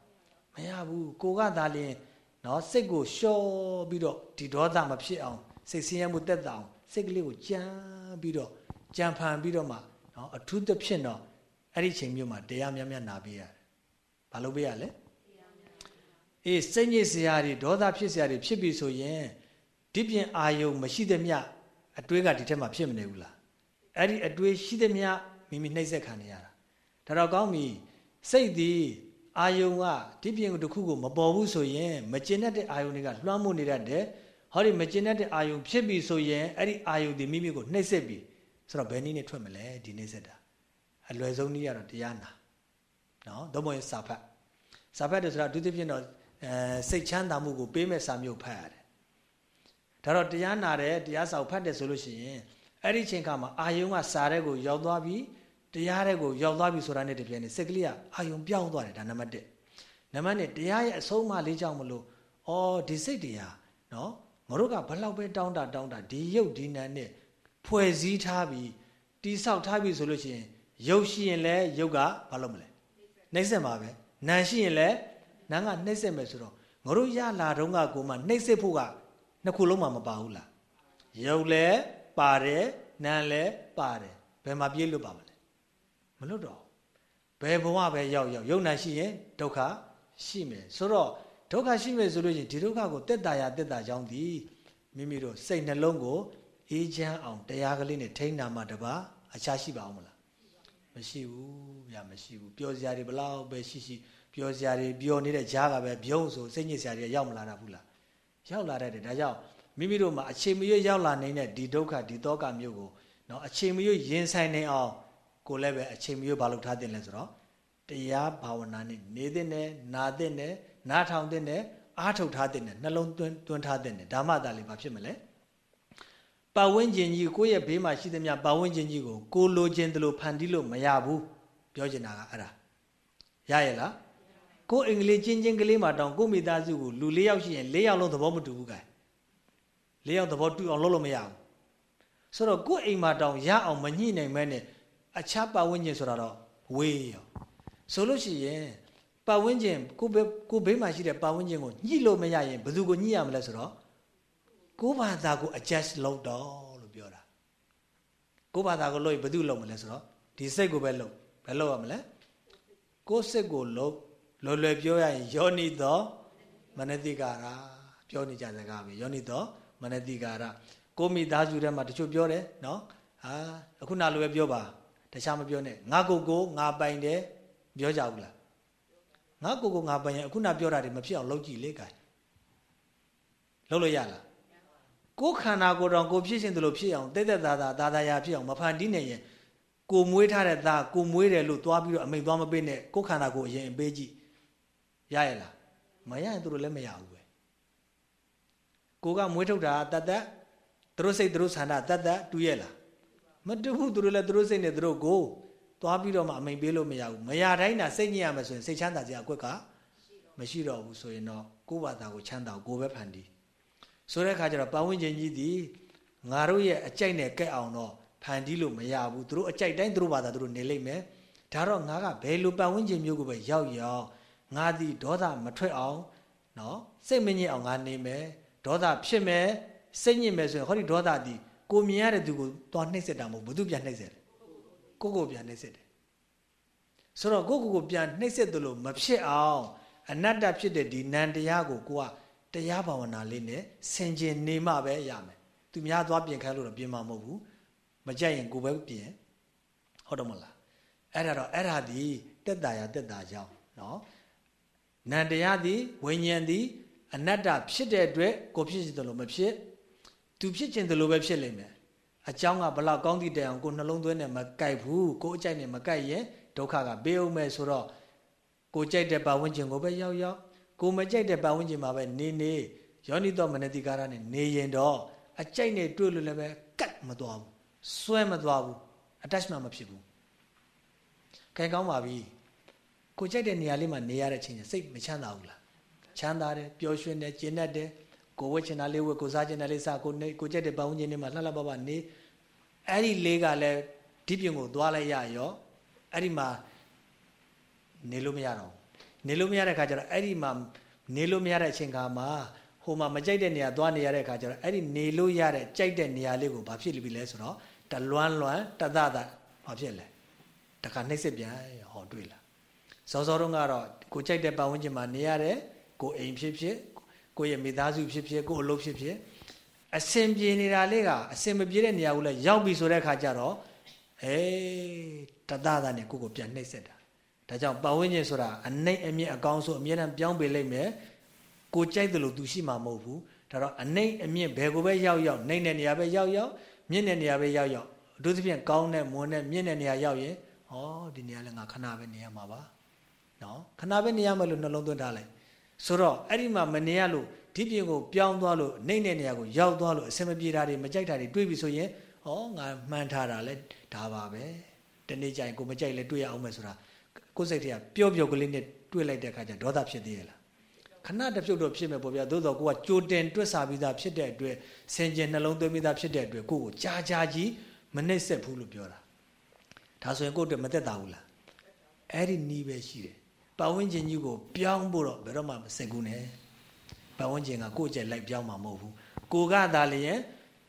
A: မရဘူးကိုကသာလျှင်နော်စိတ်ကိုလျှော့ပြီးတော့ဒီဒေါသမဖြစ်အောင်စိတ်ဆင်းရဲမှုတက်တာအောင်စိတ်ကလေးကိုကြမ်းပြီးတော့ကြံဖန်ပြီးတော့မှနော်အထူးသဖြင့်တော့အဲ့ဒီချိန်မျိုးမှာတရားများများနာပေးရတယ်။ဘာလို့ပေးရလဲ။အေးစိတ်ညစ်စရာတွေဒေါသဖြစ်စရာတွေဖြစ်ပြီဆိုရင်ဒီပြင်အာယုံမရှိသမျှ အတွေးကဒီထက်မှဖြစ်မနေဘူးလား။အဲ့ဒီအတွေးရှိသမျှမိမိနှိပ်စက်ခံနေရတာ။ဒါတော့ကောင်းပြီစိတ်သည်အာယုံကဒီပြင်တစ်ခုကိုမပေါ်ဘူးဆိုရင်မကျင်တတ်တဲ့အာယုံတွေကလွှမ်းမိုးနေတတ်တယ်ဟောဒီမကျင်တတ်တဲ့အာယုံဖြစ်ပြီဆိုရင်အဲ့ဒီအာယုံဒီမိမိကိုနှိပ်စက်ပြီဆိုတော့ဘယ်နည်းနဲ့ထွက်မလဲဒီနှိပ်စက်တာအလွယ်ဆုံးနည်းကတော့တရားနာနော်သို့မဟုတ်စာဖတ်စာဖတ်တယ်ဆိုတော့ဒုတိယဖြင့်တော့အဲစိတ်ချမ်းသာမှုကိုပေးမဲ့စာမျိုးဖတ်ရတယ် ဒါတော့တရားနာတယ်တရားစာကိုဖတ်တယ်ဆိုလို့ရှိရင်အဲ့ဒီချိန်ခါမှာအာယုံကစာတဲ့ကိုရောက်သွားပြီးတရားတဲ့ကိုရောက်သွားပြီဆိုတာနဲ့တပြိုင်နက်စိတ်ကလေးကအာယုံပြောင်းသွားတယ်ဒါနံပါတ်1နံပါတ်2တရားရဲ့အဆုံးအမလေးကြောင့်မလို့အော်ဒီစိတ်တရားနော်ငါတို့ကဘလောက်ပဲတောင်းတာတောင်းတာဒီရုပ်ဒီနာနဲ့ဖွဲ့စည်းထားပြီးတိဆောက်ထားပြီဆိုလို့ရှိရင်ရုပ်ရှိရင်လည်းရုပ်ကဘာလုပ်မလဲနှိမ့်ဆက်မှာပဲနာရှိရင်လည်းနာကနှိမ့်ဆက်မယ်ဆိုတော့ငါတို့ရလာတော့ကကိုမှနှိမ့်ဆက်ဖို့က နှစ်ခုလုံးမှမပါဘူးလားရုပ်လည်းပါတယ်နာလည်းပါတယ်ဘယ်မှာပြေးလို့ပါမလဲမလွတ်တော့ဘယ်ဘဝပဲရောက်ရောက်ယုံနာရှိရင်ဒုက္ခရှိမယ်ဆိုတော့ဒုက္ခရှိမယ်ဆိုလို့ရှိရင်ဒီဒုက္ခကိုတက်တာရတက်တာကြောင်းဒီမိမိတို့စိတ်နှလုံးကိုအေးချမ်းအောင်တရားကလေးနဲ့ထိန်းနာမှတပါအခြားရှိပါအောင်မလားမရှိဘူးဗျာမရှိဘူးပြောစရာတွေဘလောက်ပဲရှိရှိပြောစရာတွေပြောနေတဲ့ကြားကပဲပြုံးဆိုစိတ်ညစ်စရာတွေရောက်မလာတာဘူးလား ရောက်လာတတ်တယ်ဒါကြောင့်မိမိတို့မှာအချိန်မရွေးရောက်လာနေတဲ့ဒီဒုက္ခဒီတောကမျိုးကိုနော်အချိန်မရွေးရင်ဆိုင်နေအောင်ကိုလည်းပဲအချိန်မရွေးဘာလို့ထားတင်လဲဆိုတော့တရားဘာဝနာနဲ့နေတဲ့နဲ့နာတဲ့နဲ့နားထောင်တဲ့နဲ့အားထုတ်ထားတဲ့နဲ့နှလုံးသွင်းသွင်းထားတဲ့နဲ့ဒါမှသာလေဘာဖြစ်မလဲပတ်ဝန်းကျင်ကြီးကိုယ့်ရဲ့ဘေးမှာရှိသမျှပတ်ဝန်းကျင်ကြီးကိုကိုလိုချင်တယ်လို့ဖန်တီးလို့မရဘူးပြောချင်တာကအဲ့ဒါရရဲ့လား ကိုယ်အင်္ဂလိပ်ချင်းချင်းကလေးမှာတောင်ကိုမိသားစုကိုလူ၄ယောက်ရှိရင်၄ယောက်လုံးသဘောမတူဘူးကဲ၄ယောက်သဘောတူအောင်လုပ်လို့မရဘူးဆိုတော့ကိုယ်အိမ်မှာတောင်ရအောင်မညှိနိုင်မဲနဲ့အခြားပတ်ဝန်းကျင်ဆိုတာတော့ဝေးရောဆိုလို့ရှိရင်ပတ်ဝန်းကျင်ကိုဘေးကိုဘေးမှာရှိတဲ့ပတ်ဝန်းကျင်ကိုညှိလို့မရရင်ဘယ်သူကိုညှိရမလဲဆိုတော့ကိုဘာသာကို adjust လုပ်တော့လို့ပြောတာကိုဘာသာကိုလုပ်ရင်ဘယ်သူလုပ်မလဲဆိုတော့ဒီစိတ်ကိုပဲလုပ်ဘယ်လုပ်ရမလဲကိုစိတ်ကိုလုပ် လွယ်လွယ်ပြောရရင်ယောနိသောမနတိကာရပြောနေကြစကားပဲယောနိသောမနတိကာရကိုမိသားစုထဲမှာတချို့ပြောတယ်နော်ဟာအခုနလိုပဲပြောပါတခြားမပြောနဲ့ငါကိုကိုငါပိုင်တယ်ပြောကြဘူးလားငါကိုကိုငါပိုင်ရင်အခုနပြောတာတွေမဖြစ်အောင်လုပ်ကြည့်လေကဲလုပ်လို့ရလားကိုခန္ဓာကိုယ်တော်ကိုဖြစ်ရှင်သလိုဖြစ်အောင်တိတ်တက်သားသားသာသာယာဖြစ်အောင်မဖန်တီးနေရင်ကိုမွေးထားတဲ့သားကိုမွေးတယ်လို့သွားပြီးတော့အမိန်သွားမပေးနဲ့ကိုခန္ဓာကိုယ်အရင်ပေးကြည့် ရရလားမရရင်သူတို့လည်းမရဘူးပဲကိုကမွေးထုတ်တာတတ်တတ်သူတို့စိတ်သူတို့ဆန္ဒတတ်တတ်တူရဲ့လားမတူဘူးသူတို့လည်းသူတို့စိတ်နဲ့သူတို့ကိုသွားပြီးတော့မှအမိန်ပေးလို့မရဘူးမရတိုင်းတာစိတ်ညစ်ရမယ်ဆိုရင်စိတ်ချမ်းသာစရာအကွက်ကမရှိတော့ဘူးဆိုရင်တော့ကိုယ့်ဘာသာကိုချမ်းသာကိုပဲဖန်တီးဆိုတဲ့အခါကျတော့ပတ်ဝန်းကျင်ကြီးဒီငါတို့ရဲ့အကြိုက်နဲ့ကဲ့အောင်တော့ဖန်တီးလို့မရဘူးသူတို့အကြိုက်တိုင်းသူတို့ဘာသာသူတို့နေလိမ့်မယ်ဒါတော့ငါကဘယ်လိုပတ်ဝန်းကျင်မျိုးကိုပဲရောက်ရောက် ငါသည်ဒေါသမထွက်အောင်နော်စိတ်မညစ်အောင်ငါနေမယ်ဒေါသဖြစ်မယ်စိတ်ညစ်မယ်ဆိုရင်ဟောဒီဒေါသသည်ကိုမြင်ရတဲ့သူကိုသွားနှိမ့်ဆက်တာမဟုတ်ဘူးသူပြန်နှိမ့်ဆက်တယ်ကိုကိုပြန်နှိမ့်ဆက်တယ်ဆိုတော့ကိုကိုကိုပြန်နှိမ့်ဆက်တယ်လို့မဖြစ်အောင်အနတ္တဖြစ်တဲ့ဒီနံတရားကိုကိုကတရားဘာဝနာလေးနဲ့ဆင်ခြင်နေမှပဲရမယ်သူများသွားပြင်ခိုင်းလို့တော့ပြင်မှာမဟုတ်ဘူးမကြိုက်ရင်ကိုပဲပြင်ဟုတ်တော့မလားအဲ့ဒါတော့အဲ့ဒါဒီတက်တာရတက်တာကြောင်းနော် နန္တရားသည်ဝိညာဉ်သည် အနတ္တဖြစ်တဲ့အတွက်ကိုဖြစ်ခြင်းတယ်လို့မဖြစ်သူဖြစ်ခြင်းတယ်လို့ပဲဖြစ်လိမ့်မယ်အကြောင်းကဘလောက်ကောင်းသည့်တိုင်အောင်ကိုနှလုံးသွင်းနဲ့မကြိုက်ဘူးကိုအကြိုက်နဲ့မကြိုက်ရင်ဒုက္ခကပေးအောင်မဲ့ဆိုတော့ကိုကြိုက်တဲ့ပတ်ဝန်းကျင်ကိုပဲရောက်ရောက်ကိုမကြိုက်တဲ့ပတ်ဝန်းကျင်မှာပဲနေနေယောနိတော်မနတိကာရနဲ့နေရင်တော့အကြိုက်နဲ့တွေ့လို့လည်းပဲကတ်မသွားဘူးစွဲမသွားဘူး attachment မဖြစ်ဘူးခိုင်ကောင်းပါပြီ ကိုကြိုက်တဲ့နေရာလေးမှာနေရတဲ့ချိန်စိတ်မချမ်းသာဘူးလားချမ်းသာတယ်ပျော်ရွှင်တယ်ကျဉ်တ်တယ်ကိုဝတ်ချင်တာလေးဝတ်ကိုစားချင်တာလေးစားကိုနေကိုကြိုက်တဲ့ပတ်ဝန်းကျင်တွေမှာလှလှပပနေအဲ့ဒီလေးကလည်းဒီပြင်ကိုသွားလိုက်ရရောအဲ့ဒီမှာနေလို့မရတော့နေလို့မရတဲ့ခါကျတော့အဲ့ဒီမှာနေလို့မရတဲ့အချိန်ခါမှာဟိုမှာမကြိုက်တဲ့နေရာသွားနေရတဲ့ခါကျတော့အဲ့ဒီနေလို့ရတဲ့ကြိုက်တဲ့နေရာလေးကိုဘာဖြစ်လိမ့်ပြီလဲဆိုတော့တလွမ်းလွမ်းတသတာဘာဖြစ်လဲတခါနှိမ့်စစ်ပြန်ဟောတွေ့လား စောစောတုန်းကတော့ကိုကြိုက်တဲ့ပတ်ဝန်းကျင်မှာနေရတယ်ကိုအိမ်ဖြစ်ဖြစ်ကိုရဲ့မိသားစုဖြစ်ဖြစ်ကိုအလုပ်ဖြစ်ဖြစ်အစင်ပြေနေတာလေးကအစင်မပြေတဲ့နေရာကိုလည်းရောက်ပြီဆိုတဲ့ခါကျတော့အေးတသတာနဲ့ကိုကိုပြန်နှိမ့်စစ်တာဒါကြောင့်ပတ်ဝန်းကျင်ဆိုတာအနှိမ့်အမြင့်အကောင်းဆုံးအမြဲတမ်းပြောင်းပေးလိုက်မယ်ကိုကြိုက်တယ်လို့သူရှိမှာမဟုတ်ဘူးဒါတော့အနှိမ့်အမြင့်ဘယ်ကိုပဲရောက်ရောက်နှိမ့်တဲ့နေရာပဲရောက်ရောက်မြင့်တဲ့နေရာပဲရောက်ရောက်အထူးသဖြင့်ကောင်းတဲ့မွန်တဲ့မြင့်တဲ့နေရာရောက်ရင်ဟောဒီနေရာလည်းငါခဏပဲနေရမှာပါ နော်ခဏပဲနေရမယ်လို့နှလုံးသွင်းထားလိုက်ဆိုတော့အဲ့ဒီမှာမနေရလို့ဒီပြင်ကိုပြောင်းသွားလို့နှိမ့်တဲ့နေရာကိုရောက်သွားလို့အဆင်မပြေတာတွေမကြိုက်တာတွေတွေးပြီဆိုရင်ဩငါမှန်းထားတာလဲဒါပါပဲတနေ့ကျရင်ကိုမကြိုက်လဲတွေးရအောင်မယ်ဆိုတာကိုယ်စိတ်ထဲကပျော့ပျော့ကလေးနဲ့တွေးလိုက်တဲ့အခါကျဒေါသဖြစ်သေးရဲ့လားခဏတစ်ဖြုတ်တော့ဖြစ်မယ်ပေါ့ဗျာသို့တော့ကိုကကြိုတင်တွက်စာပြီးသားဖြစ်တဲ့အတွက်ဆင်ကျင်နှလုံးသွင်းပြီးသားဖြစ်တဲ့အတွက်ကိုကိုကြာကြာကြီးမနှိမ့်ဆက်ဘူးလို့ပြောတာဒါဆိုရင်ကိုယ့်အတွက်မသက်သာဘူးလားအဲ့ဒီနီးပဲရှိတယ် ပတ်ဝန်းကျင်ကြီးကိုပြောင်းဖို့တော့ဘယ်တော့မှမစင်ကူနဲ့ပတ်ဝန်းကျင်ကကိုယ့်ကြိုက်လိုက်ပြောင်းမှာမဟုတ်ဘူးကိုကသာလျင်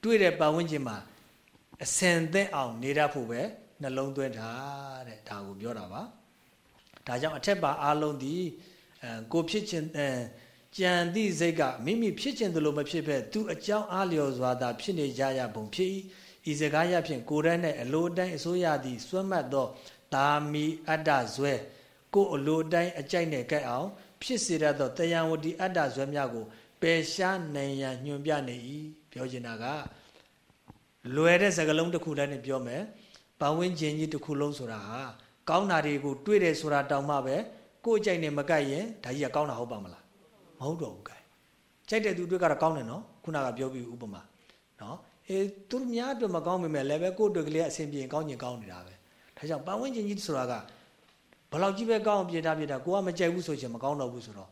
A: တွေ့တဲ့ပတ်ဝန်းကျင်မှာအစင်သက်အောင်နေတတ်ဖို့ပဲနှလုံးသွင်းတာတဲ့ဒါကိုပြောတာပါဒါကြောင့်အထက်ပါအားလုံးဒီအဲကိုဖြစ်ခြင်းအဲကြံသည့်စိတ်ကမိမိဖြစ်ခြင်းသလိုမဖြစ်ဘဲသူအကြောင်းအားလျော်စွာသာဖြစ်နေကြရပုံဖြစ်၏ဤစကားရဖြင့်ကိုယ်တည်းနဲ့အလိုတိုင်းအစိုးရသည်စွမ်းမှတ်သောတာမီအတ္တဇွဲ ကိုအလိုတိုင်းအကြိုက်နဲ့ကြိုက်အောင် ဖြစ်စေရသောတယံဝတိအတ္တဇွဲများကိုပယ်ရှားနိုင်ရန်ညွှန်ပြနေ၏ပြောချင်တာကလွယ်တဲ့စကားလုံးတစ်ခုတည်းနဲ့ပြောမယ်ပတ်ဝန်းကျင်ကြီးတစ်ခုလုံးဆိုတာဟာကောင်းတာတွေကိုတွေးတယ်ဆိုတာတောင်မှပဲကိုယ်ကြိုက်နေမကြိုက်ရင်ဒါကြီးကကောင်းတာဟုတ်ပါမလားမဟုတ်တော့ဘူးကဲကြိုက်တဲ့သူတွေကတော့ကောင်းတယ်နော်ခုနကပြောပြီးဥပမာနော်အေးသူများအတွက်မကောင်းပေမဲ့လည်းပဲကိုယ့်အတွက်ကလေးအဆင်ပြေရင်ကောင်းရင်ကောင်းနေတာပဲဒါကြောင့်ပတ်ဝန်းကျင်ကြီးဆိုတာက ဘလောက်ကြီးပဲကောင်းအောင်ပြေတာပြေတာကိုကမကြိုက်ဘူးဆိုရင်မကောင်းတော့ဘူးဆိုတော့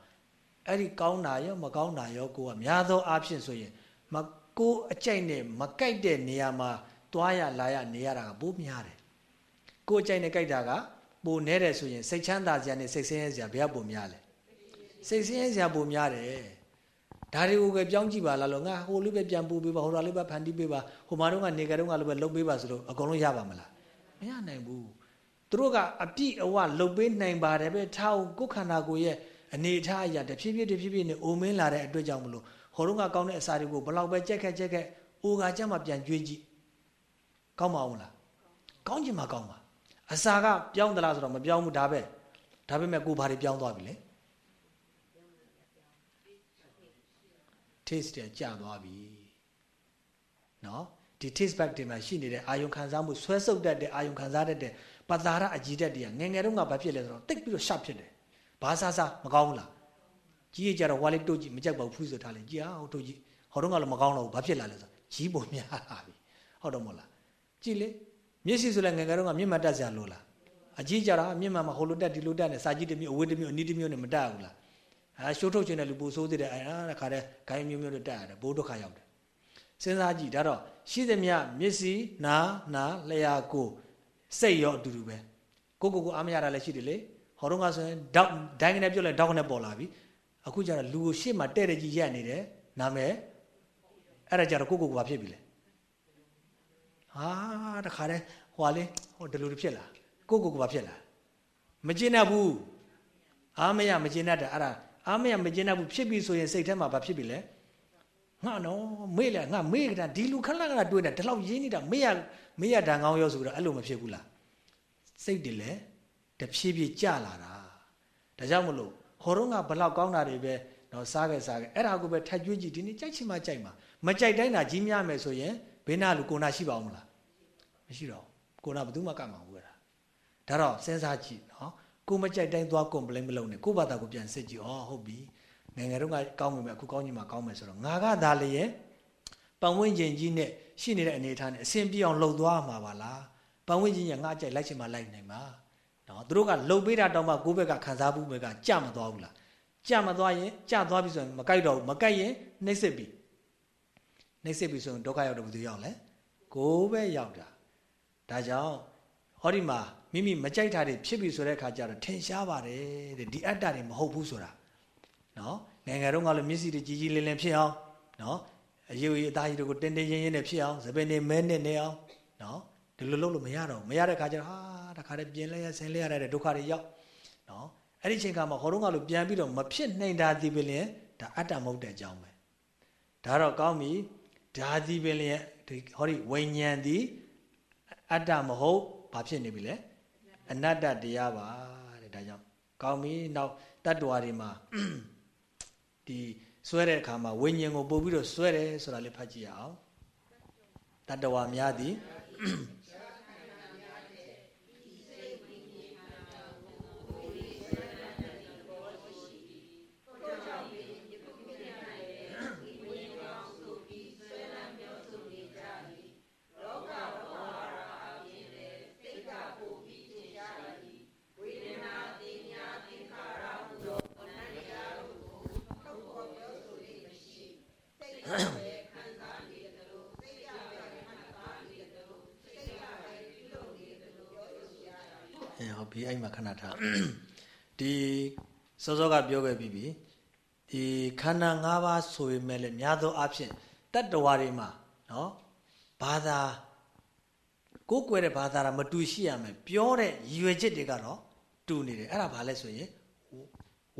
A: အဲ့ဒီကောင်းတာရောမကောင်းတာရောကိုကများသောအားဖြင့်ဆိုရင်မကိုအကြိုက်နဲ့မကြိုက်တဲ့နေရာမှာသွားရလာရနေရတာကပိုများတယ်ကိုအကြိုက်နဲ့ကြိုက်တာကပိုနဲတယ်ဆိုရင်စိတ်ချမ်းသာစရာနဲ့စိတ်ဆင်းရဲစရာဘယ်ကပိုများလဲစိတ်ဆင်းရဲစရာပိုများတယ်ဒါတွေကိုပဲပြောင်းကြည့်ပါလားလို့ငါဟိုလေးပဲပြန်ပို့ပေးပါဟိုတာလေးပဲဖန်တီးပေးပါဟိုမှာတော့ကနေကြတော့ငါလိုပဲလှုပ်ပေးပါဆိုလို့အကုန်လုံးရပါမလားမရနိုင်ဘူး သူတို့ကအပြည့်အဝလှုပ်ပေးနိုင်ပါတယ်ပဲထားအောင်ကိုယ်ခန္ဓာကိုယ်ရဲ့အနေအထားအရာတဖြည်းဖြည်းတဖြည်းဖြည်းနဲ့အိုမင်းလာတဲ့အတွက်ကြောင့်မလို့ဟိုတော့ကကောင်းတဲ့အစာတွေကိုဘလောက်ပဲကြက်ခက်ကြက်ခက်အိုကကြမှာပြန်ကြွေးကြည့်ကောင်းပါအောင်လားကောင်းချင်မှကောင်းပါအစာကပြောင်းသလားဆိုတော့မပြောင်းဘူးဒါပဲဒါပေမဲ့ကိုဘာတွေပြောင်းသွားပြီလဲ taste တဲ့ကြာသွားပြီเนาะဒီ taste bud တွေမှာရှိနေတဲ့အာယုံခံစားမှုဆွဲဆုပ်တတ်တဲ့အာယုံခံစားတတ်တဲ့ ပတာရအကြည်တက်တွေကငငယ်တုန်းကဘာဖြစ်လဲဆိုတော့တိတ်ပြီးတော့ရှပ်ဖြစ်တယ်ဘာစားစားမကောင်းဘူးလားကြီးရကြတော့ဝါလေးတို့ကြည့်မကြိုက်ပါဘူးဖူးဆိုထားလိုက်ကြည်အောင်တို့ကြည့်ဟောတော့ကလည်းမကောင်းတော့ဘူးဘာဖြစ်လာလဲဆိုကြီးပုံများလာပြီဟုတ်တော့မဟုတ်လားကြည်လေမျက်စိဆိုလည်းငငယ်တုန်းကမျက်မှတ်တက်စရာလိုလားအကြီးကြတာမျက်မှန်မှာဟိုလိုတက်ဒီလိုတက်နဲ့စာကြည့်တစ်မျိုးအဝေးတစ်မျိုးအနီးတစ်မျိုးနဲ့မတက်ဘူးလားအဲရှိုးထုတ်ခြင်းတဲ့လူပူဆိုးသေးတယ်အဲတခါတည်းဂိုင်းမျိုးမျိုးနဲ့တက်ရတယ်ဘိုးဒုက္ခရောက်တယ်စဉ်းစားကြည့်ဒါတော့ရှိသမျှမျက်စိနာနာလျှာကို စိတ်ရောအတူတူပဲကိုကိုကိုအားမရတာလည်းရှိတယ်လေဟောတော့ကဆိုရင်ဒေါက်ဒိုင်းကနေပြုတ်လဲဒေါက်ကနေပေါ်လာပြီအခုကျတော့လူကိုရှေ့မှာတဲ့တဲ့ကြီးရက်နေတယ်နာမည်အဲ့ဒါကြတော့ကိုကိုကိုဘာဖြစ်ပြီလဲဟာတခါတည်းဟွာလေးဟိုဒီလိုဖြစ်လာကိုကိုကိုဘာဖြစ်လာမကျင်တတ်ဘူးအားမရမကျင်တတ်တာအဲ့ဒါအားမရမကျင်တတ်ဘူးဖြစ်ပြီဆိုရင်စိတ်ထဲမှာဘာဖြစ်ပြီလဲ ငါနော်မေ့လေငါမေ့ကြတာဒီလူခဏခဏတွေ့နေတာဒီလောက်ရင်းနေတာမေ့ရမေ့ရတန်ကောင်းရောဆိုတော့အဲ့လိုမဖြစ်ဘူးလားစိတ်တွေလည်းတဖြည်းဖြည်းကြလာတာဒါကြောင့်မလို့ဟောတော့ငါဘလောက်ကောင်းတာတွေပဲတော့စားခဲ့စားခဲ့အဲ့ဒါကိုပဲထက်ကြွေးကြည့်ဒီနေ့ကြိုက်ချင်မှကြိုက်မှာမကြိုက်တိုင်းတာကြီးများမယ်ဆိုရင်ဘေးနာလူကိုနာရှိပါအောင်မလားမရှိတော့ကိုနာဘယ်သူမှကမှာဘူးအဲ့ဒါဒါတော့စဉ်းစားကြည့်နော်ကိုမကြိုက်တိုင်းသွား complain မလုပ်နဲ့ကိုဘာသာကိုပြန်စစ်ကြည့်ဩဟုတ်ပြီ ငယ်ငယ်တုန်းကကောင်းပြီမဲ့အခုကောင်းကြီးမှကောင်းမယ်ဆိုတော့ငါကသာလျက်ပတ်ဝန်းကျင်ကြီးနဲ့ရှိနေတဲ့အနေအထားနဲ့အဆင်ပြေအောင်လှုပ်သွားမှာပါလားပတ်ဝန်းကျင်ကငါကြိုက်လိုက်ချင်မှလိုက်နိုင်ပါနော်သူတို့ကလှုပ်ပေးတာတောင်မှကိုယ့်ဘက်ကခံစားဘူးဘက်ကကြမသွားဘူးလားကြမသွားရင်ကြသွားပြီဆိုရင်မကြိုက်တော့ဘူးမကြိုက်ရင်နှိမ့်စစ်ပြီနှိမ့်စစ်ပြီဆိုရင်ဒုက္ခရောက်တော့ဘယ်သူရောက်လဲကိုယ်ပဲရောက်တာဒါကြောင့်ဟောဒီမှာမိမိမကြိုက်တာတွေဖြစ်ပြီဆိုတဲ့အခါကျတော့ထင်ရှားပါတယ်တဲ့ဒီအတ္တတွေမဟုတ်ဘူးဆိုတာ နော်နိုင်ငံတော်ကလည်းမျက်စိတွေကြီးကြီးလင်းလင်းဖြစ်အောင်နော်အယုတ်ကြီးအသားကြီးတွေကိုတင်းတင်းရင်းရင်းနဲ့ဖြစ်အောင်သပင်တွေမဲနဲ့နေအောင်နော်ဒီလိုလုပ်လို့မရတော့မရတဲ့ခါကျတော့ဟာတခါတည်းပြင်လဲရဆင်းလဲရတဲ့ဒုက္ခတွေရောက်နော်အဲ့ဒီချိန်ခါမှာဟောတော့ကလို့ပြန်ပြီးတော့မဖြစ်နိုင်တာဒီပင်လျင်ဒါအတ္တမဟုတ်တဲ့အကြောင်းပဲဒါတော့ကောင်းပြီဒါဒီပင်လျင်ဒီဟောဒီဝိညာဉ်ဒီအတ္တမဟုတ်ဘာဖြစ်နေပြီလဲအနတ္တတရားပါတဲ့ဒါကြောင့်ကောင်းပြီနောက်တတ္တဝါတွေမှာ ဒီဆွဲတဲ့အခါမှာဝိညာဉ်ကိုပို့ပြီးတော့ဆွဲတယ်ဆိုတာလေးဖတ်ကြည့်ရအောင်တတ္တဝါများသည် အဲဟုတ်ပြီအဲ့မှာခဏထားဒီစောစောကပြောခဲ့ပြီးပြီဒီခန္ဓာ၅ပါးဆိုရင်လည်းများသောအားဖြင့်တတ္တဝါတွေမှာနော်ဘာသာကိုယ်ကွယ်တဲ့ဘာသာတာမတူရှိရမယ်ပြောတဲ့ရည်ရွယ်ချက်တွေကတော့တူနေတယ်အဲ့ဒါဘာလဲဆိုရင်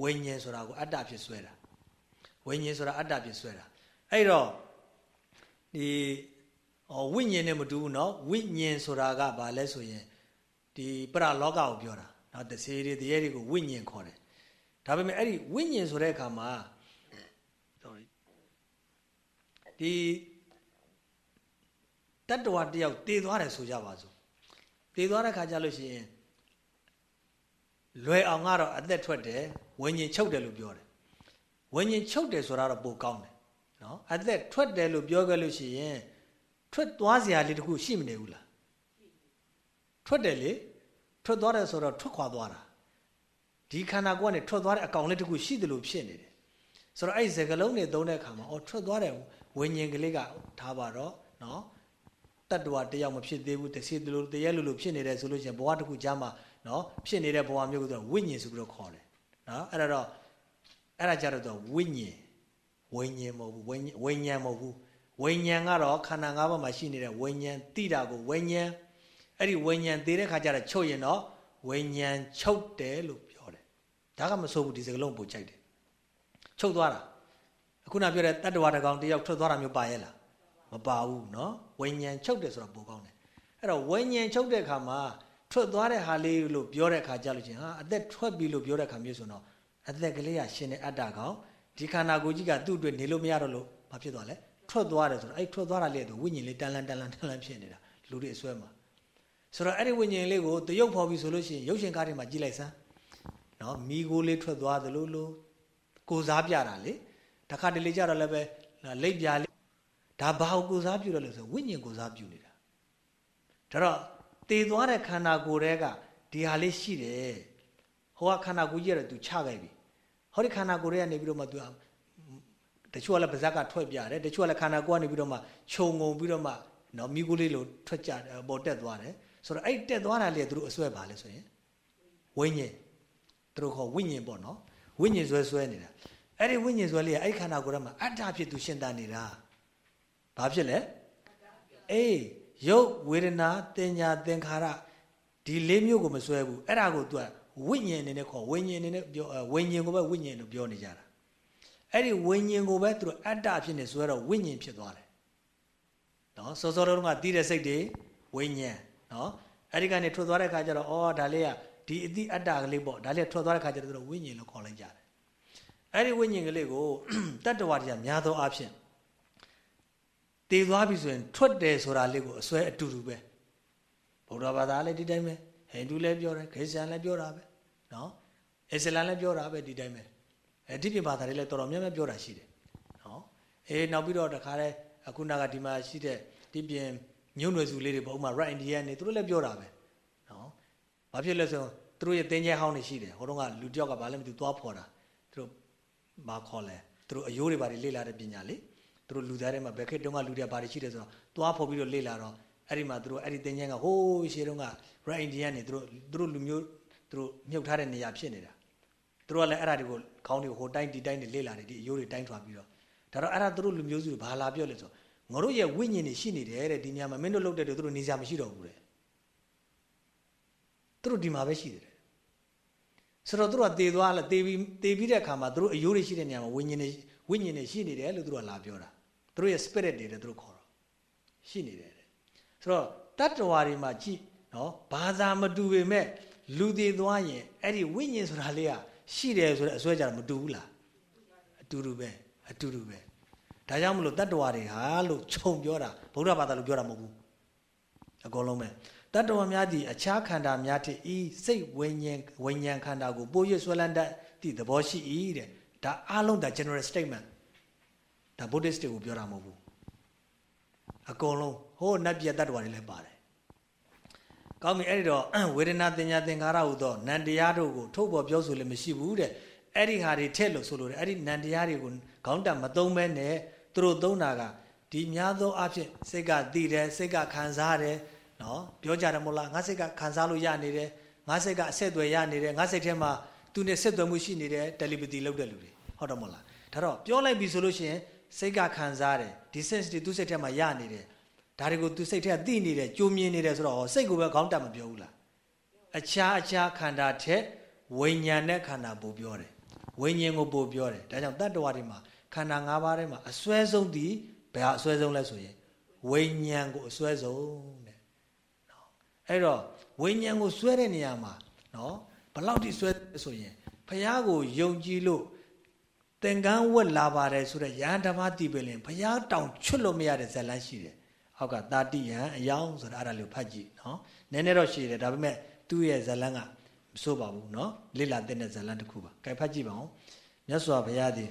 A: ဝိညာဉ်ဆိုတာကိုအတ္တဖြစ်ဆွဲတာဝိညာဉ်ဆိုတာအတ္တဖြစ်ဆွဲတာအဲ့တော့ဒီဝိညာဉ်နဲ့မတူဘူးเนาะဝိညာဉ်ဆိုတာကဘာလဲဆိုရင် ဒီပရလောကကိုပြောတာနော်တစေတွေတရေတွေကိုဝိညာဉ်ခေါ်တယ်ဒါပေမဲ့အဲ့ဒီဝိညာဉ်ဆိုတဲ့အခါမှာဒီတတ္တဝတယောက်တည်သွားတယ်ဆိုကြပါစို့တည်သွားတဲ့ခါကျလို့ရှိရင်လွယ်အောင်ကတော့အသက်ထွက်တယ်ဝိညာဉ်ချုပ်တယ်လို့ပြောတယ်ဝိညာဉ်ချုပ်တယ်ဆိုတာတော့ပိုကောင်းတယ်နော်အသက်ထွက်တယ်လို့ပြောခဲ့လို့ရှိရင်ထွက်သွားစရာလေးတခုရှိမနေဘူးလား ထွက်တယ်လေထွက်သွားတယ်ဆိုတော့ထွက်ခွာသွားတာဒီခန္ဓာကိုယ်ကနေထွက်သွားတဲ့အကောင်လေးတခုရှိတယ်လို့ဖြစ်နေတယ်ဆိုတော့အဲ့ဒီစကလုံးတွေသုံးတဲ့အခါမှာအော်ထွက်သွားတယ်ဝิญဉ်ကလေးကထားပါတော့နော်တတ္တဝတယောက်မဖြစ်သေးဘူးတစ်စီတလို့တရက်လို့လို့ဖြစ်နေတယ်ဆိုလို့ရှိရင်ဘဝတစ်ခုကြားမှာနော်ဖြစ်နေတဲ့ဘဝမျိုးကိုသူကဝိညာဉ်ဆိုပြီးတော့ခေါ်တယ်နော်အဲ့ဒါတော့အဲ့ဒါကြတော့သူကဝိညာဉ်ဝိညာဉ်မဟုတ်ဘူးဝိညာဉ်မဟုတ်ဘူးဝိညာဉ်ကတော့ခန္ဓာ၅ပါးမှာရှိနေတဲ့ဝိညာဉ်တိတာကိုဝိညာဉ် အဲ့ဒီဝိညာဉ်သေးတဲ့ခါကျတော့ချုပ်ရင်တော့ဝိညာဉ်ချုပ်တယ်လို့ပြောတယ်ဒါကမဆိုးဘူးဒီစကလုံးပို့ကြိုက်တယ်ချုပ်သွားတာအခုနပြောတဲ့တတ္တဝါတကောင်တယောက်ထွက်သွားတာမျိုးပါရဲ့လားမပါဘူးเนาะဝိညာဉ်ချုပ်တယ်ဆိုတော့ပိုကောင်းတယ်အဲ့တော့ဝိညာဉ်ချုပ်တဲ့အခါမှာထွက်သွားတဲ့ဟာလေးလို့ပြောတဲ့အခါကြလို့ချင်းဟာအသက်ထွက်ပြီလို့ပြောတဲ့အခါမျိုးဆိုတော့အသက်ကလေးကရှင်တဲ့အတ္တကောင်ဒီခန္ဓာကိုယ်ကြီးကသူ့အတွက်နေလို့မရတော့လို့ဘာဖြစ်သွားလဲထွက်သွားတယ်ဆိုတော့အဲ့ထွက်သွားတာလေးကဝိညာဉ်လေးတန်လန်တန်လန်တန်လန်ဖြစ်နေတာလူတွေအစွဲမှာ ဆိုတော့အဲ့ဒီဝိညာဉ်လေးကိုတရုပ်ဖော်ပြီးဆိုလို့ရှိရင်ရုပ်ရှင်ကားတွေမှာကြည့်လိုက်စမ်းနော်မိကိုလေးထွက်သွားသလိုလိုကိုစားပြတာလေတခါတလေကြတော့လည်းပဲလိပ်ပြလေးဒါဘာကိုကိုစားပြုတယ်လို့ဆိုဝိညာဉ်ကိုစားပြုနေတာဒါတော့တည်သွားတဲ့ခန္ဓာကိုယ်တွေကဒီဟာလေးရှိတယ်ဟိုကခန္ဓာကိုယ်ကြီးရတယ်သူချခဲ့ပြီဟောဒီခန္ဓာကိုယ်တွေကနေပြီးတော့မှသူတချို့ကလည်းပါဇက်ကထွက်ပြတယ်တချို့ကလည်းခန္ဓာကိုယ်ကနေပြီးတော့မှခြုံငုံပြီးတော့မှနော်မိကိုလေးလိုထွက်ကြပေါ်တက်သွားတယ် ဆိုတော့အဲ့တက်သွားတာလေးကသူတို့အစွဲပါလဲဆိုရင်ဝိညာဉ်သူတို့ခေါ်ဝိညာဉ်ပေါ့နော်ဝိညာဉ်ဆွဲဆွဲနေတာအဲ့ဒီဝိညာဉ်ဆွဲလေးကအဲ့ခန္ဓာကိုယ်ထဲမှာအတ္တဖြစ်သူရှင်တန်နေတာဘာဖြစ်လဲအေးရုပ်ဝေဒနာတင်ညာသင်္ခါရဒီလေးမျိုးကိုမစွဲဘူးအဲ့ဒါကို तू ဝိညာဉ်အနေနဲ့ခေါ်ဝိညာဉ်အနေနဲ့ပြောဝိညာဉ်ကိုပဲဝိညာဉ်လို့ပြောနေကြတာအဲ့ဒီဝိညာဉ်ကိုပဲသူတို့အတ္တဖြစ်နေစွဲတော့ဝိညာဉ်ဖြစ်သွားတယ်နော်စောစောတုန်းကတီးတဲ့စိတ်တွေဝိညာဉ် နော်အဲ့ဒီကနေထွက်သွားတဲ့ခါကျတော့အော်ဒါလေးကဒီအတိအတ္တကလေးပေါ့ဒါလေးထွက်သွားတဲ့ခါကျတော့သူတို့ဝိညာဉ်လို့ခေါ်လိုက်ကြတယ်အဲ့ဒီဝိညာဉ်ကလေးကိုတတ္တဝါတွေကများသောအားဖြင့်တည်သွားပြီဆိုရင်ထွက်တယ်ဆိုတာလေးကိုအစွဲအတူတူပဲဗုဒ္ဓဘာသာလည်းဒီတိုင်းပဲဟိန္ဒူလည်းပြောတယ်ခရစ်ယာန်လည်းပြောတာပဲနော်အစ္စလာမ်လည်းပြောတာပဲဒီတိုင်းပဲအဲဒီပြင်ဘာသာတွေလည်းတော်တော်များများပြောတာရှိတယ်နော်အေးနောက်ပြီးတော့တခါလဲအခုနကဒီမှာရှိတဲ့ဒီပြင် ညုံွယ်စုလေးတွေပေါ့ဥမာ right indian နေသူတို့လည်းပြောတာပဲနော်ဘာဖြစ်လဲဆိုတော့သူတို့ရဲ့တင်းကျဲဟောင်းနေရှိတယ်ဟိုတုန်းကလူတယောက်ကဘာလဲမသိသွားဖော်တာသူတို့ဘာခေါ်လဲသူတို့အယိုးတွေဘာတွေလေ့လာတဲ့ပညာလေသူတို့လူသားတွေမှာဘယ်ခေတ်တုန်းကလူတွေကဘာတွေရှိတယ်ဆိုတော့သွားဖော်ပြီးတော့လေ့လာတော့အဲ့ဒီမှာသူတို့အဲ့ဒီသင်္ချမ်းကဟိုးရှေးတုန်းက right indian နေသူတို့သူတို့လူမျိုးသူတို့မြုပ်ထားတဲ့နေရာဖြစ်နေတာသူတို့ကလည်းအဲ့ဒါတွေကိုခေါင်းတွေကိုဟိုတိုင်းဒီတိုင်းတွေလေ့လာတယ်ဒီအယိုးတွေတိုင်းထွာပြီးတော့ဒါတော့အဲ့ဒါသူတို့လူမျိုးစုတွေဘာလာပြောလဲဆို ငါတို့ရဲ့ဝိညာဉ်တွေရှိနေတယ်တဲ့ဒီနေရာမှာမင်းတို့လုပ်တဲ့တွေသူတို့နေရာမရှိတော့ဘူးတဲ့သူတို့ဒီမှာပဲရှိတယ်ဆိုတော့သူတို့ကတေသွားလားတေပြီးတေပြီးတဲ့အခါမှာသူတို့အယိုးတွေရှိတဲ့နေရာမှာဝိညာဉ်တွေဝိညာဉ်တွေရှိနေတယ်လို့သူတို့ကလာပြောတာသူတို့ရဲ့ spirit တွေတဲ့သူတို့ခေါ်တော့ရှိနေတယ်တဲ့ဆိုတော့တတ္တဝါတွေမှာကြည့်နော်ဘာသာမတူပေမဲ့လူတွေသွားရင်အဲ့ဒီဝိညာဉ်ဆိုတာလေးကရှိတယ်ဆိုတဲ့အစွဲကြတော့မတူဘူးလားအတူတူပဲအတူတူပဲ ဒါကြောင့်မလို့တတ္တဝါတွေဟာလို့ခြုံပြောတာဗုဒ္ဓဘာသာလို့ပြောတာမဟုတ်ဘူးအကုန်လုံးပဲတတ္တဝါများသည်အခြားခန္ဓာများထက်ဤစိတ်ဝိညာဉ်ဝိညာဉ်ခန္ဓာကိုပို၍ဆွဲလန်းတတ်သည့်သဘောရှိ၏တဲ့ဒါအားလုံးဒါ general statement ဒါ Buddhist တွေကိုပြောတာမဟုတ်ဘူးအကုန်လုံးဟိုနတ်ပြည်တတ္တဝါတွေလည်းပါတယ်ကောင်းပြီအဲ့ဒီတော့ဝေဒနာတင်ညာသင်္ခါရဟူသောနန္တရားတို့ကိုထုတ်ပေါ်ပြောဆိုလည်းမရှိဘူးတဲ့အဲ့ဒီဟာတွေထက်လို့ဆိုလို့တယ်အဲ့ဒီနန္တရားတွေကိုခေါင်းတက်မသုံးမဲနဲ့ သူတို့သုံးတာကဒီများသောအဖြစ်စိတ်ကတည်တယ်စိတ်ကခံစားတယ်နော်ပြောကြတယ်မို့လားငါစိတ်ကခံစားလို့ရနေတယ်
B: ငါစိတ်ကအဆက်အသွယ်ရနေတယ်ငါစိတ်ထဲမှာသူနဲ့ဆက်သွယ်မှုရှိနေတယ်တယ်လီပတီလုပ်တဲ့လူတွေဟုတ်တယ်မဟုတ်လားဒါတော့ပြောလိုက်ပြီဆိုလို့ရှိရင်စိတ်ကခံစားတယ်ဒီ sense တွေသူစိတ်ထဲမှာရနေတယ်ဒါတွေကိုသူစိတ်ထဲကသိနေတယ်ကြိုးမြင်နေတယ်ဆိုတော့စိတ်ကိုပဲခေါင်းတက်မပြောဘူးလားအခြားအခြားခန္ဓာထက်ဝိညာဉ်နဲ့ခန္ဓာပို့ပြောတယ်ဝိညာဉ်ကိုပို့ပြောတယ်ဒါကြောင့်တတ္တဝါတွေမှာ ခန္ဓာ၅ပါးထဲမှာအစွဲဆုံးသည်ဘယ်ဟာအစွဲဆုံးလဲဆိုရင်ဝိညာဉ်ကိုအစွဲဆုံးတဲ့နော်အဲ့တော့ဝိညာဉ်ကိုစွဲတဲ့နေရာမှာနော်ဘလောက်ထိစွဲဆိုရင်ဖះကိုယုံကြည်လို့သင်္ကန်းဝက်လာပါတယ်ဆိုတော့ယဟန်ဓမ္မတိပဲလင်ဖះတောင်ချွတ်လို့မရတဲ့ဇလန်းရှိတယ်အောက်ကတာတိယံအယောင်ဆိုတာအဲ့ဒါလေးဖတ်ကြည့်နော်နည်းနည်းတော့ရှိတယ်ဒါပေမဲ့သူ့ရဲ့ဇလန်းကမဆိုးပါဘူးနော်လိလာတဲ့ဇလန်းတစ်ခုပါကြိုက်ဖတ်ကြည့်ပါဦးမြတ်စွာဘုရားသည်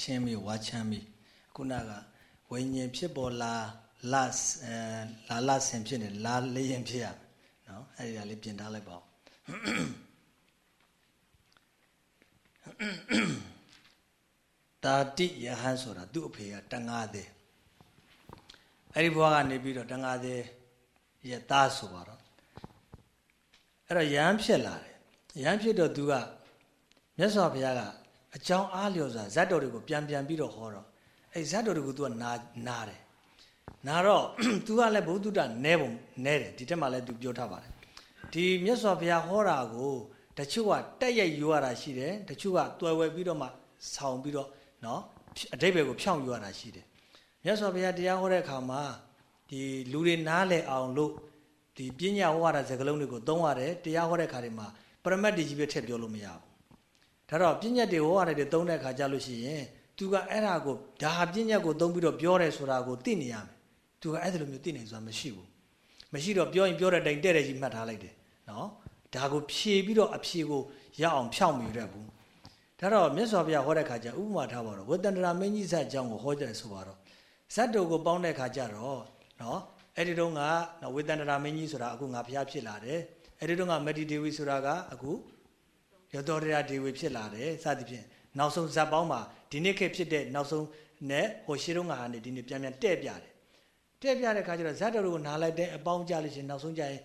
B: ချင်းပြီးဝါချမ်းပြီးခုနကဝိညာဉ်ဖြစ်ပေါ်လာလအဲလာလဆင်ဖြစ်နေလာလျင်ဖြစ်ရနော်အဲ့ဒီကလေးပြင်ထားလိုက်ပါဦးတာတိယဟန်ဆိုတာသူ့အဖေကတန်ငါသေးအဲ့ဒီဘွားကနေပြီးတော့တန်ငါသေးရသားဆိုပါတော့အဲ့တော့ယဟန်ဖြစ်လာတယ်ယဟန်ဖြစ်တော့သူကမြတ်စွာဘုရားက အကြောင်းအားလျော်စွာဇတ်တော်တွေကိုပြန်ပြန်ပြီးတော့ဟောတော့အဲ့ဇတ်တော်တွေကို तू ကနာနာတယ်နာတော့ तू ကလည်းဘုဒ္ဓတနဲပုံနဲတယ်ဒီတက်မှာလည်း तू ပြောထားပါတယ်ဒီမြတ်စွာဘုရားဟောတာကိုတချို့ကတက်ရိုက်ယူရတာရှိတယ်တချို့ကတွယ်ဝဲပြီးတော့မှဆောင်းပြီးတော့เนาะအတိတ်ဘယ်ကိုဖြောင်းယူရတာရှိတယ်မြတ်စွာဘုရားတရားဟောတဲ့အခါမှာဒီလူတွေနားလည်အောင်လို့ဒီပညာဟောရတာစကားလုံးတွေကိုသုံးရတယ်တရားဟောတဲ့အခါတွေမှာပရမတ်တကြီးပဲထည့်ပြောလို့မရဘူး ဒါတော့ပြဉ္ညတ်တွေဟောရတယ်တွေသုံးတဲ့အခါကြလို့ရှိရင်သူကအဲ့ဒါကိုဒါဟာပြဉ္ညတ်ကိုသုံးပြီးတော့ပြောတယ်ဆိုတာကိုသိနေရမယ်
A: သူကအဲ့ဒါလိုမျိုးသိနိုင်စွာမရှိဘူးမရှိတော့ပြောရင်ပြောတဲ့အတိုင်းတဲ့တဲ့ကြီးမှတ်ထားလိုက်တယ်နော်ဒါကိုဖြေပြီးတော့အဖြေကိုရအောင်ဖြောင့်မြူတတ်ဘူးဒါတော့မြတ်စွာဘုရားဟောတဲ့ခါကျဥပမာထားပါတော့ဝတ္တန္တရာမင်းကြီးဇတ်အကြောင်းကိုဟောကြတယ်ဆိုပါတော့ဇတ်တော်ကိုပေါင်းတဲ့ခါကျတော့နော်အဲ့ဒီတုန်းကနော်ဝေတန္တရာမင်းကြီးဆိုတာအခုငါဘုရားဖြစ်လာတယ်အဲ့ဒီတုန်းကမက်ဒီဒေဝီဆိုတာကအခု ရတောရဒေဝီဖြစ်လာတယ်စသဖြင့်နောက်ဆုံးဇတ်ပေါင်းမှာဒီနေ့ခေတ်ဖြစ်တဲ့နောက်ဆုံးနဲ့ဟိုရှိတုန်းကဟာနေဒီနေ့ပြန်ပြန်တဲ့ပြတယ်တဲ့ပြတဲ့ခါကျတော့ဇတ်တော်ကိုနားလိုက်တဲ့အပေါင်းကြလို့ရှိရင်နောက်ဆုံးကြရင်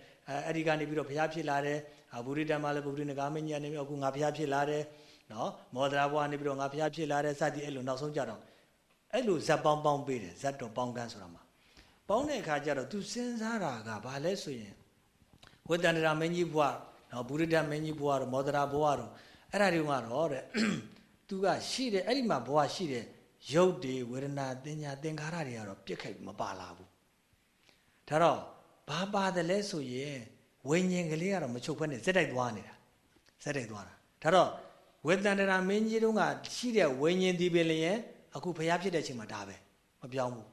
A: အဲ့ဒီကနေပြီးတော့ဘုရားဖြစ်လာတယ်ဘုရိတမလည်းဘုရိနဂါမင်းကြီးကနေပြီးအခုငါဘုရားဖြစ်လာတယ်နော်မောဒရာဘွားနေပြီးတော့ငါဘုရားဖြစ်လာတယ်စသည်အဲ့လိုနောက်ဆုံးကြတော့အဲ့လိုဇက်ပေါင်းပေါင်းပေးတယ်ဇက်တော်ပေါင်းကန်းဆိုတာမှာပေါင်းတဲ့အခါကျတော့ तू စဉ်းစားတာကဘာလဲဆိုရင်ဝိတ္တန္တရာမင်းကြီးဘွား နော်ဘုရိတမင်းကြီးဘွားတော့မောဒရာဘွားတော့အဲ့ဒါတွေကတော့တဲ့ तू ကရှိတယ်အဲ့ဒီမှာဘွားရှိတယ်ရုပ်တွေဝေဒနာတင်ညာသင်္ခါရတွေကတော့ပြစ်ခိုက်မပါလာဘူးဒါတော့ဘာပါတယ်လဲဆိုရင်ဝိညာဉ်ကလေးကတော့မချုပ်ဖက်နဲ့စက်တိုက်သွားနေတာစက်တိုက်သွားတာဒါတော့ဝေတန္တရာမင်းကြီးတို့ကရှိတဲ့ဝိညာဉ်ဒီပင်လျင်အခုဖျားဖြစ်တဲ့အချိန်မှာဒါပဲမပြောင်းဘူး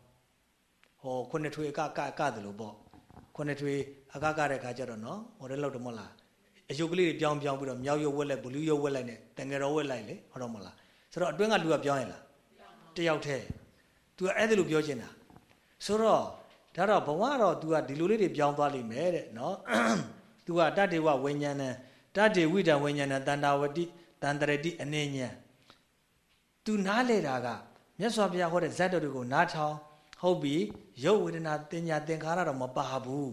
A: ဟောခုနှစ်ထွေအကကကတယ်လို့ပေါ့ခုနှစ်ထွေအကကတဲ့ခါကျတော့နော်ဟိုတဲ့လောက်တော့မဟုတ်လား အယုတ်ကလေးတွေပြောင်းပြောင်းပြီးတော့မြောက်ရုပ်ဝက်လိုက်ဘလူးရုပ်ဝက်လိုက်နဲ့တန်ငယ်တော်ဝက်လိုက်လေဟုတ်တော့မဟုတ်လားဆိုတော့အတွင်းကလူကပြောင်းရင်လားတယောက်တည်း तू ကအဲ့ဒါလိုပြောချင်တာဆိုတော့ဒါတော့ဘဝတော့ तू ကဒီလိုလေးတွေပြောင်းသွားလိမ့်မယ်တဲ့နော် तू ကတတ္တေဝဝိညာဏံတတ္တေဝိတံဝိညာဏံတန္တာဝတိတန္တရတိအနေဉဏ် तू နားလေတာကမြတ်စွာဘုရားဟောတဲ့ဇတ်တော်တွေကိုနားထောင်ဟုတ်ပြီရုပ်ဝေဒနာတင်ညာသင်္ခါရတော့မပါဘူး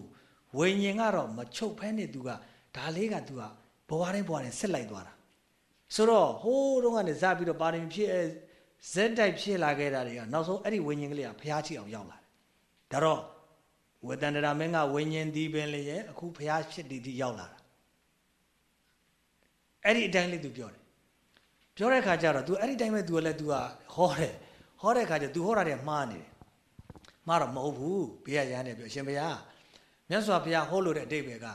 A: ဝိညာဉ်ကတော့မချုပ်ဖဲနဲ့ तू က ဒါလေးက तू ကဘဝတိုင်းဘဝတိုင်းဆက်လိုက်သွားတာဆိုတော့ဟိုးတုန်းကနေစပြီးတော့ပါရမီဖြစ်ဇက်တိုက်ဖြစ်လာခဲ့တာတွေကနောက်ဆုံးအဲ့ဒီဝိညာဉ်ကလေးကဘုရားချီအောင်ရောက်လာတယ်ဒါတော့ဝေတန္တရာမင်းကဝိညာဉ်ဒီပင်လေရဲ့အခုဘုရားဖြစ်တည်တည်ရောက်လာတာအဲ့ဒီအတိုင်းလေးသူပြောတယ်ပြောတဲ့ခါကျတော့ तू အဲ့ဒီတိုင်းပဲ तू လည်း तू ကဟောတယ်ဟောတဲ့ခါကျ तू ဟောတာတဲ့မှားနေတယ်မှားတော့မဟုတ်ဘူးဘေးကရမ်းနေပြောရှင်ဘုရားမြတ်စွာဘုရားဟောလို့တဲ့အတိတ်ပဲက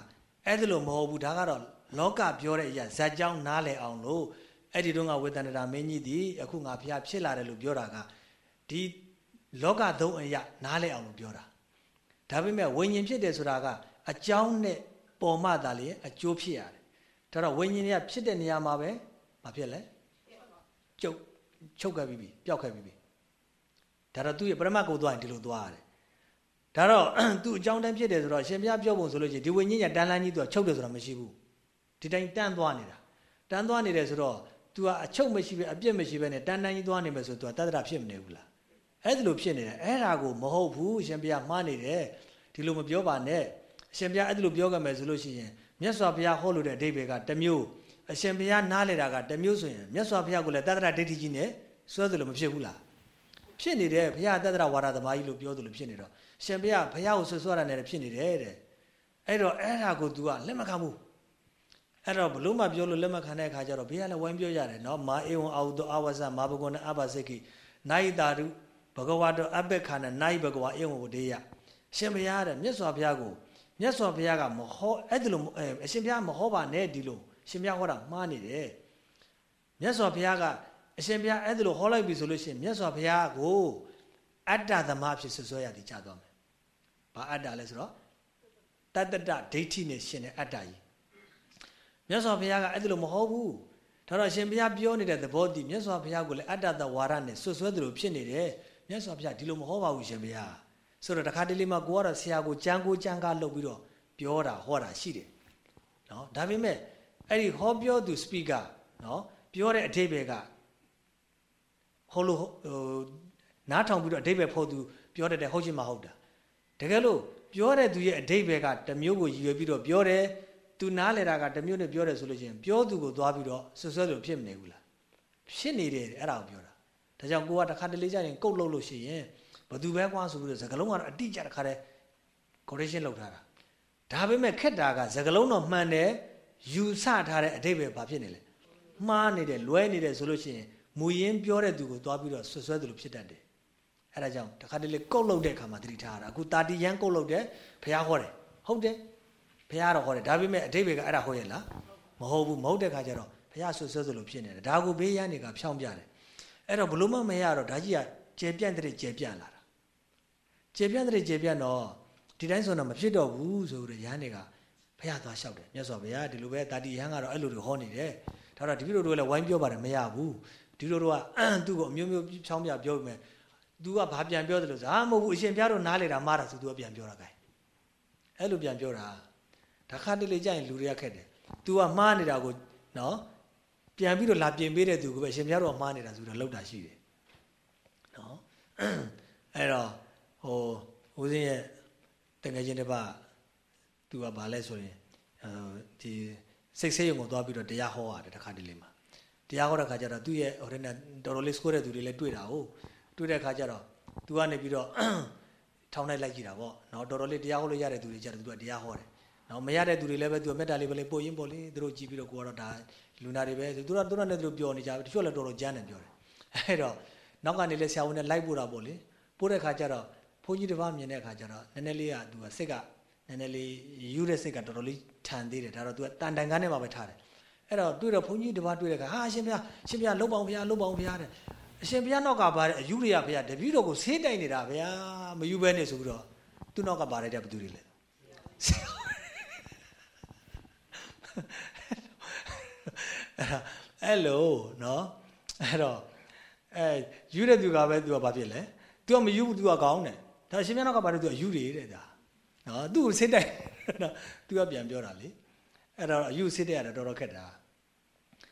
A: အဲ့ဒါလို့မဟုတ်ဘူးဒါကတော့လောကပြောတဲ့အရာဇာတ်ကြောင်းနားလည်အောင်လို့အဲ့ဒီတော့ကဝေတန္တရာမင်းကြီးဒီအခုငါဘုရားဖြစ်လာတယ်လို့ပြောတာကဒီလောကသုံးအရာနားလည်အောင်လို့ပြောတာဒါပေမဲ့ဝိညာဉ်ဖြစ်တယ်ဆိုတာကအကြောင်းနဲ့ပေါ်မှသာလေအကျိုးဖြစ်ရတယ်ဒါတော့ဝိညာဉ်တွေကဖြစ်တဲ့နေရာမှာပဲမဖြစ်လဲကျုပ်ချုပ်ခဲ့ပြီးပြီပျောက်ခဲ့ပြီးပြီဒါတော့သူ့ရဲ့ပရမတ်ကိုသွားရင်ဒီလိုသွားရတယ် ဒါတော့သူ့အကြောင်းတန်းဖြစ်တယ်ဆိုတော့ရှင်ဘုရားပြောပုံဆိုလို့ရှိရင်ဒီဝိညာဉ်ကတန်လန်းကြီးသူကချုပ်တယ်ဆိုတာမရှိဘူးဒီတိုင်းတန်းသွားနေတာတန်းသွားနေတယ်ဆိုတော့ तू ကအချုပ်မရှိပဲအပြစ်မရှိပဲနဲ့တန်းတန်းကြီးသွားနေမယ်ဆို तू ကတတ္တရဖြစ်မနေဘူးလားအဲ့ဒါလိုဖြစ်နေတယ်အဲ့ဒါကိုမဟုတ်ဘူးရှင်ဘုရားမှားနေတယ်ဒီလိုမပြောပါနဲ့အရှင်ဘုရားအဲ့ဒါလိုပြောကြမယ်ဆိုလို့ရှိရင်မြတ်စွာဘုရားဟောလို့တဲ့အဓိပ္ပာယ်ကတမျိုးအရှင်ဘုရားနားလေတာကတမျိုးဆိုရင်မြတ်စွာဘုရားကိုလည်းတတ္တရဒိဋ္ဌိကြီးနဲ့စွဲသလိုမဖြစ်ဘူးလားဖြစ်နေတယ်ဘုရားတတ္တရဝါဒသမားကြီးလို့ပြောသလိုဖြစ်နေတော့ ရှင်ဘုရားဘုရားကိုဆွဆွရတာနဲ့ဖြစ်နေတယ်တဲ့အဲ့တော့အဲ့ဒါကို तू ကလက်မခံဘူးအဲ့တော့ဘလို့မှပြောလို့လက်မခံတဲ့အခါကျတော့ဘေးကလည်းဝိုင်းပြောရတယ်နော်မာအေဝံအာဟုတောအဝဇ္ဇမာဘဂဝနအဘစိကိနိုင်တာတုဘဂဝါတောအဘက်ခန္ဓာနိုင်ဘဂဝါအေဝံဝဒေယရှင်ဘုရားတဲ့မြတ်စွာဘုရားကိုမြတ်စွာဘုရားကမဟောအဲ့ဒီလိုအရှင်ဘုရားမဟောပါနဲ့ဒီလိုရှင်ဘုရားဟောတာမှားနေတယ်မြတ်စွာဘုရားကအရှင်ဘုရားအဲ့ဒီလိုဟောလိုက်ပြီဆိုလို့ရှိရင်မြတ်စွာဘုရားကိုအတ္တသမအဖြစ်ဆွဆွဲရသည်ကြသွားမယ် ဘာအတ္တလဲဆိုတော့တတ္တတဒိဋ္ဌိနဲ့ရှင်တဲ့အတ္တကြီးမြတ်စွာဘုရားကအဲ့ဒါလိုမဟုတ်ဘူးဒါတော့ရှင်ဘုရားပြောနေတဲ့သဘောတည်မြတ်စွာဘုရားကိုလည်းအတ္တတဝါဒနဲ့ဆွဆွဲသလိုဖြစ်နေတယ်မြတ်စွာဘုရားဒီလိုမဟုတ်ပါဘူးရှင်ဘုရားဆိုတော့တခါတလေမှကိုကတော့ဆရာကိုကြမ်းကိုကြမ်းကားလုပ်ပြီးတော့ပြောတာဟောတာရှိတယ်နော်ဒါပေမဲ့အဲ့ဒီဟောပြောသူ speaker နော်ပြောတဲ့အထိပ္ပယ်ကဟောလို့ဟိုနားထောင်ပြီးတော့အထိပ္ပယ်ဖို့သူပြောတတ်တယ်ဟုတ်ချင်မှဟုတ်တာ တကယ်လို့ပြောတဲ့သူရဲ့အထိပ္ပယ်ကတမျိုးကိုရည်ရွယ်ပြီးတော့ပြောတယ်သူနားလေတာကတမျိုးနဲ့ပြောတယ်ဆိုလို့ရှိရင်ပြောသူကိုသွားပြီးတော့ဆွဆွဲလို့ဖြစ်မနေဘူးလားဖြစ်နေတယ်အဲ့ဒါကိုပြောတာဒါကြောင့်ကိုကတခါတလေကျရင်ကုတ်လို့လို့ရှိရင်ဘသူပဲကွာဆိုပြီးတော့စကလုံးကတော့အတိအကျတခါတည်း correction လုပ်ထားတာဒါပေမဲ့ခက်တာကစကလုံးတော့မှန်တယ်ယူဆထားတဲ့အတိတ်ပဲဘာဖြစ်နေလဲမှားနေတယ်လွဲနေတယ်ဆိုလို့ရှိရင်မူရင်းပြောတဲ့သူကိုသွားပြီးတော့ဆွဆွဲသူလို့ဖြစ်တတ်တယ် အဲ့ဒါကြောင့်တခါတလေကုတ်လုတ်တဲ့အခါမှာသတိထားရတာအခုတာတီရန်ကုတ်လုတ်တယ်ဘုရားဟောတယ်ဟုတ်တယ်ဘုရားတော့ဟောတယ်ဒါပေမဲ့အတိတ်ကအဲ့ဒါဟောရဲ့လားမဟုတ်ဘူးမဟုတ်တဲ့ခါကျတော့ဘုရားဆွဆွဲသလိုဖြစ်နေတယ်ဒါကိုဘေးရန်တွေကဖြောင်းပြတယ်အဲ့တော့ဘလို့မှမရတော့ဒါကြီးကကျေပြန့်တဲ့ကျေပြန့်လာတာကျေပြန့်တဲ့ကျေပြန့်တော့ဒီတိုင်းဆိုတော့မဖြစ်တော့ဘူးဆိုတော့ရဟန်းတွေကဘုရားသွားလျှောက်တယ်မြတ်စွာဘုရားဒီလိုပဲတာတိရဟန်းကတော့အဲ့လိုတွေဟောနေတယ်ဒါတော့ဒီလိုတို့လည်းဝိုင်းပြောပါတယ်မရဘူးဒီလိုတို့ကသူ့ကိုအမျိုးမျိုးချောင်းပြပြောမ သူကဘာပြန်ပြောတယ်လို့ဆိုဟာမဟုတ်ဘူးအရှင်ဘုရားတို့နားလေတာမှားတာဆိုသူကပြန်ပြောတာခိုင်းအဲ့လိုပြန်ပြောတာဒါခါတလေကြရင်လူတွေကခက်တယ်။ तू ကမှားနေတာကိုနော်ပြန်ပြီးတော့လာပြင်ပေးတဲ့သူကိုပဲရှင်ဘုရားတော်မှားနေတာဆိုတော့လောက်တာရှိတယ်။နော်အဲ့တော့ဟိုဦးစင်းရဲ့တကယ်ချင်းတစ်ပါ तू ကဘာလဲဆိုရင်ဒီစိတ်ဆေးရုံကိုသွားပြီးတော့တရားဟောရတယ်ဒါခါတလေမှာတရားဟောတဲ့ခါကျတော့သူ့ရဲ့ဟိုတဲ့တော်တော်လေးစခိုးတဲ့သူတွေလည်းတွေ့တာဟုတ် တွေ့တဲ့ခါကျတော့ तू ကနေပြီးတော့ထောင်းလိုက်လိုက်ကြည့်တာပေါ့နော်တော်တော်လေးတရားဟောလို့ရတဲ့သူတွေကျတော့ तू ကတရားဟောတယ်နော်မရတဲ့သူတွေလည်းပဲ तू မေတ္တာလေးပဲလေးပို့ရင်းပို့လေးသူတို့ကြည့်ပြီးတော့ကိုကတော့ဒါလူနာတွေပဲသူတို့သူတို့နဲ့သူတို့ပြောနေကြတယ်တချို့လည်းတော်တော်ကြမ်းတယ်ပြောတယ်အဲ့တော့နောက်ကနေလည်းဆရာဝန်နဲ့လိုက်ပို့တာပေါ့လေပို့တဲ့ခါကျတော့ဘုန်းကြီးတစ်ပါးမြင်တဲ့ခါကျတော့နည်းနည်းလေးက तू ကစိတ်ကနည်းနည်းလေးယူတဲ့စိတ်ကတော်တော်လေးထန်သေးတယ်ဒါတော့ तू ကတန်တန်ကန်းနဲ့မှပဲထားတယ်အဲ့တော့တွေ့တော့ဘုန်းကြီးတစ်ပါးတွေ့တဲ့ခါဟာအရှင်ဘုရားအရှင်ဘုရားလှုပ်ပေါင်းဘုရားလှုပ်ပေါင်းဘုရားတဲ့ အရှင်ဘုရားနောက်ကပါတဲ့အယူတွေကဘုရားတပည့်တော်ကိုဆေးတိုက်နေတာဘုရားမယူဘဲနဲ့ဆိုပြီးတော့သူ့နောက်ကပါတဲ့ဘသူတွေလဲအဲ့လိုနော်အဲ့တော့အဲယူတဲ့သူကပဲသူကဘာဖြစ်လဲသူကမယူဘူးသူကကောင်းတယ်ဒါရှင်မြတ်နောက်ကပါတဲ့သူကယူတယ်တဲ့ဒါနော်သူ့ကိုဆေးတိုက်နော်သူကပြန်ပြောတာလေအဲ့တော့အယူဆေးတိုက်ရတာတော်တော်ခက်တာ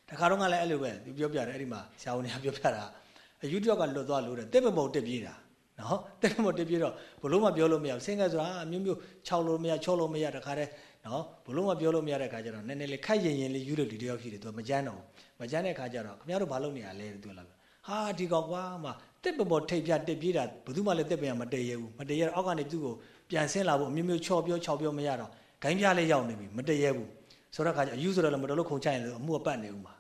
A: တခါတော့ကလည်းအဲ့လိုပဲသူပြောပြတယ်အဲ့ဒီမှာဆရာဝန်ကပြောပြတာ အယူတယောက်ကလွတ်သွားလို့တဲ့တက်ပမုံတက်ပြေးတာနော်တက်ပမုံတက်ပြေးတော့ဘလို့မှပြောလို့မရဘူးဆင်းရဲဆိုတာအမျိုးမျိုးခြောက်လို့မရချောလို့မရတခါတည်းနော်ဘလို့မှပြောလို့မရတဲ့ခါကျတော့နည်းနည်းလေးခိုက်ရင်ရင်လေးယူလို့ဒီတယောက်ရှိတယ်သူကမကြမ်းတော့မကြမ်းတဲ့ခါကျတော့ခင်ဗျားတို့ဘာလုပ်နေရလဲသူကလာဟာဒီကောင်ကွာမှတက်ပပေါ်ထိပ်ပြတက်ပြေးတာဘယ်သူမှလည်းတက်ပြန်မတည့်ရဘူးမတည့်ရတော့အောက်ကနေသူ့ကိုပြန်ဆင်းလာဖို့အမျိုးမျိုးချော်ပြောချောက်ပြောမရတော့ဂိုင်းပြလေးရောက်နေပြီမတည့်ရဘူးဆိုတော့ခါကျအယူဆိုတော့လည်းမတော်လို့ခုံချိုင်လို့အမှုကပတ်နေဦးမှာ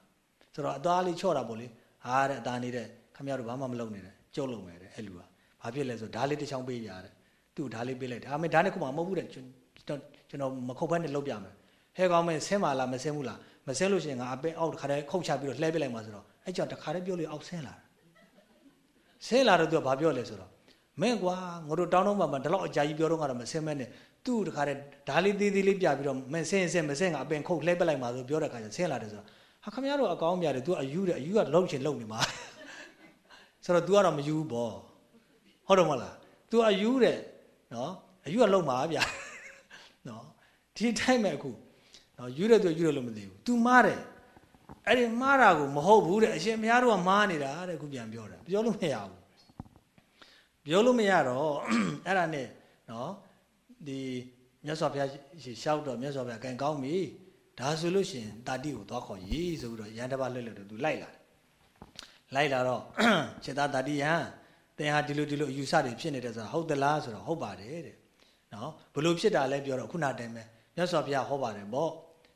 A: ဆိုတော့အသားလေးချော့တာပေါ့လေဟာတဲ့အသားနေတဲ့ ခင်ဗျားတို့ဘာမှမလုပ်နေနဲ့ကြုတ်လုံးမယ်တဲ့အဲ့လူကဘာဖြစ်လဲဆိုဓာတ်လေးတစ်ချောင်းပေးရတယ်သူ့ဓာတ်လေးပေးလိုက်တယ်ဒါပေမဲ့ဓာတ်နဲ့ခုမှမဟုတ်ဘူးတဲ့ကျွန်တော်ကျွန်တော်မခုတ်ဘဲနဲ့လုပ်ပြမယ်ဟဲကောင်းမဲဆင်းပါလားမဆင်းဘူးလားမဆင်းလို့ရှိရင်ငါအပင်အောက်တစ်ခါတည်းခုတ်ချပြီးတော့လှဲပစ်လိုက်မှာဆိုတော့အဲ့ကြောင့်တစ်ခါတည်းပြောလို့အောက်ဆင်းလာတယ်ဆင်းလာတော့သူကဘာပြောလဲဆိုတော့မင်းကွာငါတို့တောင်းတော့မှမဒီလောက်အကြာကြီးပြောတော့ကတော့မဆင်းမဲနဲ့သူ့တခါတည်းဓာလေးသေးသေးလေးပြပြီးတော့မင်းဆင်းဆင်းမဆင်းကအပင်ခုတ်လှဲပစ်လိုက်မှာဆိုပြောတဲ့ခါကျဆင်းလာတယ်ဆိုတော့ဟာခမရတို့အကောင်းမြတယ် तू အယူတယ်အယူကလုံးချင်လုံးနေမှာ ဆိုတော့ तू ကတော့မယူဘူးပေါ့ဟုတ်တော့မလား तू အယူတဲ့နော်အယူကလုံးမှာဗျာနော်ဒီတိုင်းမဲ့အခုနော်ယူတယ် तू ယူတယ်လို့မသိဘူး तू မားတယ်အဲ့ဒီမှားတာကိုမဟုတ်ဘူးတဲ့အရှင်မယားတို့ကမားနေတာတဲ့ခုပြန်ပြောတာပြောလို့မရဘူးပြောလို့မရတော့အဲ့ဒါနဲ့နော်ဒီမြတ်စွာဘုရားရှောက်တော့မြတ်စွာဘုရားကံကောင်းပြီဒါဆိုလို့ရှိရင်တာတိကိုသွားခေါ်ရေးဆိုပြီးတော့ရန်တပါလှည့်လှည့်တော့သူလိုက်လာတယ် လိုက်လာတော့ခြေသားတာတိယံသင်ဟာဒီလိုဒီလိုအယူဆတွေဖြစ်နေတယ်ဆိုတာဟုတ်သလားဆိုတော့ဟုတ်ပါတယ်တဲ့နော်ဘလို့ဖြစ်တာလဲပြောတော့ခုနတိုင်ပဲမြတ်စွာဘုရားဟောပါတယ်ပေါ့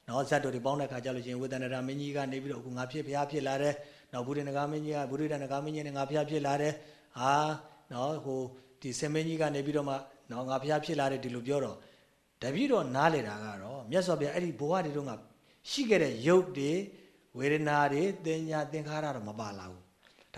A: နော်ဇတ်တော်တွေပေါင်းတဲ့ခါကျလို့ချင်းဝေဒနာမင်းကြီးကနေပြီးတော့အခုငါဖြစ်ဘုရားဖြစ်လာတယ်နော်ဘုရားနဂါမင်းကြီးကဘုရားနဂါမင်းကြီးနဲ့ငါဘုရားဖြစ်လာတယ်ဟာနော်ဟိုဒီစင်မင်းကြီးကနေပြီးတော့မှနော်ငါဘုရားဖြစ်လာတယ်ဒီလိုပြောတော့တပည့်တော်နားလေတာကတော့မြတ်စွာဘုရားအဲ့ဒီဘဝတွေတုန်းကရှိခဲ့တဲ့ယုတ်တွေဝေဒနာတွေတင်ညာသင်္ခါရတော့မပါလာဘူး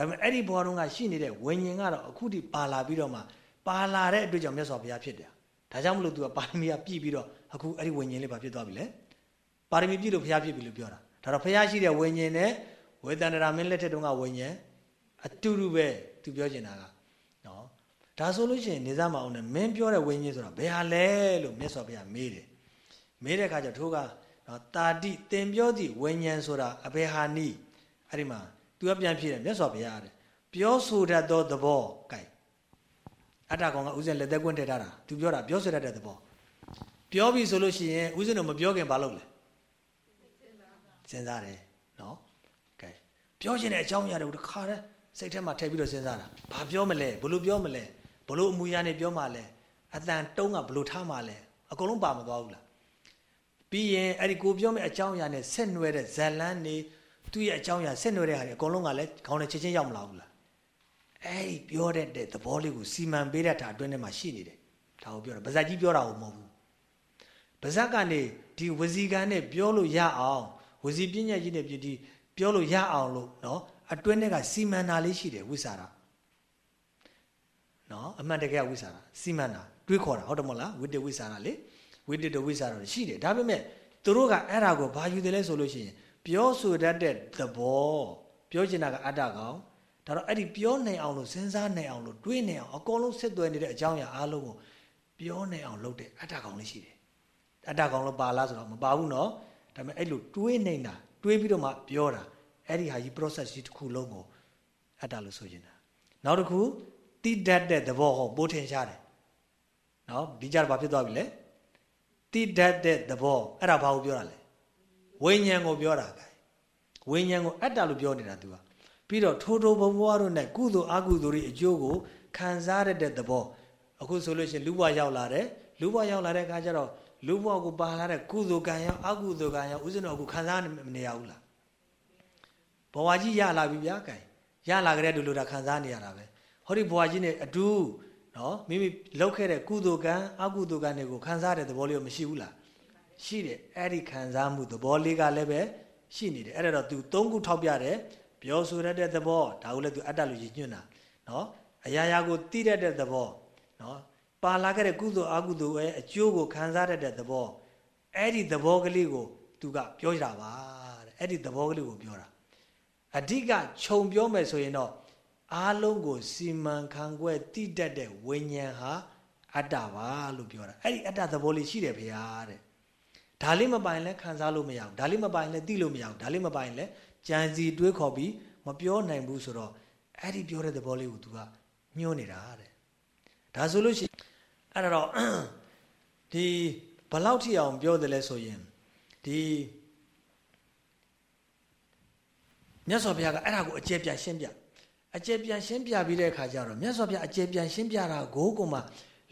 A: ဒါပေမဲ့အဲ့ဒီဘဝတုန်းကရှိနေတဲ့ဝိညာဉ်ကတော့အခုထိပါလာပြီးတော့မှပါလာတဲ့အတွက်ကြောင့်မြတ်စွာဘုရားဖြစ်တယ်။ဒါကြောင့်မလို့ तू ကပါရမီကပြည့်ပြီးတော့အခုအဲ့ဒီဝိညာဉ်လေးပါဖြစ်သွားပြီလေ။ပါရမီပြည့်လို့ဘုရားဖြစ်ပြီလို့ပြောတာ။ဒါတော့ဘုရားရှိတဲ့ဝိညာဉ်နဲ့ဝေဒန္တရာမင်းလက်ထက်တုန်းကဝိညာဉ်အတူတူပဲ तू ပြောချင်တာကနော်။ဒါဆိုလို့ရှိရင်နေသားမအောင်နဲ့မင်းပြောတဲ့ဝိညာဉ်ဆိုတာဘယ်ဟာလဲလို့မြတ်စွာဘုရားမေးတယ်။မေးတဲ့အခါကျတော့ထိုးကနော်တာတိတင်ပြောသည့်ဝိညာဉ်ဆိုတာအဘယ်ဟာနည်းအဲ့ဒီမှာ तू ကပြန်ဖြေတယ်မြတ်စွာဘုရားတဲ့ပြောဆိုတတ်သောသဘောကဲအတ္တကောင်ကဥစဉ်လက်သက်ကွင်းထည့်ထားတာ तू ပြောတာပြောဆိုတတ်တဲ့သဘောပြောပြီဆိုလို့ရှိရင်ဥစဉ်တော့မပြောခင်ဘာလုပ်လဲစဉ်းစားတယ်နော်ကဲပြောချင်တဲ့အကြောင်းအရာတွေတခါတည်းစိတ်ထဲမှာထည့်ပြီးတော့စဉ်းစားတာဘာပြောမလဲဘလို့ပြောမလဲဘလို့အမူအရာနဲ့ပြောမှလဲအတန်တုံးကဘလို့ထားမှလဲအကုန်လုံးပါမသွားဘူးလားပြီးရင်အဲ့ဒီကိုပြောမယ့်အကြောင်းအရာနဲ့ဆက်နွယ်တဲ့ဇလန်းနေ သူ့ရဲ့အကြောင်းအရာဆက်နွယ်တဲ့ဟာတွေအကုန်လုံးကလည်းခေါင်းနဲ့ချက်ချင်းရောက်မလာဘူးလားအဲ့ဒီပြောတဲ့သဘောလေးကိုစီမံပေးတဲ့တာအတွင်းထဲမှာရှိနေတယ်ဒါကိုပြောတာဗဇက်ကြီးပြောတာကိုမဟုတ်ဘူးဗဇက်ကနေဒီဝစီကံနဲ့ပြောလို့ရအောင်ဝစီပညာကြီးနဲ့ပြည်ဒီပြောလို့ရအောင်လို့เนาะအတွင်းထဲကစီမံတာလေးရှိတယ်ဝိစာရန နော်အမှန်တကယ်ဝိသရာစီမံတာတွေးခေါ်တာဟုတ်တယ်မဟုတ်လားဝိတ္တဝိသရာလေဝိတ္တဝိသရာရှိတယ်ဒါပေမဲ့သူတို့ကအဲ့ဒါကိုဘာယူတယ်လဲဆိုလို့ရှိရင် ပြောဆိုတတ်တဲ့သဘောပြောချင်တာကအတ္တကောင်ဒါတော့အဲ့ဒီပြောနိုင်အောင်လို့စဉ်းစားနိုင်အောင်လို့တွေးနိုင်အောင်အကုန်လုံးဆက်သွယ်နေတဲ့အကြောင်းအရာအားလုံးကိုပြောနိုင်အောင်လုပ်တဲ့အတ္တကောင်လေးရှိတယ်အတ္တကောင်လို့ပါလားဆိုတော့မပါဘူးနော်ဒါပေမဲ့အဲ့လိုတွေးနေတာတွေးပြီးတော့မှပြောတာအဲ့ဒီဟာကြီး process ကြီးတစ်ခုလုံးကိုအတ္တလို့ဆိုချင်တာနောက်တစ်ခုတိတတ်တဲ့သဘောဟောပိုးထင်ရှားတယ်နော်ဒီကြတော့ဘာဖြစ်သွားပြီလဲတိတတ်တဲ့သဘောအဲ့ဒါဘာကိုပြောတာလဲ ဝိညာဉ်ကိုပြောတာကဲဝိညာဉ်ကိုအတ္တလို့ပြောနေတာ तू ကပြီးတော့ထိုးထိုးဘဝတို့နဲ့ကုသိုလ်အကုသိုလ်တွေအကျိုးကိုခံစားရတဲ့သဘောအခုဆိုလို့ရှိရင်လူဘဝရောက်လာတယ်လူဘဝရောက်လာတဲ့အခါကျတော့လူဘဝကိုပါလာတဲ့ကုသိုလ်ကံရောအကုသိုလ်ကံရောဥစဉ်တော့အခုခံစားမနေရဘူးလားဘဝကြီးရလာပြီဗျာကဲရလာကြတဲ့လူလူတာခံစားနေရတာပဲဟောဒီဘဝကြီးနဲ့အတူနော်မိမိလောက်ခဲ့တဲ့ကုသိုလ်ကံအကုသိုလ်ကံတွေကိုခံစားတဲ့သဘောလေးမရှိဘူးလား ရှိတယ်အဲ့ဒီခံစားမှုသဘောလေးကလည်းပဲရှိနေတယ်အဲ့ဒါတော့ तू သုံးခုထောက်ပြတယ်ပြောဆိုရတဲ့သဘောဒါကိုလည်း तू အတ္တလို့ရည်ညွှန်းတာနော်အရာရာကိုသိတတ်တဲ့သဘောနော်ပါလာခဲ့တဲ့ကုသိုလ်အကုသိုလ်ရဲ့အကျိုးကိုခံစားတတ်တဲ့သဘောအဲ့ဒီသဘောကလေးကို तू ကပြောကြတာပါတဲ့အဲ့ဒီသဘောကလေးကိုပြောတာအဓိကခြုံပြောမယ်ဆိုရင်တော့အားလုံးကိုစီမံခန့်ခွဲတိတတ်တဲ့ဝိညာဉ်ဟာအတ္တပါလို့ပြောတာအဲ့ဒီအတ္တသဘောလေးရှိတယ်ဖေဟာတဲ့ ဒါလေးမပိုင်လဲခံစားလို့မရဘူးဒါလေးမပိုင်လဲသိလို့မရဘူးဒါလေးမပိုင်လဲကြံစီတွေးခေါ်ပြီးမပြောနိုင်ဘူးဆိုတော့အဲ့ဒီပြောတဲ့သဘောလေးကို तू ကညှိုးနေတာတဲ့ဒါဆိုလို့ရှိရင်အဲ့တော့ဒီဘလောက်ထိအောင်ပြောတယ်လဲဆိုရင်ဒီမြတ်စွာဘုရားကအဲ့ဒါကိုအကျယ်ပြန်ရှင်းပြအကျယ်ပြန်ရှင်းပြပြီးတဲ့အခါကျတော့မြတ်စွာဘုရားအကျယ်ပြန်ရှင်းပြတာကိုကိုမှ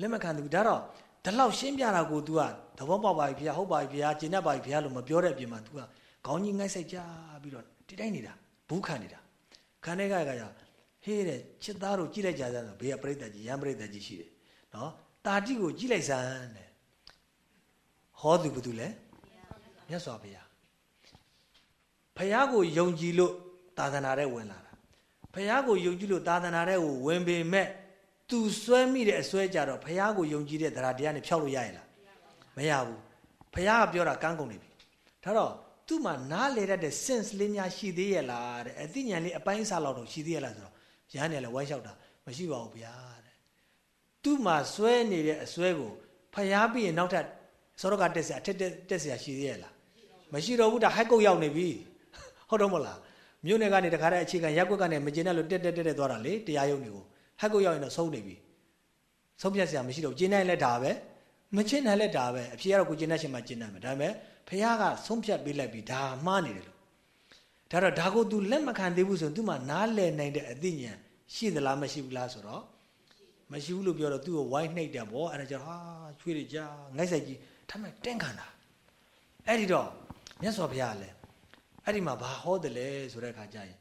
A: လက်မခံဘူးဒါတော့ဒီလောက်ရှင်းပြတာကို तू က သဘောပေါက်ပါပြီဘုရားဟုတ်ပါပြီဘုရားကျင့်တတ်ပါပြီဘုရားလို့မပြောတဲ့အပြင်မှာ तू ကခေါင်းကြီးငိုက်ဆိုင်ကြပြီးတော့တိတိုင်းနေတာဘူးခံနေတာခံတဲ့ကကကြဟေးတဲ့ချစ်သားတို့ကြည့်လိုက်ကြစမ်းဆိုဘေးကပြိတ္တကြီးရံပြိတ္တကြီးရှိတယ်နော်တာတိကိုကြည့်လိုက်စမ်းတဲ့ဟောသူဘာတူလဲမြတ်စွာဘုရားဘုရားကိုယုံကြည်လို့သာသနာတဲ့ဝင်လာတာဘုရားကိုယုံကြည်လို့သာသနာတဲ့ကိုဝင်ပေမဲ့သူဆွဲမိတဲ့အစွဲကြတော့ဘုရားကိုယုံကြည်တဲ့တရားတရားနဲ့ဖြောက်လို့ရရင်လား မရဘူးဘုရားကပြောတာကန်းကုန်နေပြီဒါတော့သူ့မှာနားလေတတ်တဲ့ sense လေးများရှိသေးရဲ့လားတဲ့အသိဉာဏ်လေးအပိုင်းအစားလောက်တော့ရှိသေးရဲ့လားဆိုတော့ရဟန်းတယ်လည်းဝိုင်းလျှောက်တာမရှိပါဘူးဗျာတဲ့သူ့မှာစွဲနေတဲ့အစွဲကိုဖျားပြီးရင်နောက်ထပ်စောရကတက်เสียအထက်တက်เสียရှိသေးရဲ့လားမရှိတော့ဘူးဒါဟက်ကုတ်ရောက်နေပြီဟုတ်တော့မလားမြို့နယ်ကနေတခါတည်းအခြေခံရက်ွက်ကနေမကျင်တဲ့လို့တက်တက်တက်တက်သွားတာလေတရားရုံးတွေကိုဟက်ကုတ်ရောက်ရင်တော့ဆုံးနေပြီဆုံးဖြတ်เสียမရှိတော့ကျင်းနိုင်လဲဒါပဲ မကျင်းနိုင်လဲဒါပဲအဖြေကတော့ကိုကျင်းတဲ့ရှင်မှာကျင်းနိုင်မယ်ဒါပေမဲ့ဖះကဆုံးဖြတ်ပေးလိုက်ပြီဒါမှားနေတယ်လို့ဒါတော့ဒါကို तू လက်မခံသေးဘူးဆိုရင် तू မှနားလည်နိုင်တဲ့အသိဉာဏ်ရှိသလားမရှိဘူးလားဆိုတော့မရှိဘူးလို့ပြောတော့ तू ကိုဝိုင်းနှိပ်တယ်ဗောအဲ့ဒါကြောင့်ဟာချွေးတွေကြာငိုက်ဆိုင်ကြီးထမ်းမဲ့တင်းခံတာအဲ့ဒီတော့မြတ်စွာဘုရားလည်းအဲ့ဒီမှာဘာဟောတယ်လဲဆိုတဲ့အခါကျရင်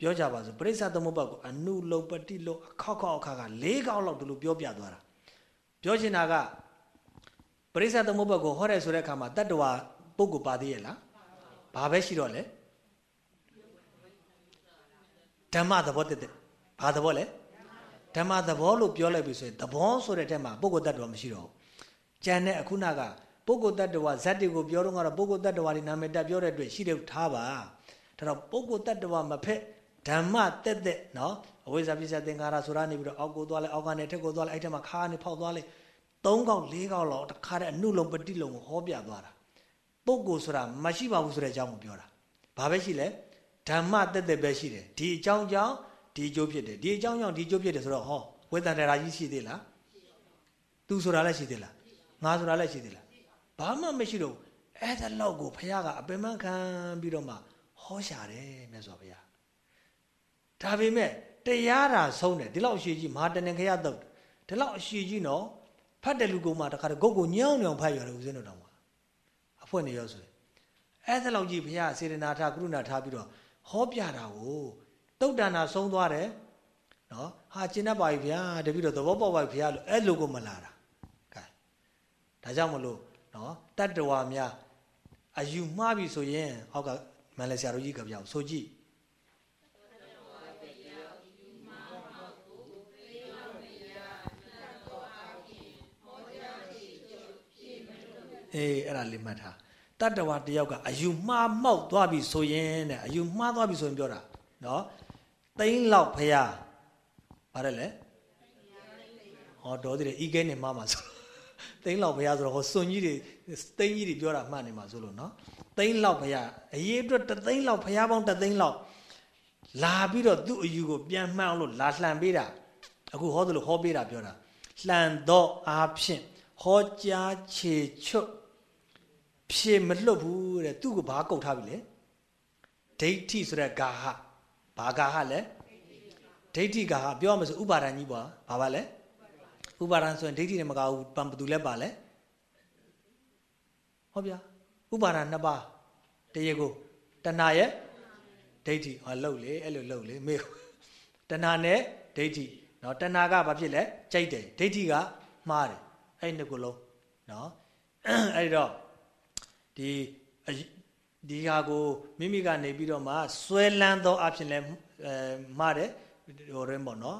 A: ပြောကြပါစို့ပရိစ္ဆသမုပ္ပါကိုအနုလုံပတိလုံအခောက်ခောက်အခါက၄ကောက်လောက်ဒီလိုပြောပြသွားတာပြောချင်တာက ပရိစ္ဆသမုပ္ပါကိုဟောတယ်ဆိုတဲ့အခါမှာတတ္တဝါပုဂ္ဂိုလ်ပါသေးရဲ့လားဘာပဲရှိတော့လဲဓမ္မသဘောတည်းဘာသဘောလဲဓမ္မသဘောလို့ပြောလိုက်ပြီဆိုရင်သဘောဆိုတဲ့ထဲမှာပုဂ္ဂိုလ်တ attva မရှိတော့ဘူးကြံတဲ့အခုနကပုဂ္ဂိုလ်တ attva ဇတ်တွေကိုပြောတော့ကတော့ပုဂ္ဂိုလ်တ attva တွေနာမည်တက်ပြောတဲ့အတွက်ရှိတယ်ထားပါဒါတော့ပုဂ္ဂိုလ်တ attva မဖက်ဓမ္မတက်တက်နော်အဝိဇ္ဇာပစ္စယသင်္ခါရဆိုတာနေပြီးတော့အောက်ကိုသွားလဲအောက်ကနေထက်ကိုသွားလဲအဲ့ထက်မှာခါကနေဖောက်သွားလဲ ၃កောက်၄កောက်လောက်တခါတည်းအနုလုံးပတိလုံးကိုဟောပြသွားတာပုဂ္ဂိုလ်ဆိုတာမရှိပါဘူးဆိုတဲ့အကြောင်းကိုပြောတာဘာပဲရှိလဲဓမ္မတက်တက်ပဲရှိတယ်ဒီအကြောင်းကြောင့်ဒီအကျိုးဖြစ်တယ်ဒီအကြောင်းကြောင့်ဒီအကျိုးဖြစ်တယ်ဆိုတော့ဟောဝေတ္တန္တရာကြီးရှိသေးလားသူဆိုတာလည်းရှိသေးလားငါဆိုတာလည်းရှိသေးလားဘာမှမရှိတော့အဲ့ဒါလောက်ကိုဘုရားကအပင်မခံပြီးတော့မှဟောရှာတယ်မြတ်စွာဘုရားဒါပေမဲ့တရားတာဆုံးတယ်ဒီလောက်အရှိကြီးမဟာတဏ္ဍခရတုတ်ဒီလောက်အရှိကြီးနော် ဖတ်တယ်လူကောင်မှတခါတည်းဂုတ်ကိုညောင်းညောင်းဖတ်ရတယ်ဦးဇင်းတို့တောင်ဖွင့်နေရောဆိုရင်အဲ့ဒါလောက်ကြီးဘုရားစေတနာထားကရုဏာထားပြီးတော့ဟောပြတာကိုတုတ်တန်တာဆုံးသွားတယ်နော်ဟာကျင်တတ်ပါပြီဗျာတပည့်တော်သဘောပေါက်ပါပြီဗျာလို့အဲ့လိုကိုမလာတာကဲဒါကြောင့်မလို့နော်တတ္တဝါများအယူမှားပြီဆိုရင်ဟောက်ကမန်လေးဆရာတို့ကြီးကပြောင်းဆိုကြည့် အေးအဲ့ဒါလေးမှတ်ထားတတ္တဝါတယောက်ကအယူမှားမောက်သွားပြီဆိုရင်တဲ့အယူမှားသွားပြီဆိုရင်ပြောတာနော်သိန်းလောက်ဖရာပါတယ်လေဟောတော်တယ်ဤကဲနေမှားမှာဆိုသိန်းလောက်ဖရာဆိုတော့ဟောစွန်ကြီးတွေသိန်းကြီးတွေပြောတာမှတ်နေမှာဆိုလို့နော်သိန်းလောက်ဖရာအရေးအတွက်တသိန်းလောက်ဖရာပေါင်းတသိန်းလောက်လာပြီးတော့သူ့အယူကိုပြန်မှန်းလို့လာလှန်ပေးတာအခုဟောသလိုဟောပေးတာပြောတာလှန်တော့အားဖြင့်ဟောကြားခြေချွတ် ဖြေမလွတ်ဘူးတဲ့သူ့ကိုဘာကုတ်ထားပြီလဲဒိဋ္ဌိဆိုတဲ့ဂါဟဘာဂါဟလဲဒိဋ္ဌိဂါဟပြောမှဆိုဥပါဒဏ်ကြီးပေါ့ဘာပါလဲဥပါဒဏ်ဆိုရင်ဒိဋ္ဌိနဲ့မကဘူးပံဘသူလဲပါလဲဟောဗျာဥပါဒဏ်နှစ်ပါးတရေကိုတဏှာရဲ့ဒိဋ္ဌိဟောလှုပ်လေအဲ့လိုလှုပ်လေမေတဏှာနဲ့ဒိဋ္ဌိနော်တဏှာကဘာဖြစ်လဲကြိုက်တယ်ဒိဋ္ဌိကမှားတယ်အဲ့နှစ်ခုလုံးနော်အဲ့တော့ ဒီဒီဟာကိုမိမိကနေပြီးတော့မှဆွဲလန်းသောအဖြစ်လဲအဲမှားတယ်ဟိုရင်းပေါ့နော်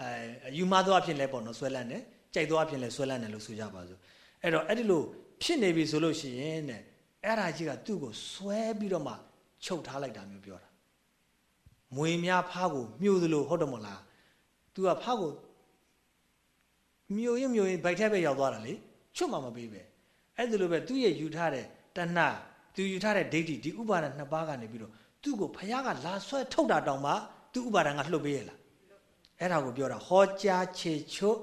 A: အဲယူမသောအဖြစ်လဲပေါ့နော်ဆွဲလန်းတယ်ကြိုက်သောအဖြစ်လဲဆွဲလန်းတယ်လို့ဆိုကြပါစို့အဲ့တော့အဲ့ဒီလိုဖြစ်နေပြီဆိုလို့ရှိရင်တဲ့အဲ့ဒါကြီးကသူ့ကိုဆွဲပြီးတော့မှချုပ်ထားလိုက်တာမျိုးပြောတာမွေများဖားကိုမြှို့သလိုဟုတ်တယ်မလား तू ကဖားကိုမြှို့ရင်မြှို့ရင်ဗိုက်ထက်ပဲရောက်သွားတာလေချွတ်မှမပေးပဲ အဲ့ဒါလိုပဲသူ့ရဲ့ယူထားတဲ့တဏှသူယူထားတဲ့ဒိဋ္ဌိဒီဥပါဒနှစ်ပါးကနေပြီးတော့သူ့ကိုဖះကလာဆွဲထုတ်တာတောင်မှသူ့ဥပါဒကလှုပ်ပေးရလားအဲ့ဒါကိုပြောတာဟောကြားခြေချွတ်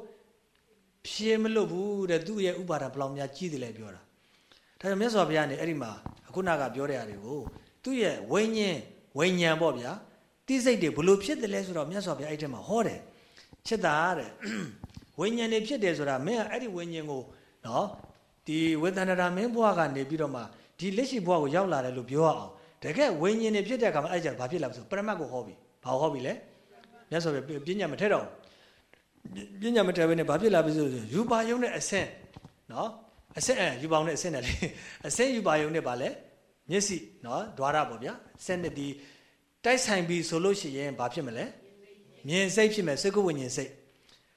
A: ဖြေမလို့ဘူးတဲ့သူ့ရဲ့ဥပါဒဘလောက်များကြီးတယ်လဲပြောတာဒါကြောင့်မြတ်စွာဘုရားနေအဲ့ဒီမှာအခုနကပြောတဲ့ຢာတွေကိုသူ့ရဲ့ဝိညာဉ်ဝိညာဉ်ပေါ့ဗျာတိစိတ်တွေဘလို့ဖြစ်တယ်လဲဆိုတော့မြတ်စွာဘုရားအဲ့ဒီမှာဟောတယ်ဖြစ်တာတဲ့ဝိညာဉ်တွေဖြစ်တယ်ဆိုတာမင်းကအဲ့ဒီဝိညာဉ်ကိုနော် ဒီဝေဒနာမင်းဘဝကနေပြီးတော့မှဒီလက်ရှိဘဝကိုရောက်လာတယ်လို့ပြောရအောင်တကယ်ဝိညာဉ်တွေဖြစ်တဲ့အခါမှာအဲ့ကြဘာဖြစ်လာလဲဆိုပရမတ်ကိုဟောပြီဘာဟောပြီလဲမြတ်စွာဘုရားပညာမထက်တော့ပညာမထက်ဘဲနဲ့ဘာဖြစ်လာပြီဆိုယူပါယုံနဲ့အဆင့်နော်အဆင့်ယူပါယုံနဲ့အဆင့်နဲ့လေအဆင့်ယူပါယုံနဲ့ဗာလဲမျက်စိနော်ဒွါရပေါ့ဗျာဆင့်နဲ့ဒီတိုက်ဆိုင်ပြီဆိုလို့ရှိရင်ဘာဖြစ်မလဲမြင်စိတ်ဖြစ်မယ်စကုဝိညာဉ်စိတ်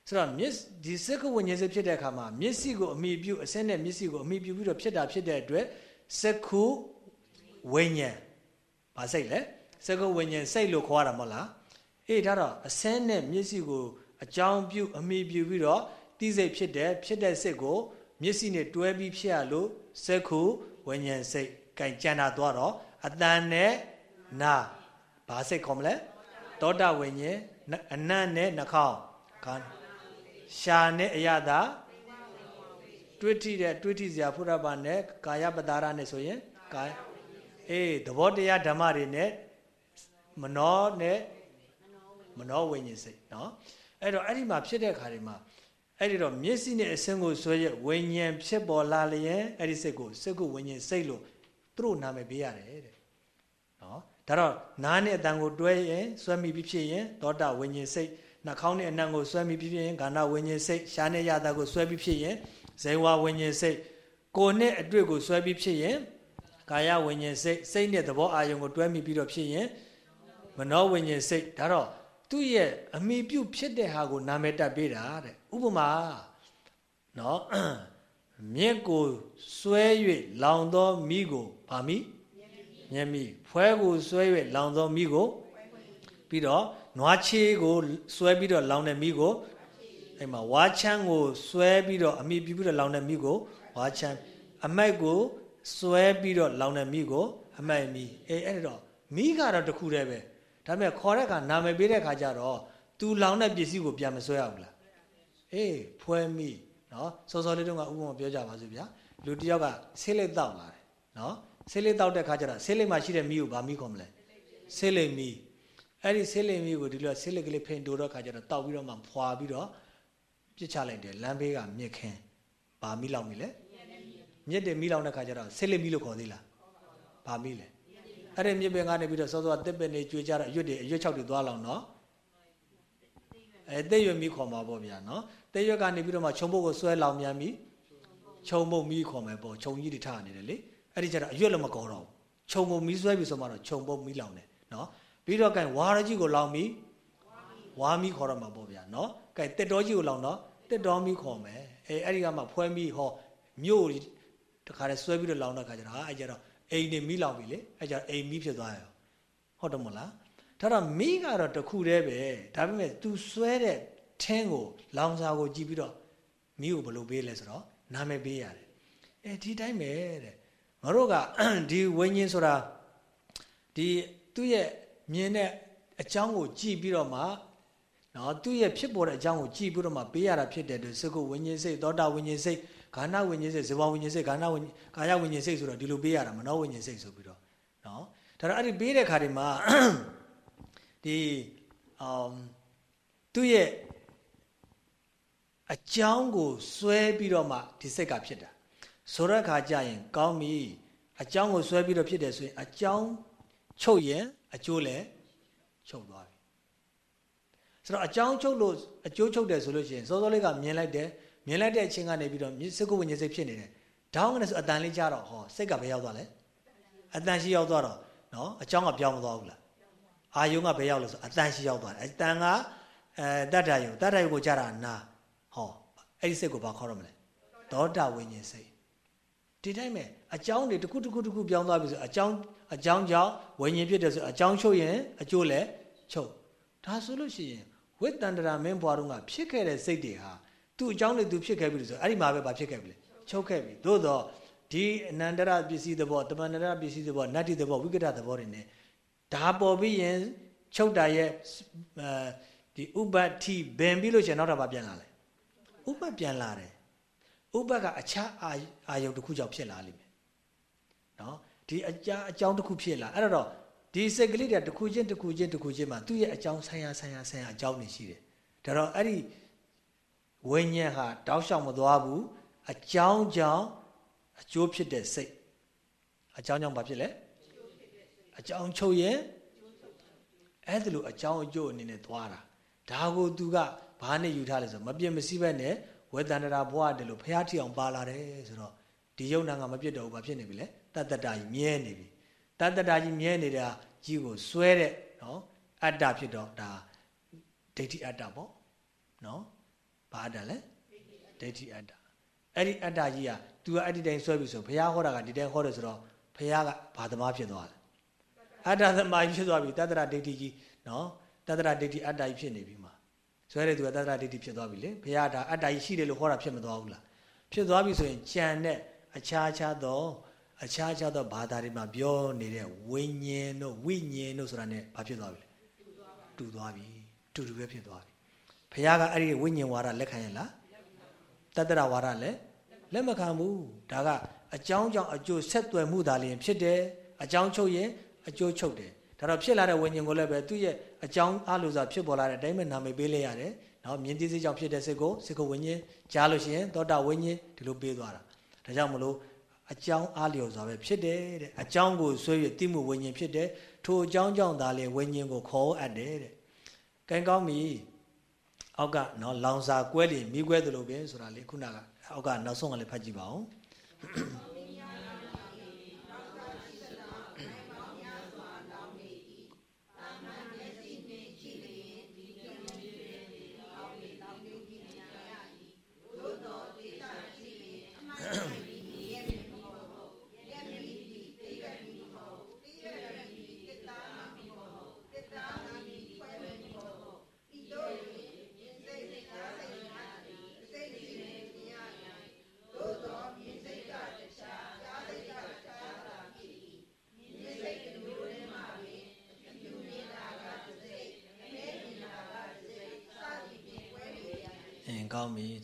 A: ဆိုတော့မျက်ဒီစက္ကဝဉ္ဉ္စေဖြစ်တဲ့အခါမှာမျက်စိကိုအမိပြုအစင်းနဲ့မျက်စိကိုအမိပြုပြီးတော့ဖြစ်တာဖြစ်တဲ့အတွက်စက္ခုဝိညာဉ်ဗာစိတ်လဲစက္ခုဝိညာဉ်စိတ်လို့ခေါ်ရတာမဟုတ်လားအေးဒါတော့အစင်းနဲ့မျက်စိကိုအကြောင်းပြုအမိပြုပြီးတော့တိစိတ်ဖြစ်တဲ့ဖြစ်တဲ့စိတ်ကိုမျက်စိနဲ့တွဲပြီးဖြစ်ရလို့စက္ခုဝိညာဉ်စိတ်ကင်ကြံတာသွားတော့အတန်နဲ့နာဘာစိတ်ခေါ်မလဲတောတာဝိညာဉ်အနတ်နဲ့နှာခေါင်းကာ ရှာနဲ့အရသာတွေ့ထိတဲ့တွေ့ထိစရာဖုရပါနဲ့ကာယပတာရနဲ့ဆိုရင်ကာအေးသဘောတရားဓမ္မတွေနဲ့မနောနဲ့မနောဝိညာဉ်စိတ်เนาะအဲ့တော့အဲ့ဒီမှာဖြစ်တဲ့ခါတွေမှာအဲ့ဒီတော့မျက်စိနဲ့အစင်းကိုဆွဲရဝိညာဉ်ဖြစ်ပေါ်လာလျင်အဲ့ဒီစိတ်ကိုစိတ်ကိုဝိညာဉ်စိတ်လို့သူတို့နာမည်ပေးရတယ်တဲ့เนาะဒါတော့နားနဲ့အတန်ကိုတွဲရင်ဆွဲမိပြီးဖြစ်ရင်သောတာဝိညာဉ်စိတ် နှာခေါင်းနဲ့အနံ့ကိုဆွဲပြီးဖြစ်ရင်ခန္ဓာဝิญဉ်စိတ်ရှားနဲ့ရတာကိုဆွဲပြီးဖြစ်ရင်ဇေဝဝิญဉ်စိတ်ကိုယ်နဲ့အတွေ့ကိုဆွဲပြီးဖြစ်ရင်ကာယဝิญဉ်စိတ်စိတ်နဲ့သဘောအာယုံကိုတွဲမိပြီးတော့ဖြစ်ရင်မနောဝิญဉ်စိတ်ဒါတော့သူ့ရဲ့အမိပြုဖြစ်တဲ့ဟာကိုနာမည်တက်ပေးတာတဲ့ဥပမာနော်မြက်ကိုဆွဲ၍လောင်သောမိကိုဗာမိမျက်မိဖွဲကိုဆွဲ၍လောင်သောမိကိုပြီးတော့ နွားချေးကိုဆွဲပြီးတော့လောင်းတဲ့မိကိုအဲ့မှာဝါချမ်းကိုဆွဲပြီးတော့အမိပြပြီးတော့လောင်းတဲ့မိကိုဝါချမ်းအမိုက်ကိုဆွဲပြီးတော့လောင်းတဲ့မိကိုအမိုက်မိအေးအဲ့တော့မိကတော့တခုတည်းပဲဒါပေမဲ့ခေါ်တဲ့အခါနာမည်ပေးတဲ့အခါကျတော့ तू လောင်းတဲ့ပစ္စည်းကိုပြန်မဆွဲရဘူးလားအေးဖွဲမိနော်စောစောလေးတုန်းကဥပမာပြောကြပါစို့ဗျာလူတယောက်ကဆေးလိပ်တောက်လာတယ်နော်ဆေးလိပ်တောက်တဲ့ခါကျတော့ဆေးလိပ်မှာရှိတဲ့မိကိုဗာမိခေါ်မလဲဆေးလိပ်မိ အဲ့ဒီဆေးလိမ်မီကိုဒီလိုဆေးလိပ်ကလေးဖိန်တိုးတော့ခါကျတော့တောက်ပြီးတော့မှဖွာပြီးတော့ပြစ်ချလိုက်တယ်လမ်းဘေးကမြစ်ခင်းဘာမိလောက်မိလဲမြစ်တယ်မိလောက်တဲ့ခါကျတော့ဆေးလိမ်မီလို့ခေါ်သေးလားဘာမိလဲအဲ့ဒီမြစ်ပင်ကနေပြီးတော့စောစောတစ်ပင်နေကျွေးကြတော့အရွတ်တွေအရွတ်၆တွေသွားလောင်နော်အဲတဲ့ရွက်မီခေါ်မှာပေါ့ဗျာနော်တဲ့ရွက်ကနေပြီးတော့မှခြုံပုတ်ကိုဆွဲလောင်မြန်ပြီခြုံပုတ်မီခေါ်မယ်ပေါ့ခြုံကြီးတွေထားနေတယ်လေအဲ့ဒီကျတော့အရွက်လည်းမကောတော့ဘူးခြုံပုတ်မီဆွဲပြီဆိုမှတော့ခြုံပုတ်မီလောင်တယ်နော် ပြီးတော့ကဲဝါရကြီးကိုလောင်ပြီးဝါမီခေါ်ရမှာပေါ့ဗျာနော်ကဲတက်တော်ကြီးကိုလောင်တော့တက်တော်မီခေါ်မယ်အဲအဲ့ဒီကမှဖွဲမီဟောမြို့တခါတည်းဆွဲပြီးတော့လောင်တဲ့ခါကျတော့ဟာအဲ့ကျတော့အိမ်နေမိလောင်ပြီလေအဲ့ကျတော့အိမ်မိဖြစ်သွားရောဟုတ်တယ်မလားဒါတော့မိကတော့တခုတည်းပဲဒါပေမဲ့ तू ဆွဲတဲ့ထင်းကို လောင်စာကိုကြည့်ပြီးတော့မိကိုဘယ်လိုပေးလဲဆိုတော့နာမည်ပေးရတယ်အဲဒီတိုင်းပဲတဲ့ငါတို့ကဒီဝိညာဉ်ဆိုတာဒီသူ့ရဲ့ မြင်တဲ့အကြောင်းကိုကြည့်ပြီးတော့မှနော်သူ့ရဲ့ဖြစ်ပေါ်တဲ့အကြောင်းကိုကြည့်ပြီးတော့မှပေးရတာဖြစ်တဲ့အတွက်စကုဝိညာဉ်စိတ်သောတာဝိညာဉ်စိတ်ခန္ဓာဝိညာဉ်စိတ်ဇဘဝိညာဉ်စိတ်ခန္ဓာဝိညာဉ်ကာယဝိညာဉ်စိတ်ဆိုတော့ဒီလိုပေးရတာမနောဝိညာဉ်စိတ်ဆိုပြီးတော့နော်ဒါတော့အဲ့ဒီပေးတဲ့ခါတွေမှာဒီအမ်သူ့ရဲ့အကြောင်းကိုစွဲပြီးတော့မှဒီစိတ်ကဖြစ်တာဆိုတဲ့ခါကျရင်ကောင်းပြီအကြောင်းကိုစွဲပြီးတော့ဖြစ်တယ်ဆိုရင်အကြောင်းချုပ်ရင် အကျိုးလည်းချုပ်သွားပြီဆိုတော့အကြောင်းချုပ်လို့အကျိုးချုပ်တယ်ဆိုလို့ရှိရင်စောစောလေးကမြင်လိုက်တယ်မြင်လိုက်တဲ့အချိန်ကနေပြီးတော့စကုဝိညာဉ်စိတ်ဖြစ်နေတယ်ဒေါင်းကနေဆိုအတန်လေးကြားတော့ဟောစိတ်ကဘယ်ရောက်သွားလဲအတန်ရှိရောက်သွားတော့နော်အကြောင်းကပြောင်းမသွားဘူးလားအာယုံကဘယ်ရောက်လို့ဆိုအတန်ရှိရောက်သွားတယ်အတန်ကအဲတတ္တယုံတတ္တယုံကိုကြားတာနာဟောအဲ့ဒီစိတ်ကိုဘာခေါ်ရမလဲဒေါတဝိညာဉ်စိတ် ဒီတိုင်းပဲအကြောင်းတွေတစ်ခုတစ်ခုတစ်ခုပြောင်းသွားပြီဆိုအကြောင်းအကြောင်းကြောင့်ဝိညာဉ်ဖြစ်တယ်ဆိုအကြောင်းချုပ်ရင်အကျိုးလည်းချုပ်ဒါဆိုလို့ရှိရင်ဝိတ္တန္တရာမင်းဘွားတို့ကဖြစ်ခဲ့တဲ့စိတ်တွေဟာသူ့အကြောင်းတွေသူဖြစ်ခဲ့ပြီဆိုအဲ့ဒီမှာပဲဘာဖြစ်ခဲ့ပြီလဲချုပ်ခဲ့ပြီသို့တော့ဒီအနန္တရပစ္စည်းသဘောတမန္တရပစ္စည်းသဘောနတ္တိသဘောဝိကတသဘောတွေ ਨੇ ဒါပေါ်ပြီးရင်ချုပ်တာရဲ့ဒီဥပ္ပတိဘင်ပြီးလို့ရှင်နောက်တာဘာပြန်လာလဲဥပ္ပပြန်လာတယ် ဥပ္ပကအခြားအာအာယုတစ်ခုကြောင့်ဖြစ်လာလိမ့်မယ်နော်ဒီအကြာအကြောင်းတစ်ခုဖြစ်လာအဲ့တော့ဒီစိတ်ကလေးတွေတစ်ခုချင်းတစ်ခုချင်းတစ်ခုချင်းမှာသူ့ရဲ့အကြောင်းဆိုင်ရာဆိုင်ရာဆိုင်ရာအကြောင်းတွေရှိတယ်ဒါတော့အဲ့ဒီဝိညာဉ်ဟာတောက်လျှောက်မသွားဘူးအကြောင်းကြောင့်အကျိုးဖြစ်တဲ့စိတ်အကြောင်းကြောင့်ဘာဖြစ်လဲအကြောင်းချုပ်ရင်အဲ့ဒါလိုအကြောင်းအကျိုးအနေနဲ့သွားတာဒါကိုသူကဘာနဲ့ယူထားလဲဆိုမပြစ်မစည်းပဲနဲ့ ဝေဒန္တရာဘဝတည်းလို့ဖះထီအောင်ပါလာတယ်ဆိုတော့ဒီယုံနာကမပြစ်တော့ဘူးဘာဖြစ်နေပြီလဲတတ္တတာကြီးမြဲနေပြီတတ္တတာကြီးမြဲနေတာကြီးကိုစွဲတဲ့နော်အတ္တဖြစ်တော့ဒါဒိဋ္ဌိအတ္တပေါ့နော်ဘာအတ္တလဲဒိဋ္ဌိအတ္တအဲ့ဒီအတ္တကြီးက तू ကအဲ့ဒီတိုင်းဆွဲပြီဆိုဘုရားဟောတာကဒီတိုင်းဟောတယ်ဆိုတော့ဘုရားကဘာသမားဖြစ်သွားလဲအတ္တသမားဖြစ်သွားပြီတတ္တရာဒိဋ္ဌိကြီးနော်တတ္တရာဒိဋ္ဌိအတ္တကြီးဖြစ်နေပြီမှာ ဆွဲတဲ့သူကတတ္တရာဒိဋ္ဌိဖြစ်သွားပြီလေဘုရားဒါအတ္တကြီးရှိတယ်လို့ဟောတာဖြစ်မသွားဘူးလားဖြစ်သွားပြီဆိုရင်ကြံတဲ့အခြားခြားသောအခြားခြားသောဘာသာတွေမှာပြောနေတဲ့ဝိညာဉ်တို့ဝိညာဉ်တို့ဆိုတာ ਨੇ ဘာဖြစ်သွားပြီလဲတူသွားပြီတူတူပဲဖြစ်သွားပြီဘုရားကအဲ့ဒီဝိညာဉ်ဝါဒလက်ခံရလားတတ္တရဝါဒလည်းလက်မခံဘူးဒါကအကြောင်းကြောင့်အကျိုးဆက်သွယ်မှုသာလျှင်ဖြစ်တယ်အကြောင်းချုပ်ရင်အကျိုးချုပ်တယ် ဒါတော့ဖြစ်လာတဲ့ဝိညာဉ်ကိုလည်းပဲသူ့ရဲ့အကြောင်းအလိုစာဖြစ်ပေါ်လာတဲ့အတိုင်းပဲနာမည်ပေးလိုက်ရတယ်နော်မြင်သိစိတ်ကြောင့်ဖြစ်တဲ့စိတ်ကိုစိတ်ကိုဝိညာဉ်ကြားလို့ရှိရင်သောတာဝိညာဉ်ဒီလိုပေးသွားတာဒါကြောင့်မလို့အကြောင်းအားလျော်စွာပဲဖြစ်တယ်တဲ့အကြောင်းကိုဆွဲရတိမှုဝိညာဉ်ဖြစ်တယ်ထိုအကြောင်းကြောင့်ဒါလေဝိညာဉ်ကိုခေါ်အပ်တယ်တဲ့ကဲကောင်းပြီအောက်ကနော်လောင်စာကွဲလီမိကွဲသလိုပဲဆိုတာလေခုနကအောက်ကနောက်ဆုံးကလည်းဖတ်ကြည့်ပါဦး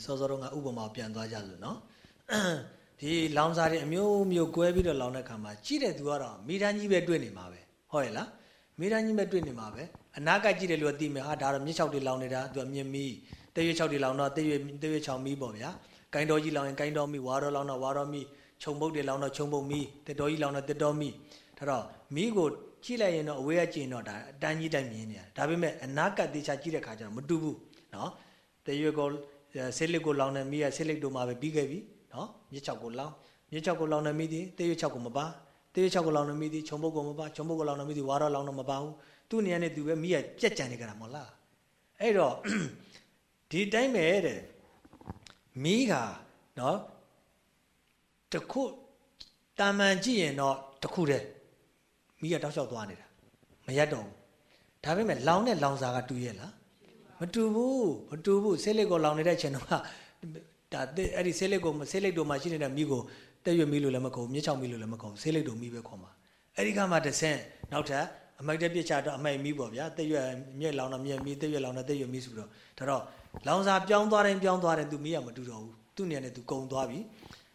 A: စောစောတော့ငါဥပမာပြန်သွားကြလို့နော်ဒီလောင်စာတွေအမျိုးမျိုးကွဲပြီးတော့လောင်တဲ့ခါမှာကြည့်တဲ့သူကတော့မိသားကြီးပဲတွေ့နေမှာပဲဟုတ်ရဲ့လားမိသားကြီးပဲတွေ့နေမှာပဲအနာကကြည့်တယ်လို့သိမယ်ဟာဒါတော့မြစ်ချောက်တွေလောင်နေတာသူကမြင်မီတရွေချောက်တွေလောင်တော့တရွေတရွေချောင်မီပေါ့ဗျာကိုင်းတော်ကြီးလောင်ရင်ကိုင်းတော်မီဝါတော်လောင်တော့ဝါတော်မီခြုံပုတ်တွေလောင်တော့ခြုံပုတ်မီတက်တော်ကြီးလောင်တော့တက်တော်မီဒါတော့မီကိုကြည့်လိုက်ရင်တော့အဝေးကကြည့်ရင်တော့ဒါအတန်းကြီးတိုင်းမြင်နေရဒါပေမဲ့အနာကတေချာကြည့်တဲ့ခါကျတော့မတူဘူးနော်တရွေကို ဆေးလစ်ကိုလောင်နေမိရဆေးလစ်တို့မှာပဲပြီးခဲ့ပြီနော်မြစ်ချောက်ကိုလောင်မြစ်ချောက်ကိုလောင်နေမိသည်တေးရွချောက်ကိုမပါတေးရွချောက်ကိုလောင်နေမိသည်ခြုံပုတ်ကိုမပါခြုံပုတ်ကိုလောင်နေမိသည်ဝါတော့လောင်တော့မပါဘူးသူ့နေရာနဲ့သူပဲမိရပြက်ကြံနေကြတာမဟုတ်လားအဲ့တော့ဒီတိုင်းပဲတဲ့မိကနော်တခုတာမန်ကြည့်ရင်တော့တခုတည်းမိကတောက်လျှောက်သွားနေတာမရက်တော့ဘူးဒါပေမဲ့လောင်နဲ့လောင်စာကတူရဲ့လား မတူဘူးမတူဘူးဆေးလိတ်ကိုလောင်နေတဲ့ချိန်တော့ဒါအဲ့ဒီဆေးလိတ်ကိုဆေးလိတ်တို့မှာရှိနေတဲ့မိကိုတက်ရွက်မိလို့လည်းမကုန်မြစ်ချောင်မိလို့လည်းမကုန်ဆေးလိတ်တို့မိပဲခေါ်မှာအဲ့ဒီကမှတဆင့်နောက်ထပ်အမိုက်တက်ပြစ်ချတော့အမိုက်မိပေါ့ဗျာတက်ရွက်မြက်လောင်တော့မြက်မိတက်ရွက်လောင်တော့တက်ရွက်မိဆိုတော့ဒါတော့လောင်စာပြောင်းသွားတယ်ပြောင်းသွားတယ်သူမိရမတူတော့ဘူးသူ့နေရာနဲ့သူကုံသွားပြီ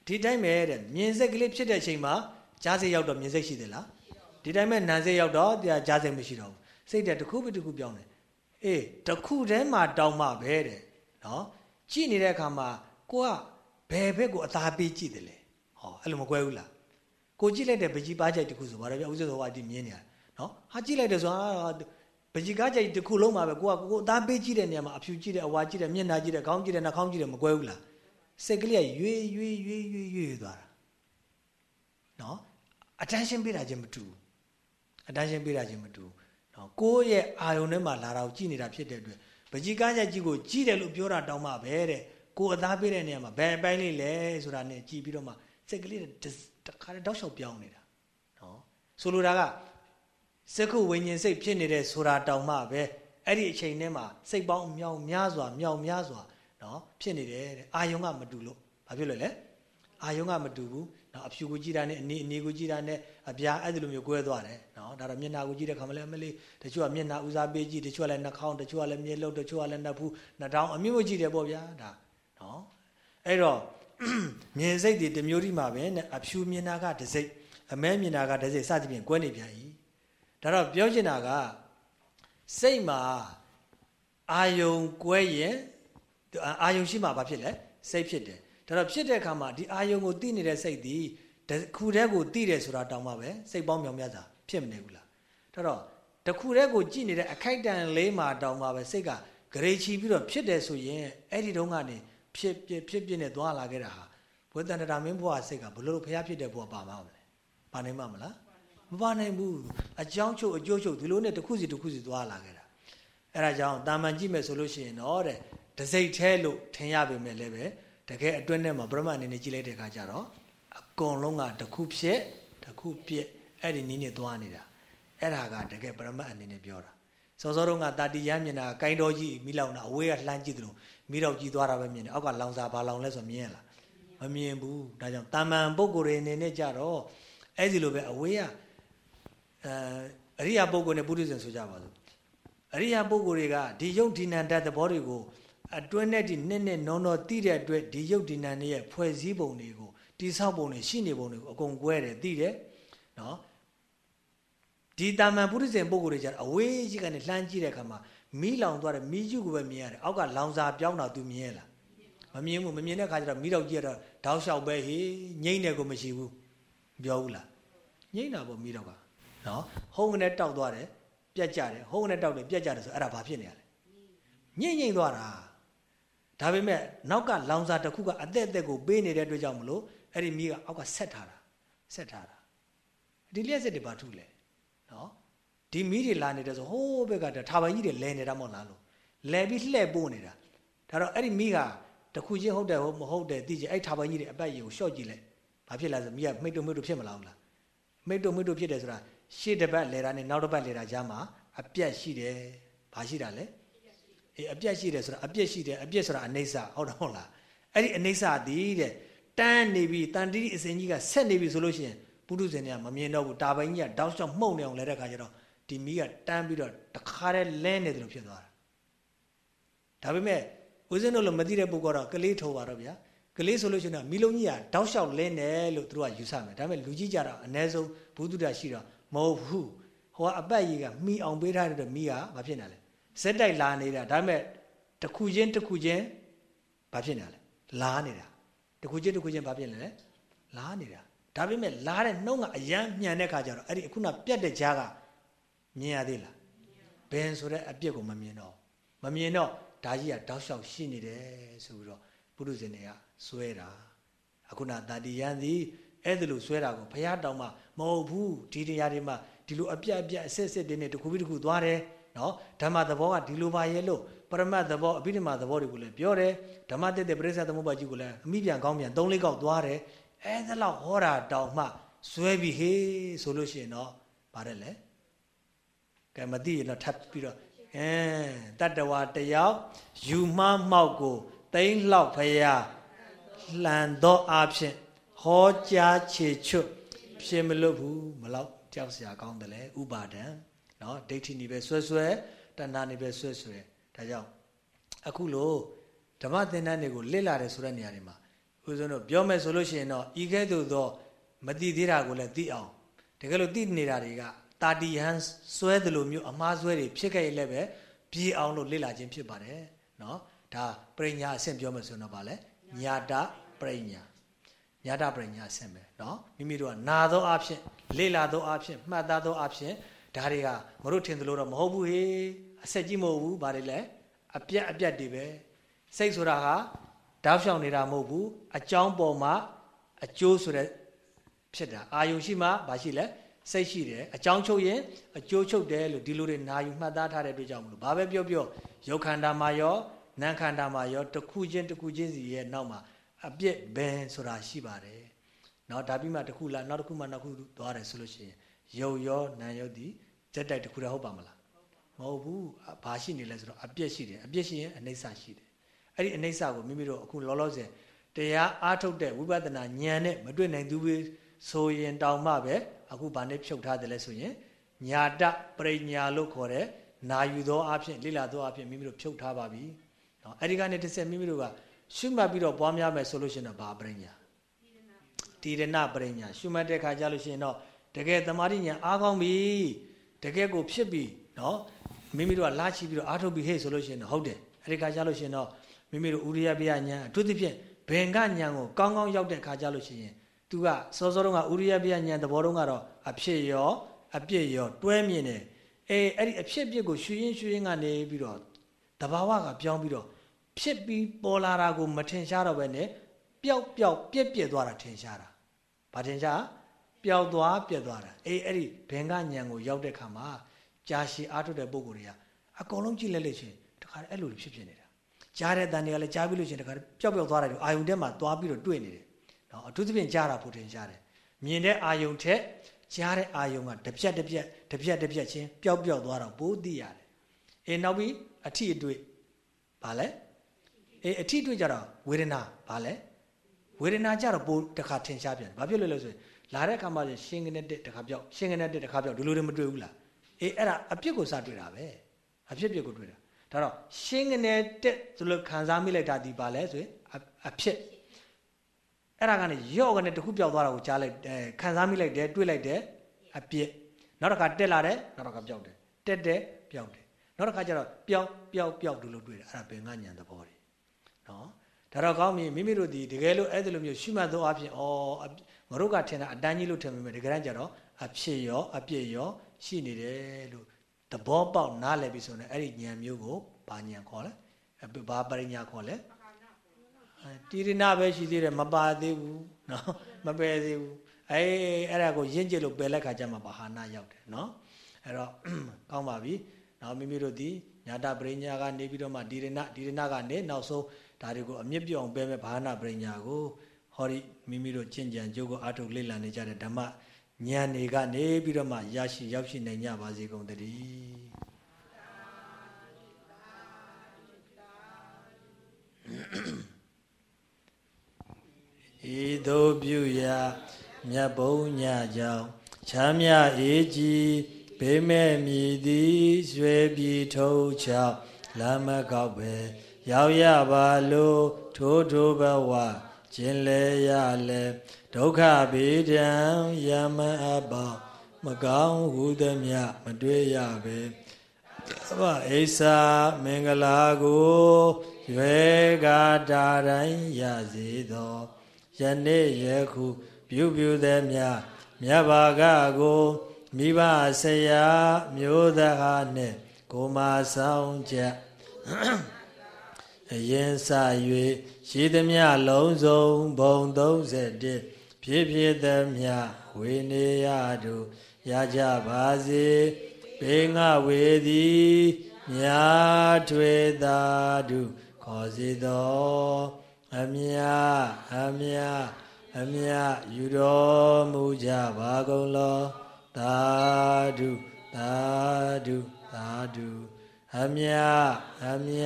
A: ဒီတိုင်းပဲတဲ့မြင်စိတ်ကလေးဖြစ်တဲ့အချိန်မှာကြားစိတ်ရောက်တော့မြင်စိတ်ရှိသေးလားဒီတိုင်းပဲနာစိတ်ရောက်တော့တရားကြားစိတ်မရှိတော့ဘူးစိတ်တဲ့တစ်ခုပြီးတစ်ခုပြောင်းတယ် အေးတစ်ခုတည်းမှာတောင်းမှပဲတဲ့နော်ကြည့်နေတဲ့အခါမှာကိုကဘယ်ဘက်ကိုအသာပေးကြည့်တယ်လဲဟောအဲ့လိုမကွဲဘူးလားကိုကြည့်လိုက်တဲ့ပကြီးပါကြိုက်တစ်ခုဆိုဘာလို့ပြဥစ္စာတော်ကဒီမြင်နေတာနော်ဟာကြည့်လိုက်တယ်ဆိုတာပကြီးကားကြိုက်တစ်ခုလုံးမှာပဲကိုကကိုအသာပေးကြည့်တဲ့နေရာမှာအဖြူကြည့်တယ်အဝါကြည့်တယ်မျက်နှာကြည့်တယ်ခေါင်းကြည့်တယ်နှာခေါင်းကြည့်တယ်မကွဲဘူးလားစိတ်ကလေးကရွေးရွေးရွေးရွေးရွေးသွားတာနော် attention ပေးတာချင်းမတူဘူး attention ပေးတာချင်းမတူဘူး နော်ကိုယ့်ရဲ့အာယုန်ထဲမှာလာတာကိုကြည့်နေတာဖြစ်တဲ့အတွက်ပကြီးကားချက်ကြီးကိုကြည့်တယ်လို့ပြောတာတောင်းမှပဲတဲ့ကိုအသားပေးတဲ့နေရာမှာဘယ်အပိုင်းလေးလဲဆိုတာနဲ့ကြည့်ပြီးတော့မှစိတ်ကလေးတခါတည်းတောက်လျှောက်ပြောင်းနေတာနော်ဆိုလိုတာကစက္ခုဝိညာဉ်စိတ်ဖြစ်နေတဲ့ဆိုတာတောင်းမှပဲအဲ့ဒီအချိန်ထဲမှာစိတ်ပေါင်းမြောင်များစွာမြောင်များစွာနော်ဖြစ်နေတယ်တဲ့အာယုံကမတူလို့ဘာဖြစ်လို့လဲအာယုံကမတူဘူး နော်အဖြူကိုကြည့်တာနဲ့အနေအနေကိုကြည့်တာနဲ့အပြားအဲ့ဒီလိုမျိုးကွဲသွားတယ်နော်ဒါတော့မျက်နှာကိုကြည့်တဲ့ခါမှလည်းအမလေးတချို့ကမျက်နှာဦးစားပေးကြည့်တချို့ကလည်းနှာခေါင်းတချို့ကလည်းမျက်လုံးတချို့ကလည်းနှာဖူးနှာတောင်းအမျိုးမျိုးကြည့်တယ်ပေါ့ဗျာဒါနော်အဲ့တော့မြင်စိတ်တွေတမျိုးဒီမှာပဲနဲ့အဖြူမြင်တာကတစ်စိတ်အမဲမြင်တာကတစ်စိတ်စသဖြင့်ကွဲနေပြန်၏ဒါတော့ပြောချင်တာကစိတ်မှာအာယုံကွဲရင်အာယုံရှိမှဘာဖြစ်လဲစိတ်ဖြစ်တယ် ဒါတော့ဖြစ်တဲ့အခါမှာဒီအာယုံကိုသိနေတဲ့စိတ်ဒီတခုတည်းကိုသိတယ်ဆိုတာတောင်းမှပဲစိတ်ပေါင်းမြောင်မြတ်စွာဖြစ်မနေဘူးလားဒါတော့တခုတည်းကိုကြည့်နေတဲ့အခိုက်တန်လေးမှာတောင်းမှပဲစိတ်ကဂရေချီပြီးတော့ဖြစ်တယ်ဆိုရင်အဲ့ဒီတုန်းကနေဖြစ်ဖြစ်ဖြစ်ဖြစ်နဲ့သွားလာခဲ့တာဟာဘုဒ္ဓန္တရာမင်းဘုရားစိတ်ကဘလို့ဖျားဖြစ်တဲ့ဘုရားပါမှာမလဲပါနိုင်မှာမလားမပါနိုင်ဘူးအကြောင်းချုပ်အကျိုးချုပ်ဒီလိုနဲ့တစ်ခုစီတစ်ခုစီသွားလာခဲ့တာအဲ့ဒါကြောင့်တာမန်ကြည့်မယ်ဆိုလို့ရှိရင်တော့တဲ့တစိတ်แท้လို့ထင်ရပေမဲ့လည်းပဲ တကယ်အတွင်းထဲမှာပရမတ်အနေနဲ့ကြည့်လိုက်တဲ့အခါကျတော့အကုန်လုံးကတစ်ခုဖြစ်တစ်ခုပြက်အဲ့ဒီနည်းနဲ့သွားနေတာအဲ့ဒါကတကယ်ပရမတ်အနေနဲ့ပြောတာစောစောတုန်းကတာတီရမ်းမြင်တာကိုင်းတော်ကြီးမိလောင်တာအဝေးကလှမ်းကြည့်သလိုမိတော့ကြည့်သွားတာပဲမြင်တယ်အောက်ကလောင်စာဘာလောင်လဲဆိုမြင်ရလားမမြင်ဘူးဒါကြောင့်တာမန်ပုဂ္ဂိုလ်တွေအနေနဲ့ကြတော့အဲ့ဒီလိုပဲအဝေးကအဲအရိယာပုဂ္ဂိုလ်နဲ့ပုရိသေဆိုကြပါစို့အရိယာပုဂ္ဂိုလ်တွေကဒီယုတ်ဒီနန္တသဘောတွေကို အတွင်းနဲ့ဒီနှစ်နှစ်နောနောတိတဲ့အတွက်ဒီယုတ်ဒီနန္တရဲ့ဖွဲ့စည်းပုံတွေကိုတိဆောက်ပုံတွေရှိနေပုံတွေကိုအကုန်ကွဲတယ်သိတယ်နော်ဒီတာမန်ပုရိသေပုဂ္ဂိုလ်တွေကြတော့အဝေးကြီးကနေလှမ်းကြည့်တဲ့အခါမှာမီးလောင်သွားတယ်မီးကျုပ်ကိုပဲမြင်ရတယ်အောက်ကလောင်စာပြောင်းတာ तू မြင်ရလားမမြင်ဘူးမမြင်တဲ့အခါကျတော့မီးတော့ကြည့်ရတော့တောက်လျှောက်ပဲဟေးငိမ့်တယ်ကိုမရှိဘူးပြောဘူးလားငိမ့်တာပေါ့မီးတော့ကနော်ဟုံးကနေတောက်သွားတယ်ပြက်ကြတယ်ဟုံးကနေတောက်တယ်ပြက်ကြတယ်ဆိုအဲ့ဒါဘာဖြစ်နေရလဲညိမ့်ညိမ့်သွားတာ ဒါပေမဲ့နောက်ကလောင်စာတစ်ခုကအသက်အသက်ကိုပေးနေတဲ့အတွက်ကြောင့်မလို့အဲ့ဒီမီးကအောက်ကဆက်ထားတာဆက်ထားတာဒီလျှက်စစ်တွေဘာထုလဲနော်ဒီမီးတွေလာနေတယ်ဆိုဟိုးဘက်ကထာပိုင်ကြီးတွေလဲနေတာမဟုတ်လားလို့လဲပြီးလှဲ့ပို့နေတာဒါတော့အဲ့ဒီမီးကတခုချင်းဟုတ်တယ်ဟုတ်မဟုတ်တယ်သိချင်အဲ့ထာပိုင်ကြီးတွေအပတ်ကြီးကိုရှော့ကြည့်လိုက်ဘာဖြစ်လဲဆိုမီးကမိတ်တုံမိတ်တုံဖြစ်မလားဘူးလားမိတ်တုံမိတ်တုံဖြစ်တယ်ဆိုတာရှေ့တစ်ပတ်လဲတာနဲ့နောက်တစ်ပတ်လဲတာကြားမှာအပြတ်ရှိတယ်ဘာရှိတာလဲ အေးအပြတ်ရှိတယ်ဆိုတာအပြတ်ရှိတယ်အပြတ်ဆိုတာအနိစ္စဟုတ်တယ်ဟုတ်လားအဲ့ဒီအနိစ္စသည်တဲ့တန်းနေပြီတန်တိအစဉ်ကြီးကဆက်နေပြီဆိုလို့ရှိရင်ပုထုဇဉ်တွေကမမြင်တော့ဘူးတာပိုင်ကြီးကတောက်လျှောက်မှုန့်နေအောင်လဲတဲ့ခါကျတော့ဒီမီးကတန်းပြီးတော့တခါတည်းလဲနေတယ်လို့ဖြစ်သွားတာဒါပေမဲ့ဦးဇင်းတို့လိုမသိတဲ့ပုဂ္ဂိုလ်တော့ကလေးထိုးပါတော့ဗျာကလေးဆိုလို့ရှိရင်တော့မီးလုံးကြီးကတောက်လျှောက်လဲနေလို့သူတို့ကယူဆမယ်ဒါပေမဲ့လူကြီးကြတော့အ ਨੇ ဆုံးဘုသူတ္တရှိတော့မဟုတ်ဘူးဟိုကအပတ်ကြီးကမီးအောင်ပေးထားတဲ့မီးကဘာဖြစ်နေလဲ ဇက်တိုက်လာနေတာဒါပေမဲ့တစ်ခုချင်းတစ်ခုချင်းဘာဖြစ်နေလဲလာနေတာတစ်ခုချင်းတစ်ခုချင်းဘာဖြစ်နေလဲလာနေတာဒါပေမဲ့လာတဲ့နှုံးကအယမ်းမြန်တဲ့ခါကျတော့အဲ့ဒီအခုနပြတ်တဲ့ကြားကမြင်ရသေးလားဘယ်ဆိုတဲ့အပြစ်ကိုမမြင်တော့မမြင်တော့ဒါကြီးကတောက်လျှောက်ရှိနေတယ်ဆိုပြီးတော့ပုရုဇဉ်တွေကစွဲတာအခုနတာတိယန်သည်အဲ့ဒါလိုစွဲတာကိုဘုရားတောင်မှမဟုတ်ဘူးဒီတရားတွေမှာဒီလိုအပြတ်အပြတ်အစစ်စစ်တွေနဲ့တစ်ခုပြီးတစ်ခုသွားတယ် နော်ဓမ္မသဘောကဒီလိုပါရဲ့လို့ပရမတ်သဘောအဘိဓမ္မာသဘောတွေကိုလည်းပြောတယ်ဓမ္မတက်တဲ့ပရိစ္ဆေသမုပ္ပါကြီးကိုလည်းအမိပြန်ကောင်းပြန်၃လေးကောက်သွားတယ်အဲဒါလောက်ဟောတာတောင်မှဇွဲပြီဟေးဆိုလို့ရှိရင်တော့ဗါတယ်လေကဲမသိရင်တော့ထပ်ပြီးတော့အဲတတ္တဝါတယောက်ယူမှားမှောက်ကိုတိမ့်လောက်ဖရာလှန်သောအဖြစ်ဟောကြားခြေချွတ်ဖြစ်မလို့ဘူးမလောက်ကြောက်စရာကောင်းတယ်လေဥပါဒံ နော်ဒိဋ္ဌိနေပဲဆွဲဆွဲတဏှာနေပဲဆွဲဆွဲဒါကြောင့်အခုလို့ဓမ္မသင်္ဍန်းတွေကိုလစ်လာတယ်ဆိုတဲ့နေရာတွေမှာဦးဇုံတို့ပြောမယ်ဆိုလို့ရှိရင်တော့ဤကဲ့သို့သောမတိသေးတာကိုလည်းသိအောင်တကယ်လို့သိနေတာတွေကတာတီဟန်ဆွဲတယ်လို့မျိုးအမှားဆွဲတွေဖြစ်ခဲ့ရလည်းပဲပြေအောင်လို့လစ်လာခြင်းဖြစ်ပါတယ်နော်ဒါပရိညာအဆင့်ပြောမယ်ဆိုတော့ဗာလဲညာတာပရိညာညာတာပရိညာအဆင့်ပဲနော်မိမိတို့ကနာသောအဖြစ်လစ်လာသောအဖြစ်မှတ်သားသောအဖြစ် ဒါတွေကမတို့ထင်သလိုတော့မဟုတ်ဘူးဟေးအဆက်ကြီးမဟုတ်ဘူးဗာလေလဲအပြက်အပြက်တွေပဲစိတ်ဆိုတာဟာတောက်လျှောက်နေတာမဟုတ်ဘူးအကြောင်းပေါ်မှာအကျိုးဆိုတဲ့ဖြစ်တာအာယုရှိမှဘာရှိလဲစိတ်ရှိတယ်အကြောင်းချုပ်ရင်အကျိုးချုပ်တယ်လို့ဒီလိုတွေနာယူမှတ်သားထားတဲ့အတွက်ကြောင့်မလို့ဘာပဲပြောပြောရုပ်ခန္ဓာမှာရောနာမ်ခန္ဓာမှာရောတစ်ခုချင်းတစ်ခုချင်းစီရဲ့နောက်မှာအပြစ်ဘယ်ဆိုတာရှိပါတယ်။နော်ဒါပြီးမှတစ်ခုလားနောက်တစ်ခုမှနောက်ခုသွားတယ်ဆိုလို့ရှိရင်ရုပ်ရောနာမ်ရောဒီ စက်တိုက်တစ်ခုတည်းဟုတ်ပါမလား။မဟုတ်ဘူး။ဘာရှိနေလဲဆိုတော့အပြစ်ရှိတယ်။အပြစ်ရှိရင်အနိစ္စရှိတယ်။အဲ့ဒီအနိစ္စကိုမိမိတို့အခုလောလောဆယ်တရားအားထုတ်တဲ့ဝိပဿနာဉာဏ်နဲ့မတွေ့နိုင်သူပဲဆိုရင်တောင်မှပဲအခုဗာနဲ့ဖြုတ်ထားတယ်လဲဆိုရင်ညာတပရိညာလို့ခေါ်တဲ့နာယူသောအဖြစ်လိလာသောအဖြစ်မိမိတို့ဖြုတ်ထားပါပြီ။နော်အဲ့ဒီကနေတစ်ဆက်မိမိတို့ကရှုမှတ်ပြီးတော့ပွားများမယ်ဆိုလို့ရှိရင်တော့ဘာပရိညာတည်ရဏပရိညာရှုမှတ်တဲ့ခါကျလို့ရှိရင်တော့တကယ်သမာဓိညာအားကောင်းပြီ တကယ်ကိုဖြစ်ပြီနော်မိမိတို့ကလာချီပြီးတော့အားထုတ်ပြီးဟဲ့ဆိုလို့ရှိရင်တော့ဟုတ်တယ်အဲ့ဒီခါကျလို့ရှိရင်တော့မိမိတို့ဥရိယပြညာအထူးသဖြင့်ဘင်္ဂညာကိုကောင်းကောင်းရောက်တဲ့ခါကျလို့ရှိရင်သူကစောစောတုန်းကဥရိယပြညာသဘောတုန်းကတော့အဖြစ်ရောအပြစ်ရောတွဲမြင်တယ်အေးအဲ့ဒီအဖြစ်အပျက်ကိုရှူရင်းရှူရင်းကနေပြီးတော့တဘာဝကပြောင်းပြီးတော့ဖြစ်ပြီးပေါ်လာတာကိုမထင်ရှားတော့ပဲနဲ့ပျောက်ပျောက်ပြက်ပြက်သွားတာထင်ရှားတာဘာထင်ရှား ပျောက်သွားပြက်သွားတာအေးအဲ့ဒီဘင်္ဂညံကိုရောက်တဲ့ခါမှာကြာရှည်အားထုတ်တဲ့ပုံကိုယ်တွေကအကုန်လုံးကြည့်လိုက်လို့ချင်းတခါအဲ့လိုဖြစ်ဖြစ်နေတာကြားတဲ့တန်တွေကလည်းကြားပြီးလို့ချင်းတခါပျောက်ပျောက်သွားတယ်အာယုန်ထဲမှာသွားပြီးတော့တွေ့နေတယ်နော်အထူးသဖြင့်ကြားတာဖို့ထင်ရှားတယ်မြင်တဲ့အာယုန်ထက်ကြားတဲ့အာယုံကတစ်ပြက်တစ်ပြက်တစ်ပြက်တစ်ပြက်ချင်းပျောက်ပျောက်သွားတော့ပိုးသိရတယ်။အေးနောက်ပြီးအထီအတွေ့ဘာလဲအေးအထီအတွေ့ကြတော့ဝေဒနာဘာလဲဝေဒနာကြတော့ပိုးတစ်ခါထင်ရှားပြန်တယ်။ဘာဖြစ်လို့လဲဆိုရင် လာတဲ့အခါမှာရှင်းကနေတက်တစ်ခါပြောက်ရှင်းကနေတက်တစ်ခါပြောက်ဒီလိုတွေမတွေ့ဘူးလား။အေးအဲ့ဒါအပြစ်ကိုစတွေ့တာပဲ။အဖြစ်ပြစ်ကိုတွေ့တာ။ဒါတော့ရှင်းကနေတက်ဆိုလို့ခံစားမိလိုက်တာဒီဘာလဲဆိုရင်အဖြစ်အဲ့ဒါကနေရော့ကနေတခုပြောက်သွားတာကိုကြားလိုက်ခံစားမိလိုက်တယ်တွေ့လိုက်တယ်အပြစ်နောက်တစ်ခါတက်လာတယ်နောက်တစ်ခါပြောက်တယ်တက်တယ်ပြောက်တယ်နောက်တစ်ခါကျတော့ပြောက်ပြောက်ပြောက်လို့တွေ့တယ်အဲ့ဒါဘယ်ငါညံသဘောတွေနော်ဒါတော့ကောင်းပြီမိမိတို့ဒီတကယ်လို့အဲ့ဒီလိုမျိုးရှုမှတ်သောအဖြစ်ဩ ငါတို့ကထင်တာအတန်းကြီးလို့ထင်မိမယ်တကယ်တမ်းကျတော့အဖြစ်ရောအပြစ်ရောရှိနေတယ်လို့သဘောပေါက်နားလည်ပြီဆိုရင်အဲ့ဒီဉာဏ်မျိုးကိုဘာဉာဏ်ခေါ်လဲဘာပရိညာခေါ်လဲတိရဏပဲရှိသေးတယ်မပါသေးဘူးနော်မပယ်သေးဘူးအဲအဲ့ဒါကိုရင့်ကျက်လို့ပယ်လက်ခါကျမှဘာဟာနာရောက်တယ်နော်အဲ့တော့ကောင်းပါပြီနောက်မိမိတို့ဒီညာတပရိညာကနေပြီးတော့မှဒီရဏဒီရဏကနေနောက်ဆုံးဒါတွေကိုအမြင့်ပြောင်းပယ်မဲ့ဘာနာပရိညာကို ဟောဒီမိမိတို့ကျင့်ကြံကြိုးကိုအထုတ်လေ့လာနေကြတဲ့ဓမ္မဉာဏ်တွေကနေပြီးတော့မှရရှိရောက်ရှိနိုင်ကြပါစေကုန်တည်းဤသို့ပြုရာမြတ်ဘုံညကြောင့်ချမ်းမြအေးကြီးဘေးမဲ့မြည်သည်ရွှေပြည်ထုံချောက်လမ်းမကောက်ပဲရောက်ရပါလို့ထိုးထိုးဘဝ ကျင်လေရလဲဒုက္ခဗေဒံယမအပေါမကောင်းဟုသမျှမတွေ့ရပဲအဘအိဆာမင်္ဂလာကိုရွယ်ကားတာတိုင်းရစေသောယနေ့ယခုပြုပြုသည်မြမြတ်ဘာကကိုမိဘဆရာမျိုးသားဟာနဲ့ကိုမာဆောင်ချက်အရင်စ၍ ရှိသည်မြလုံးစုံဘုံ31ဖြစ်ဖြစ်သည်မြဝေနေရတို့ရကြပါစေဘေငါဝေသည်မြာထွေသာတို့ခေါ်စေသောအမြအမြအမြယူတော်မူကြပါကုန်လောသာဓုသာဓုသာဓုအမြအမြ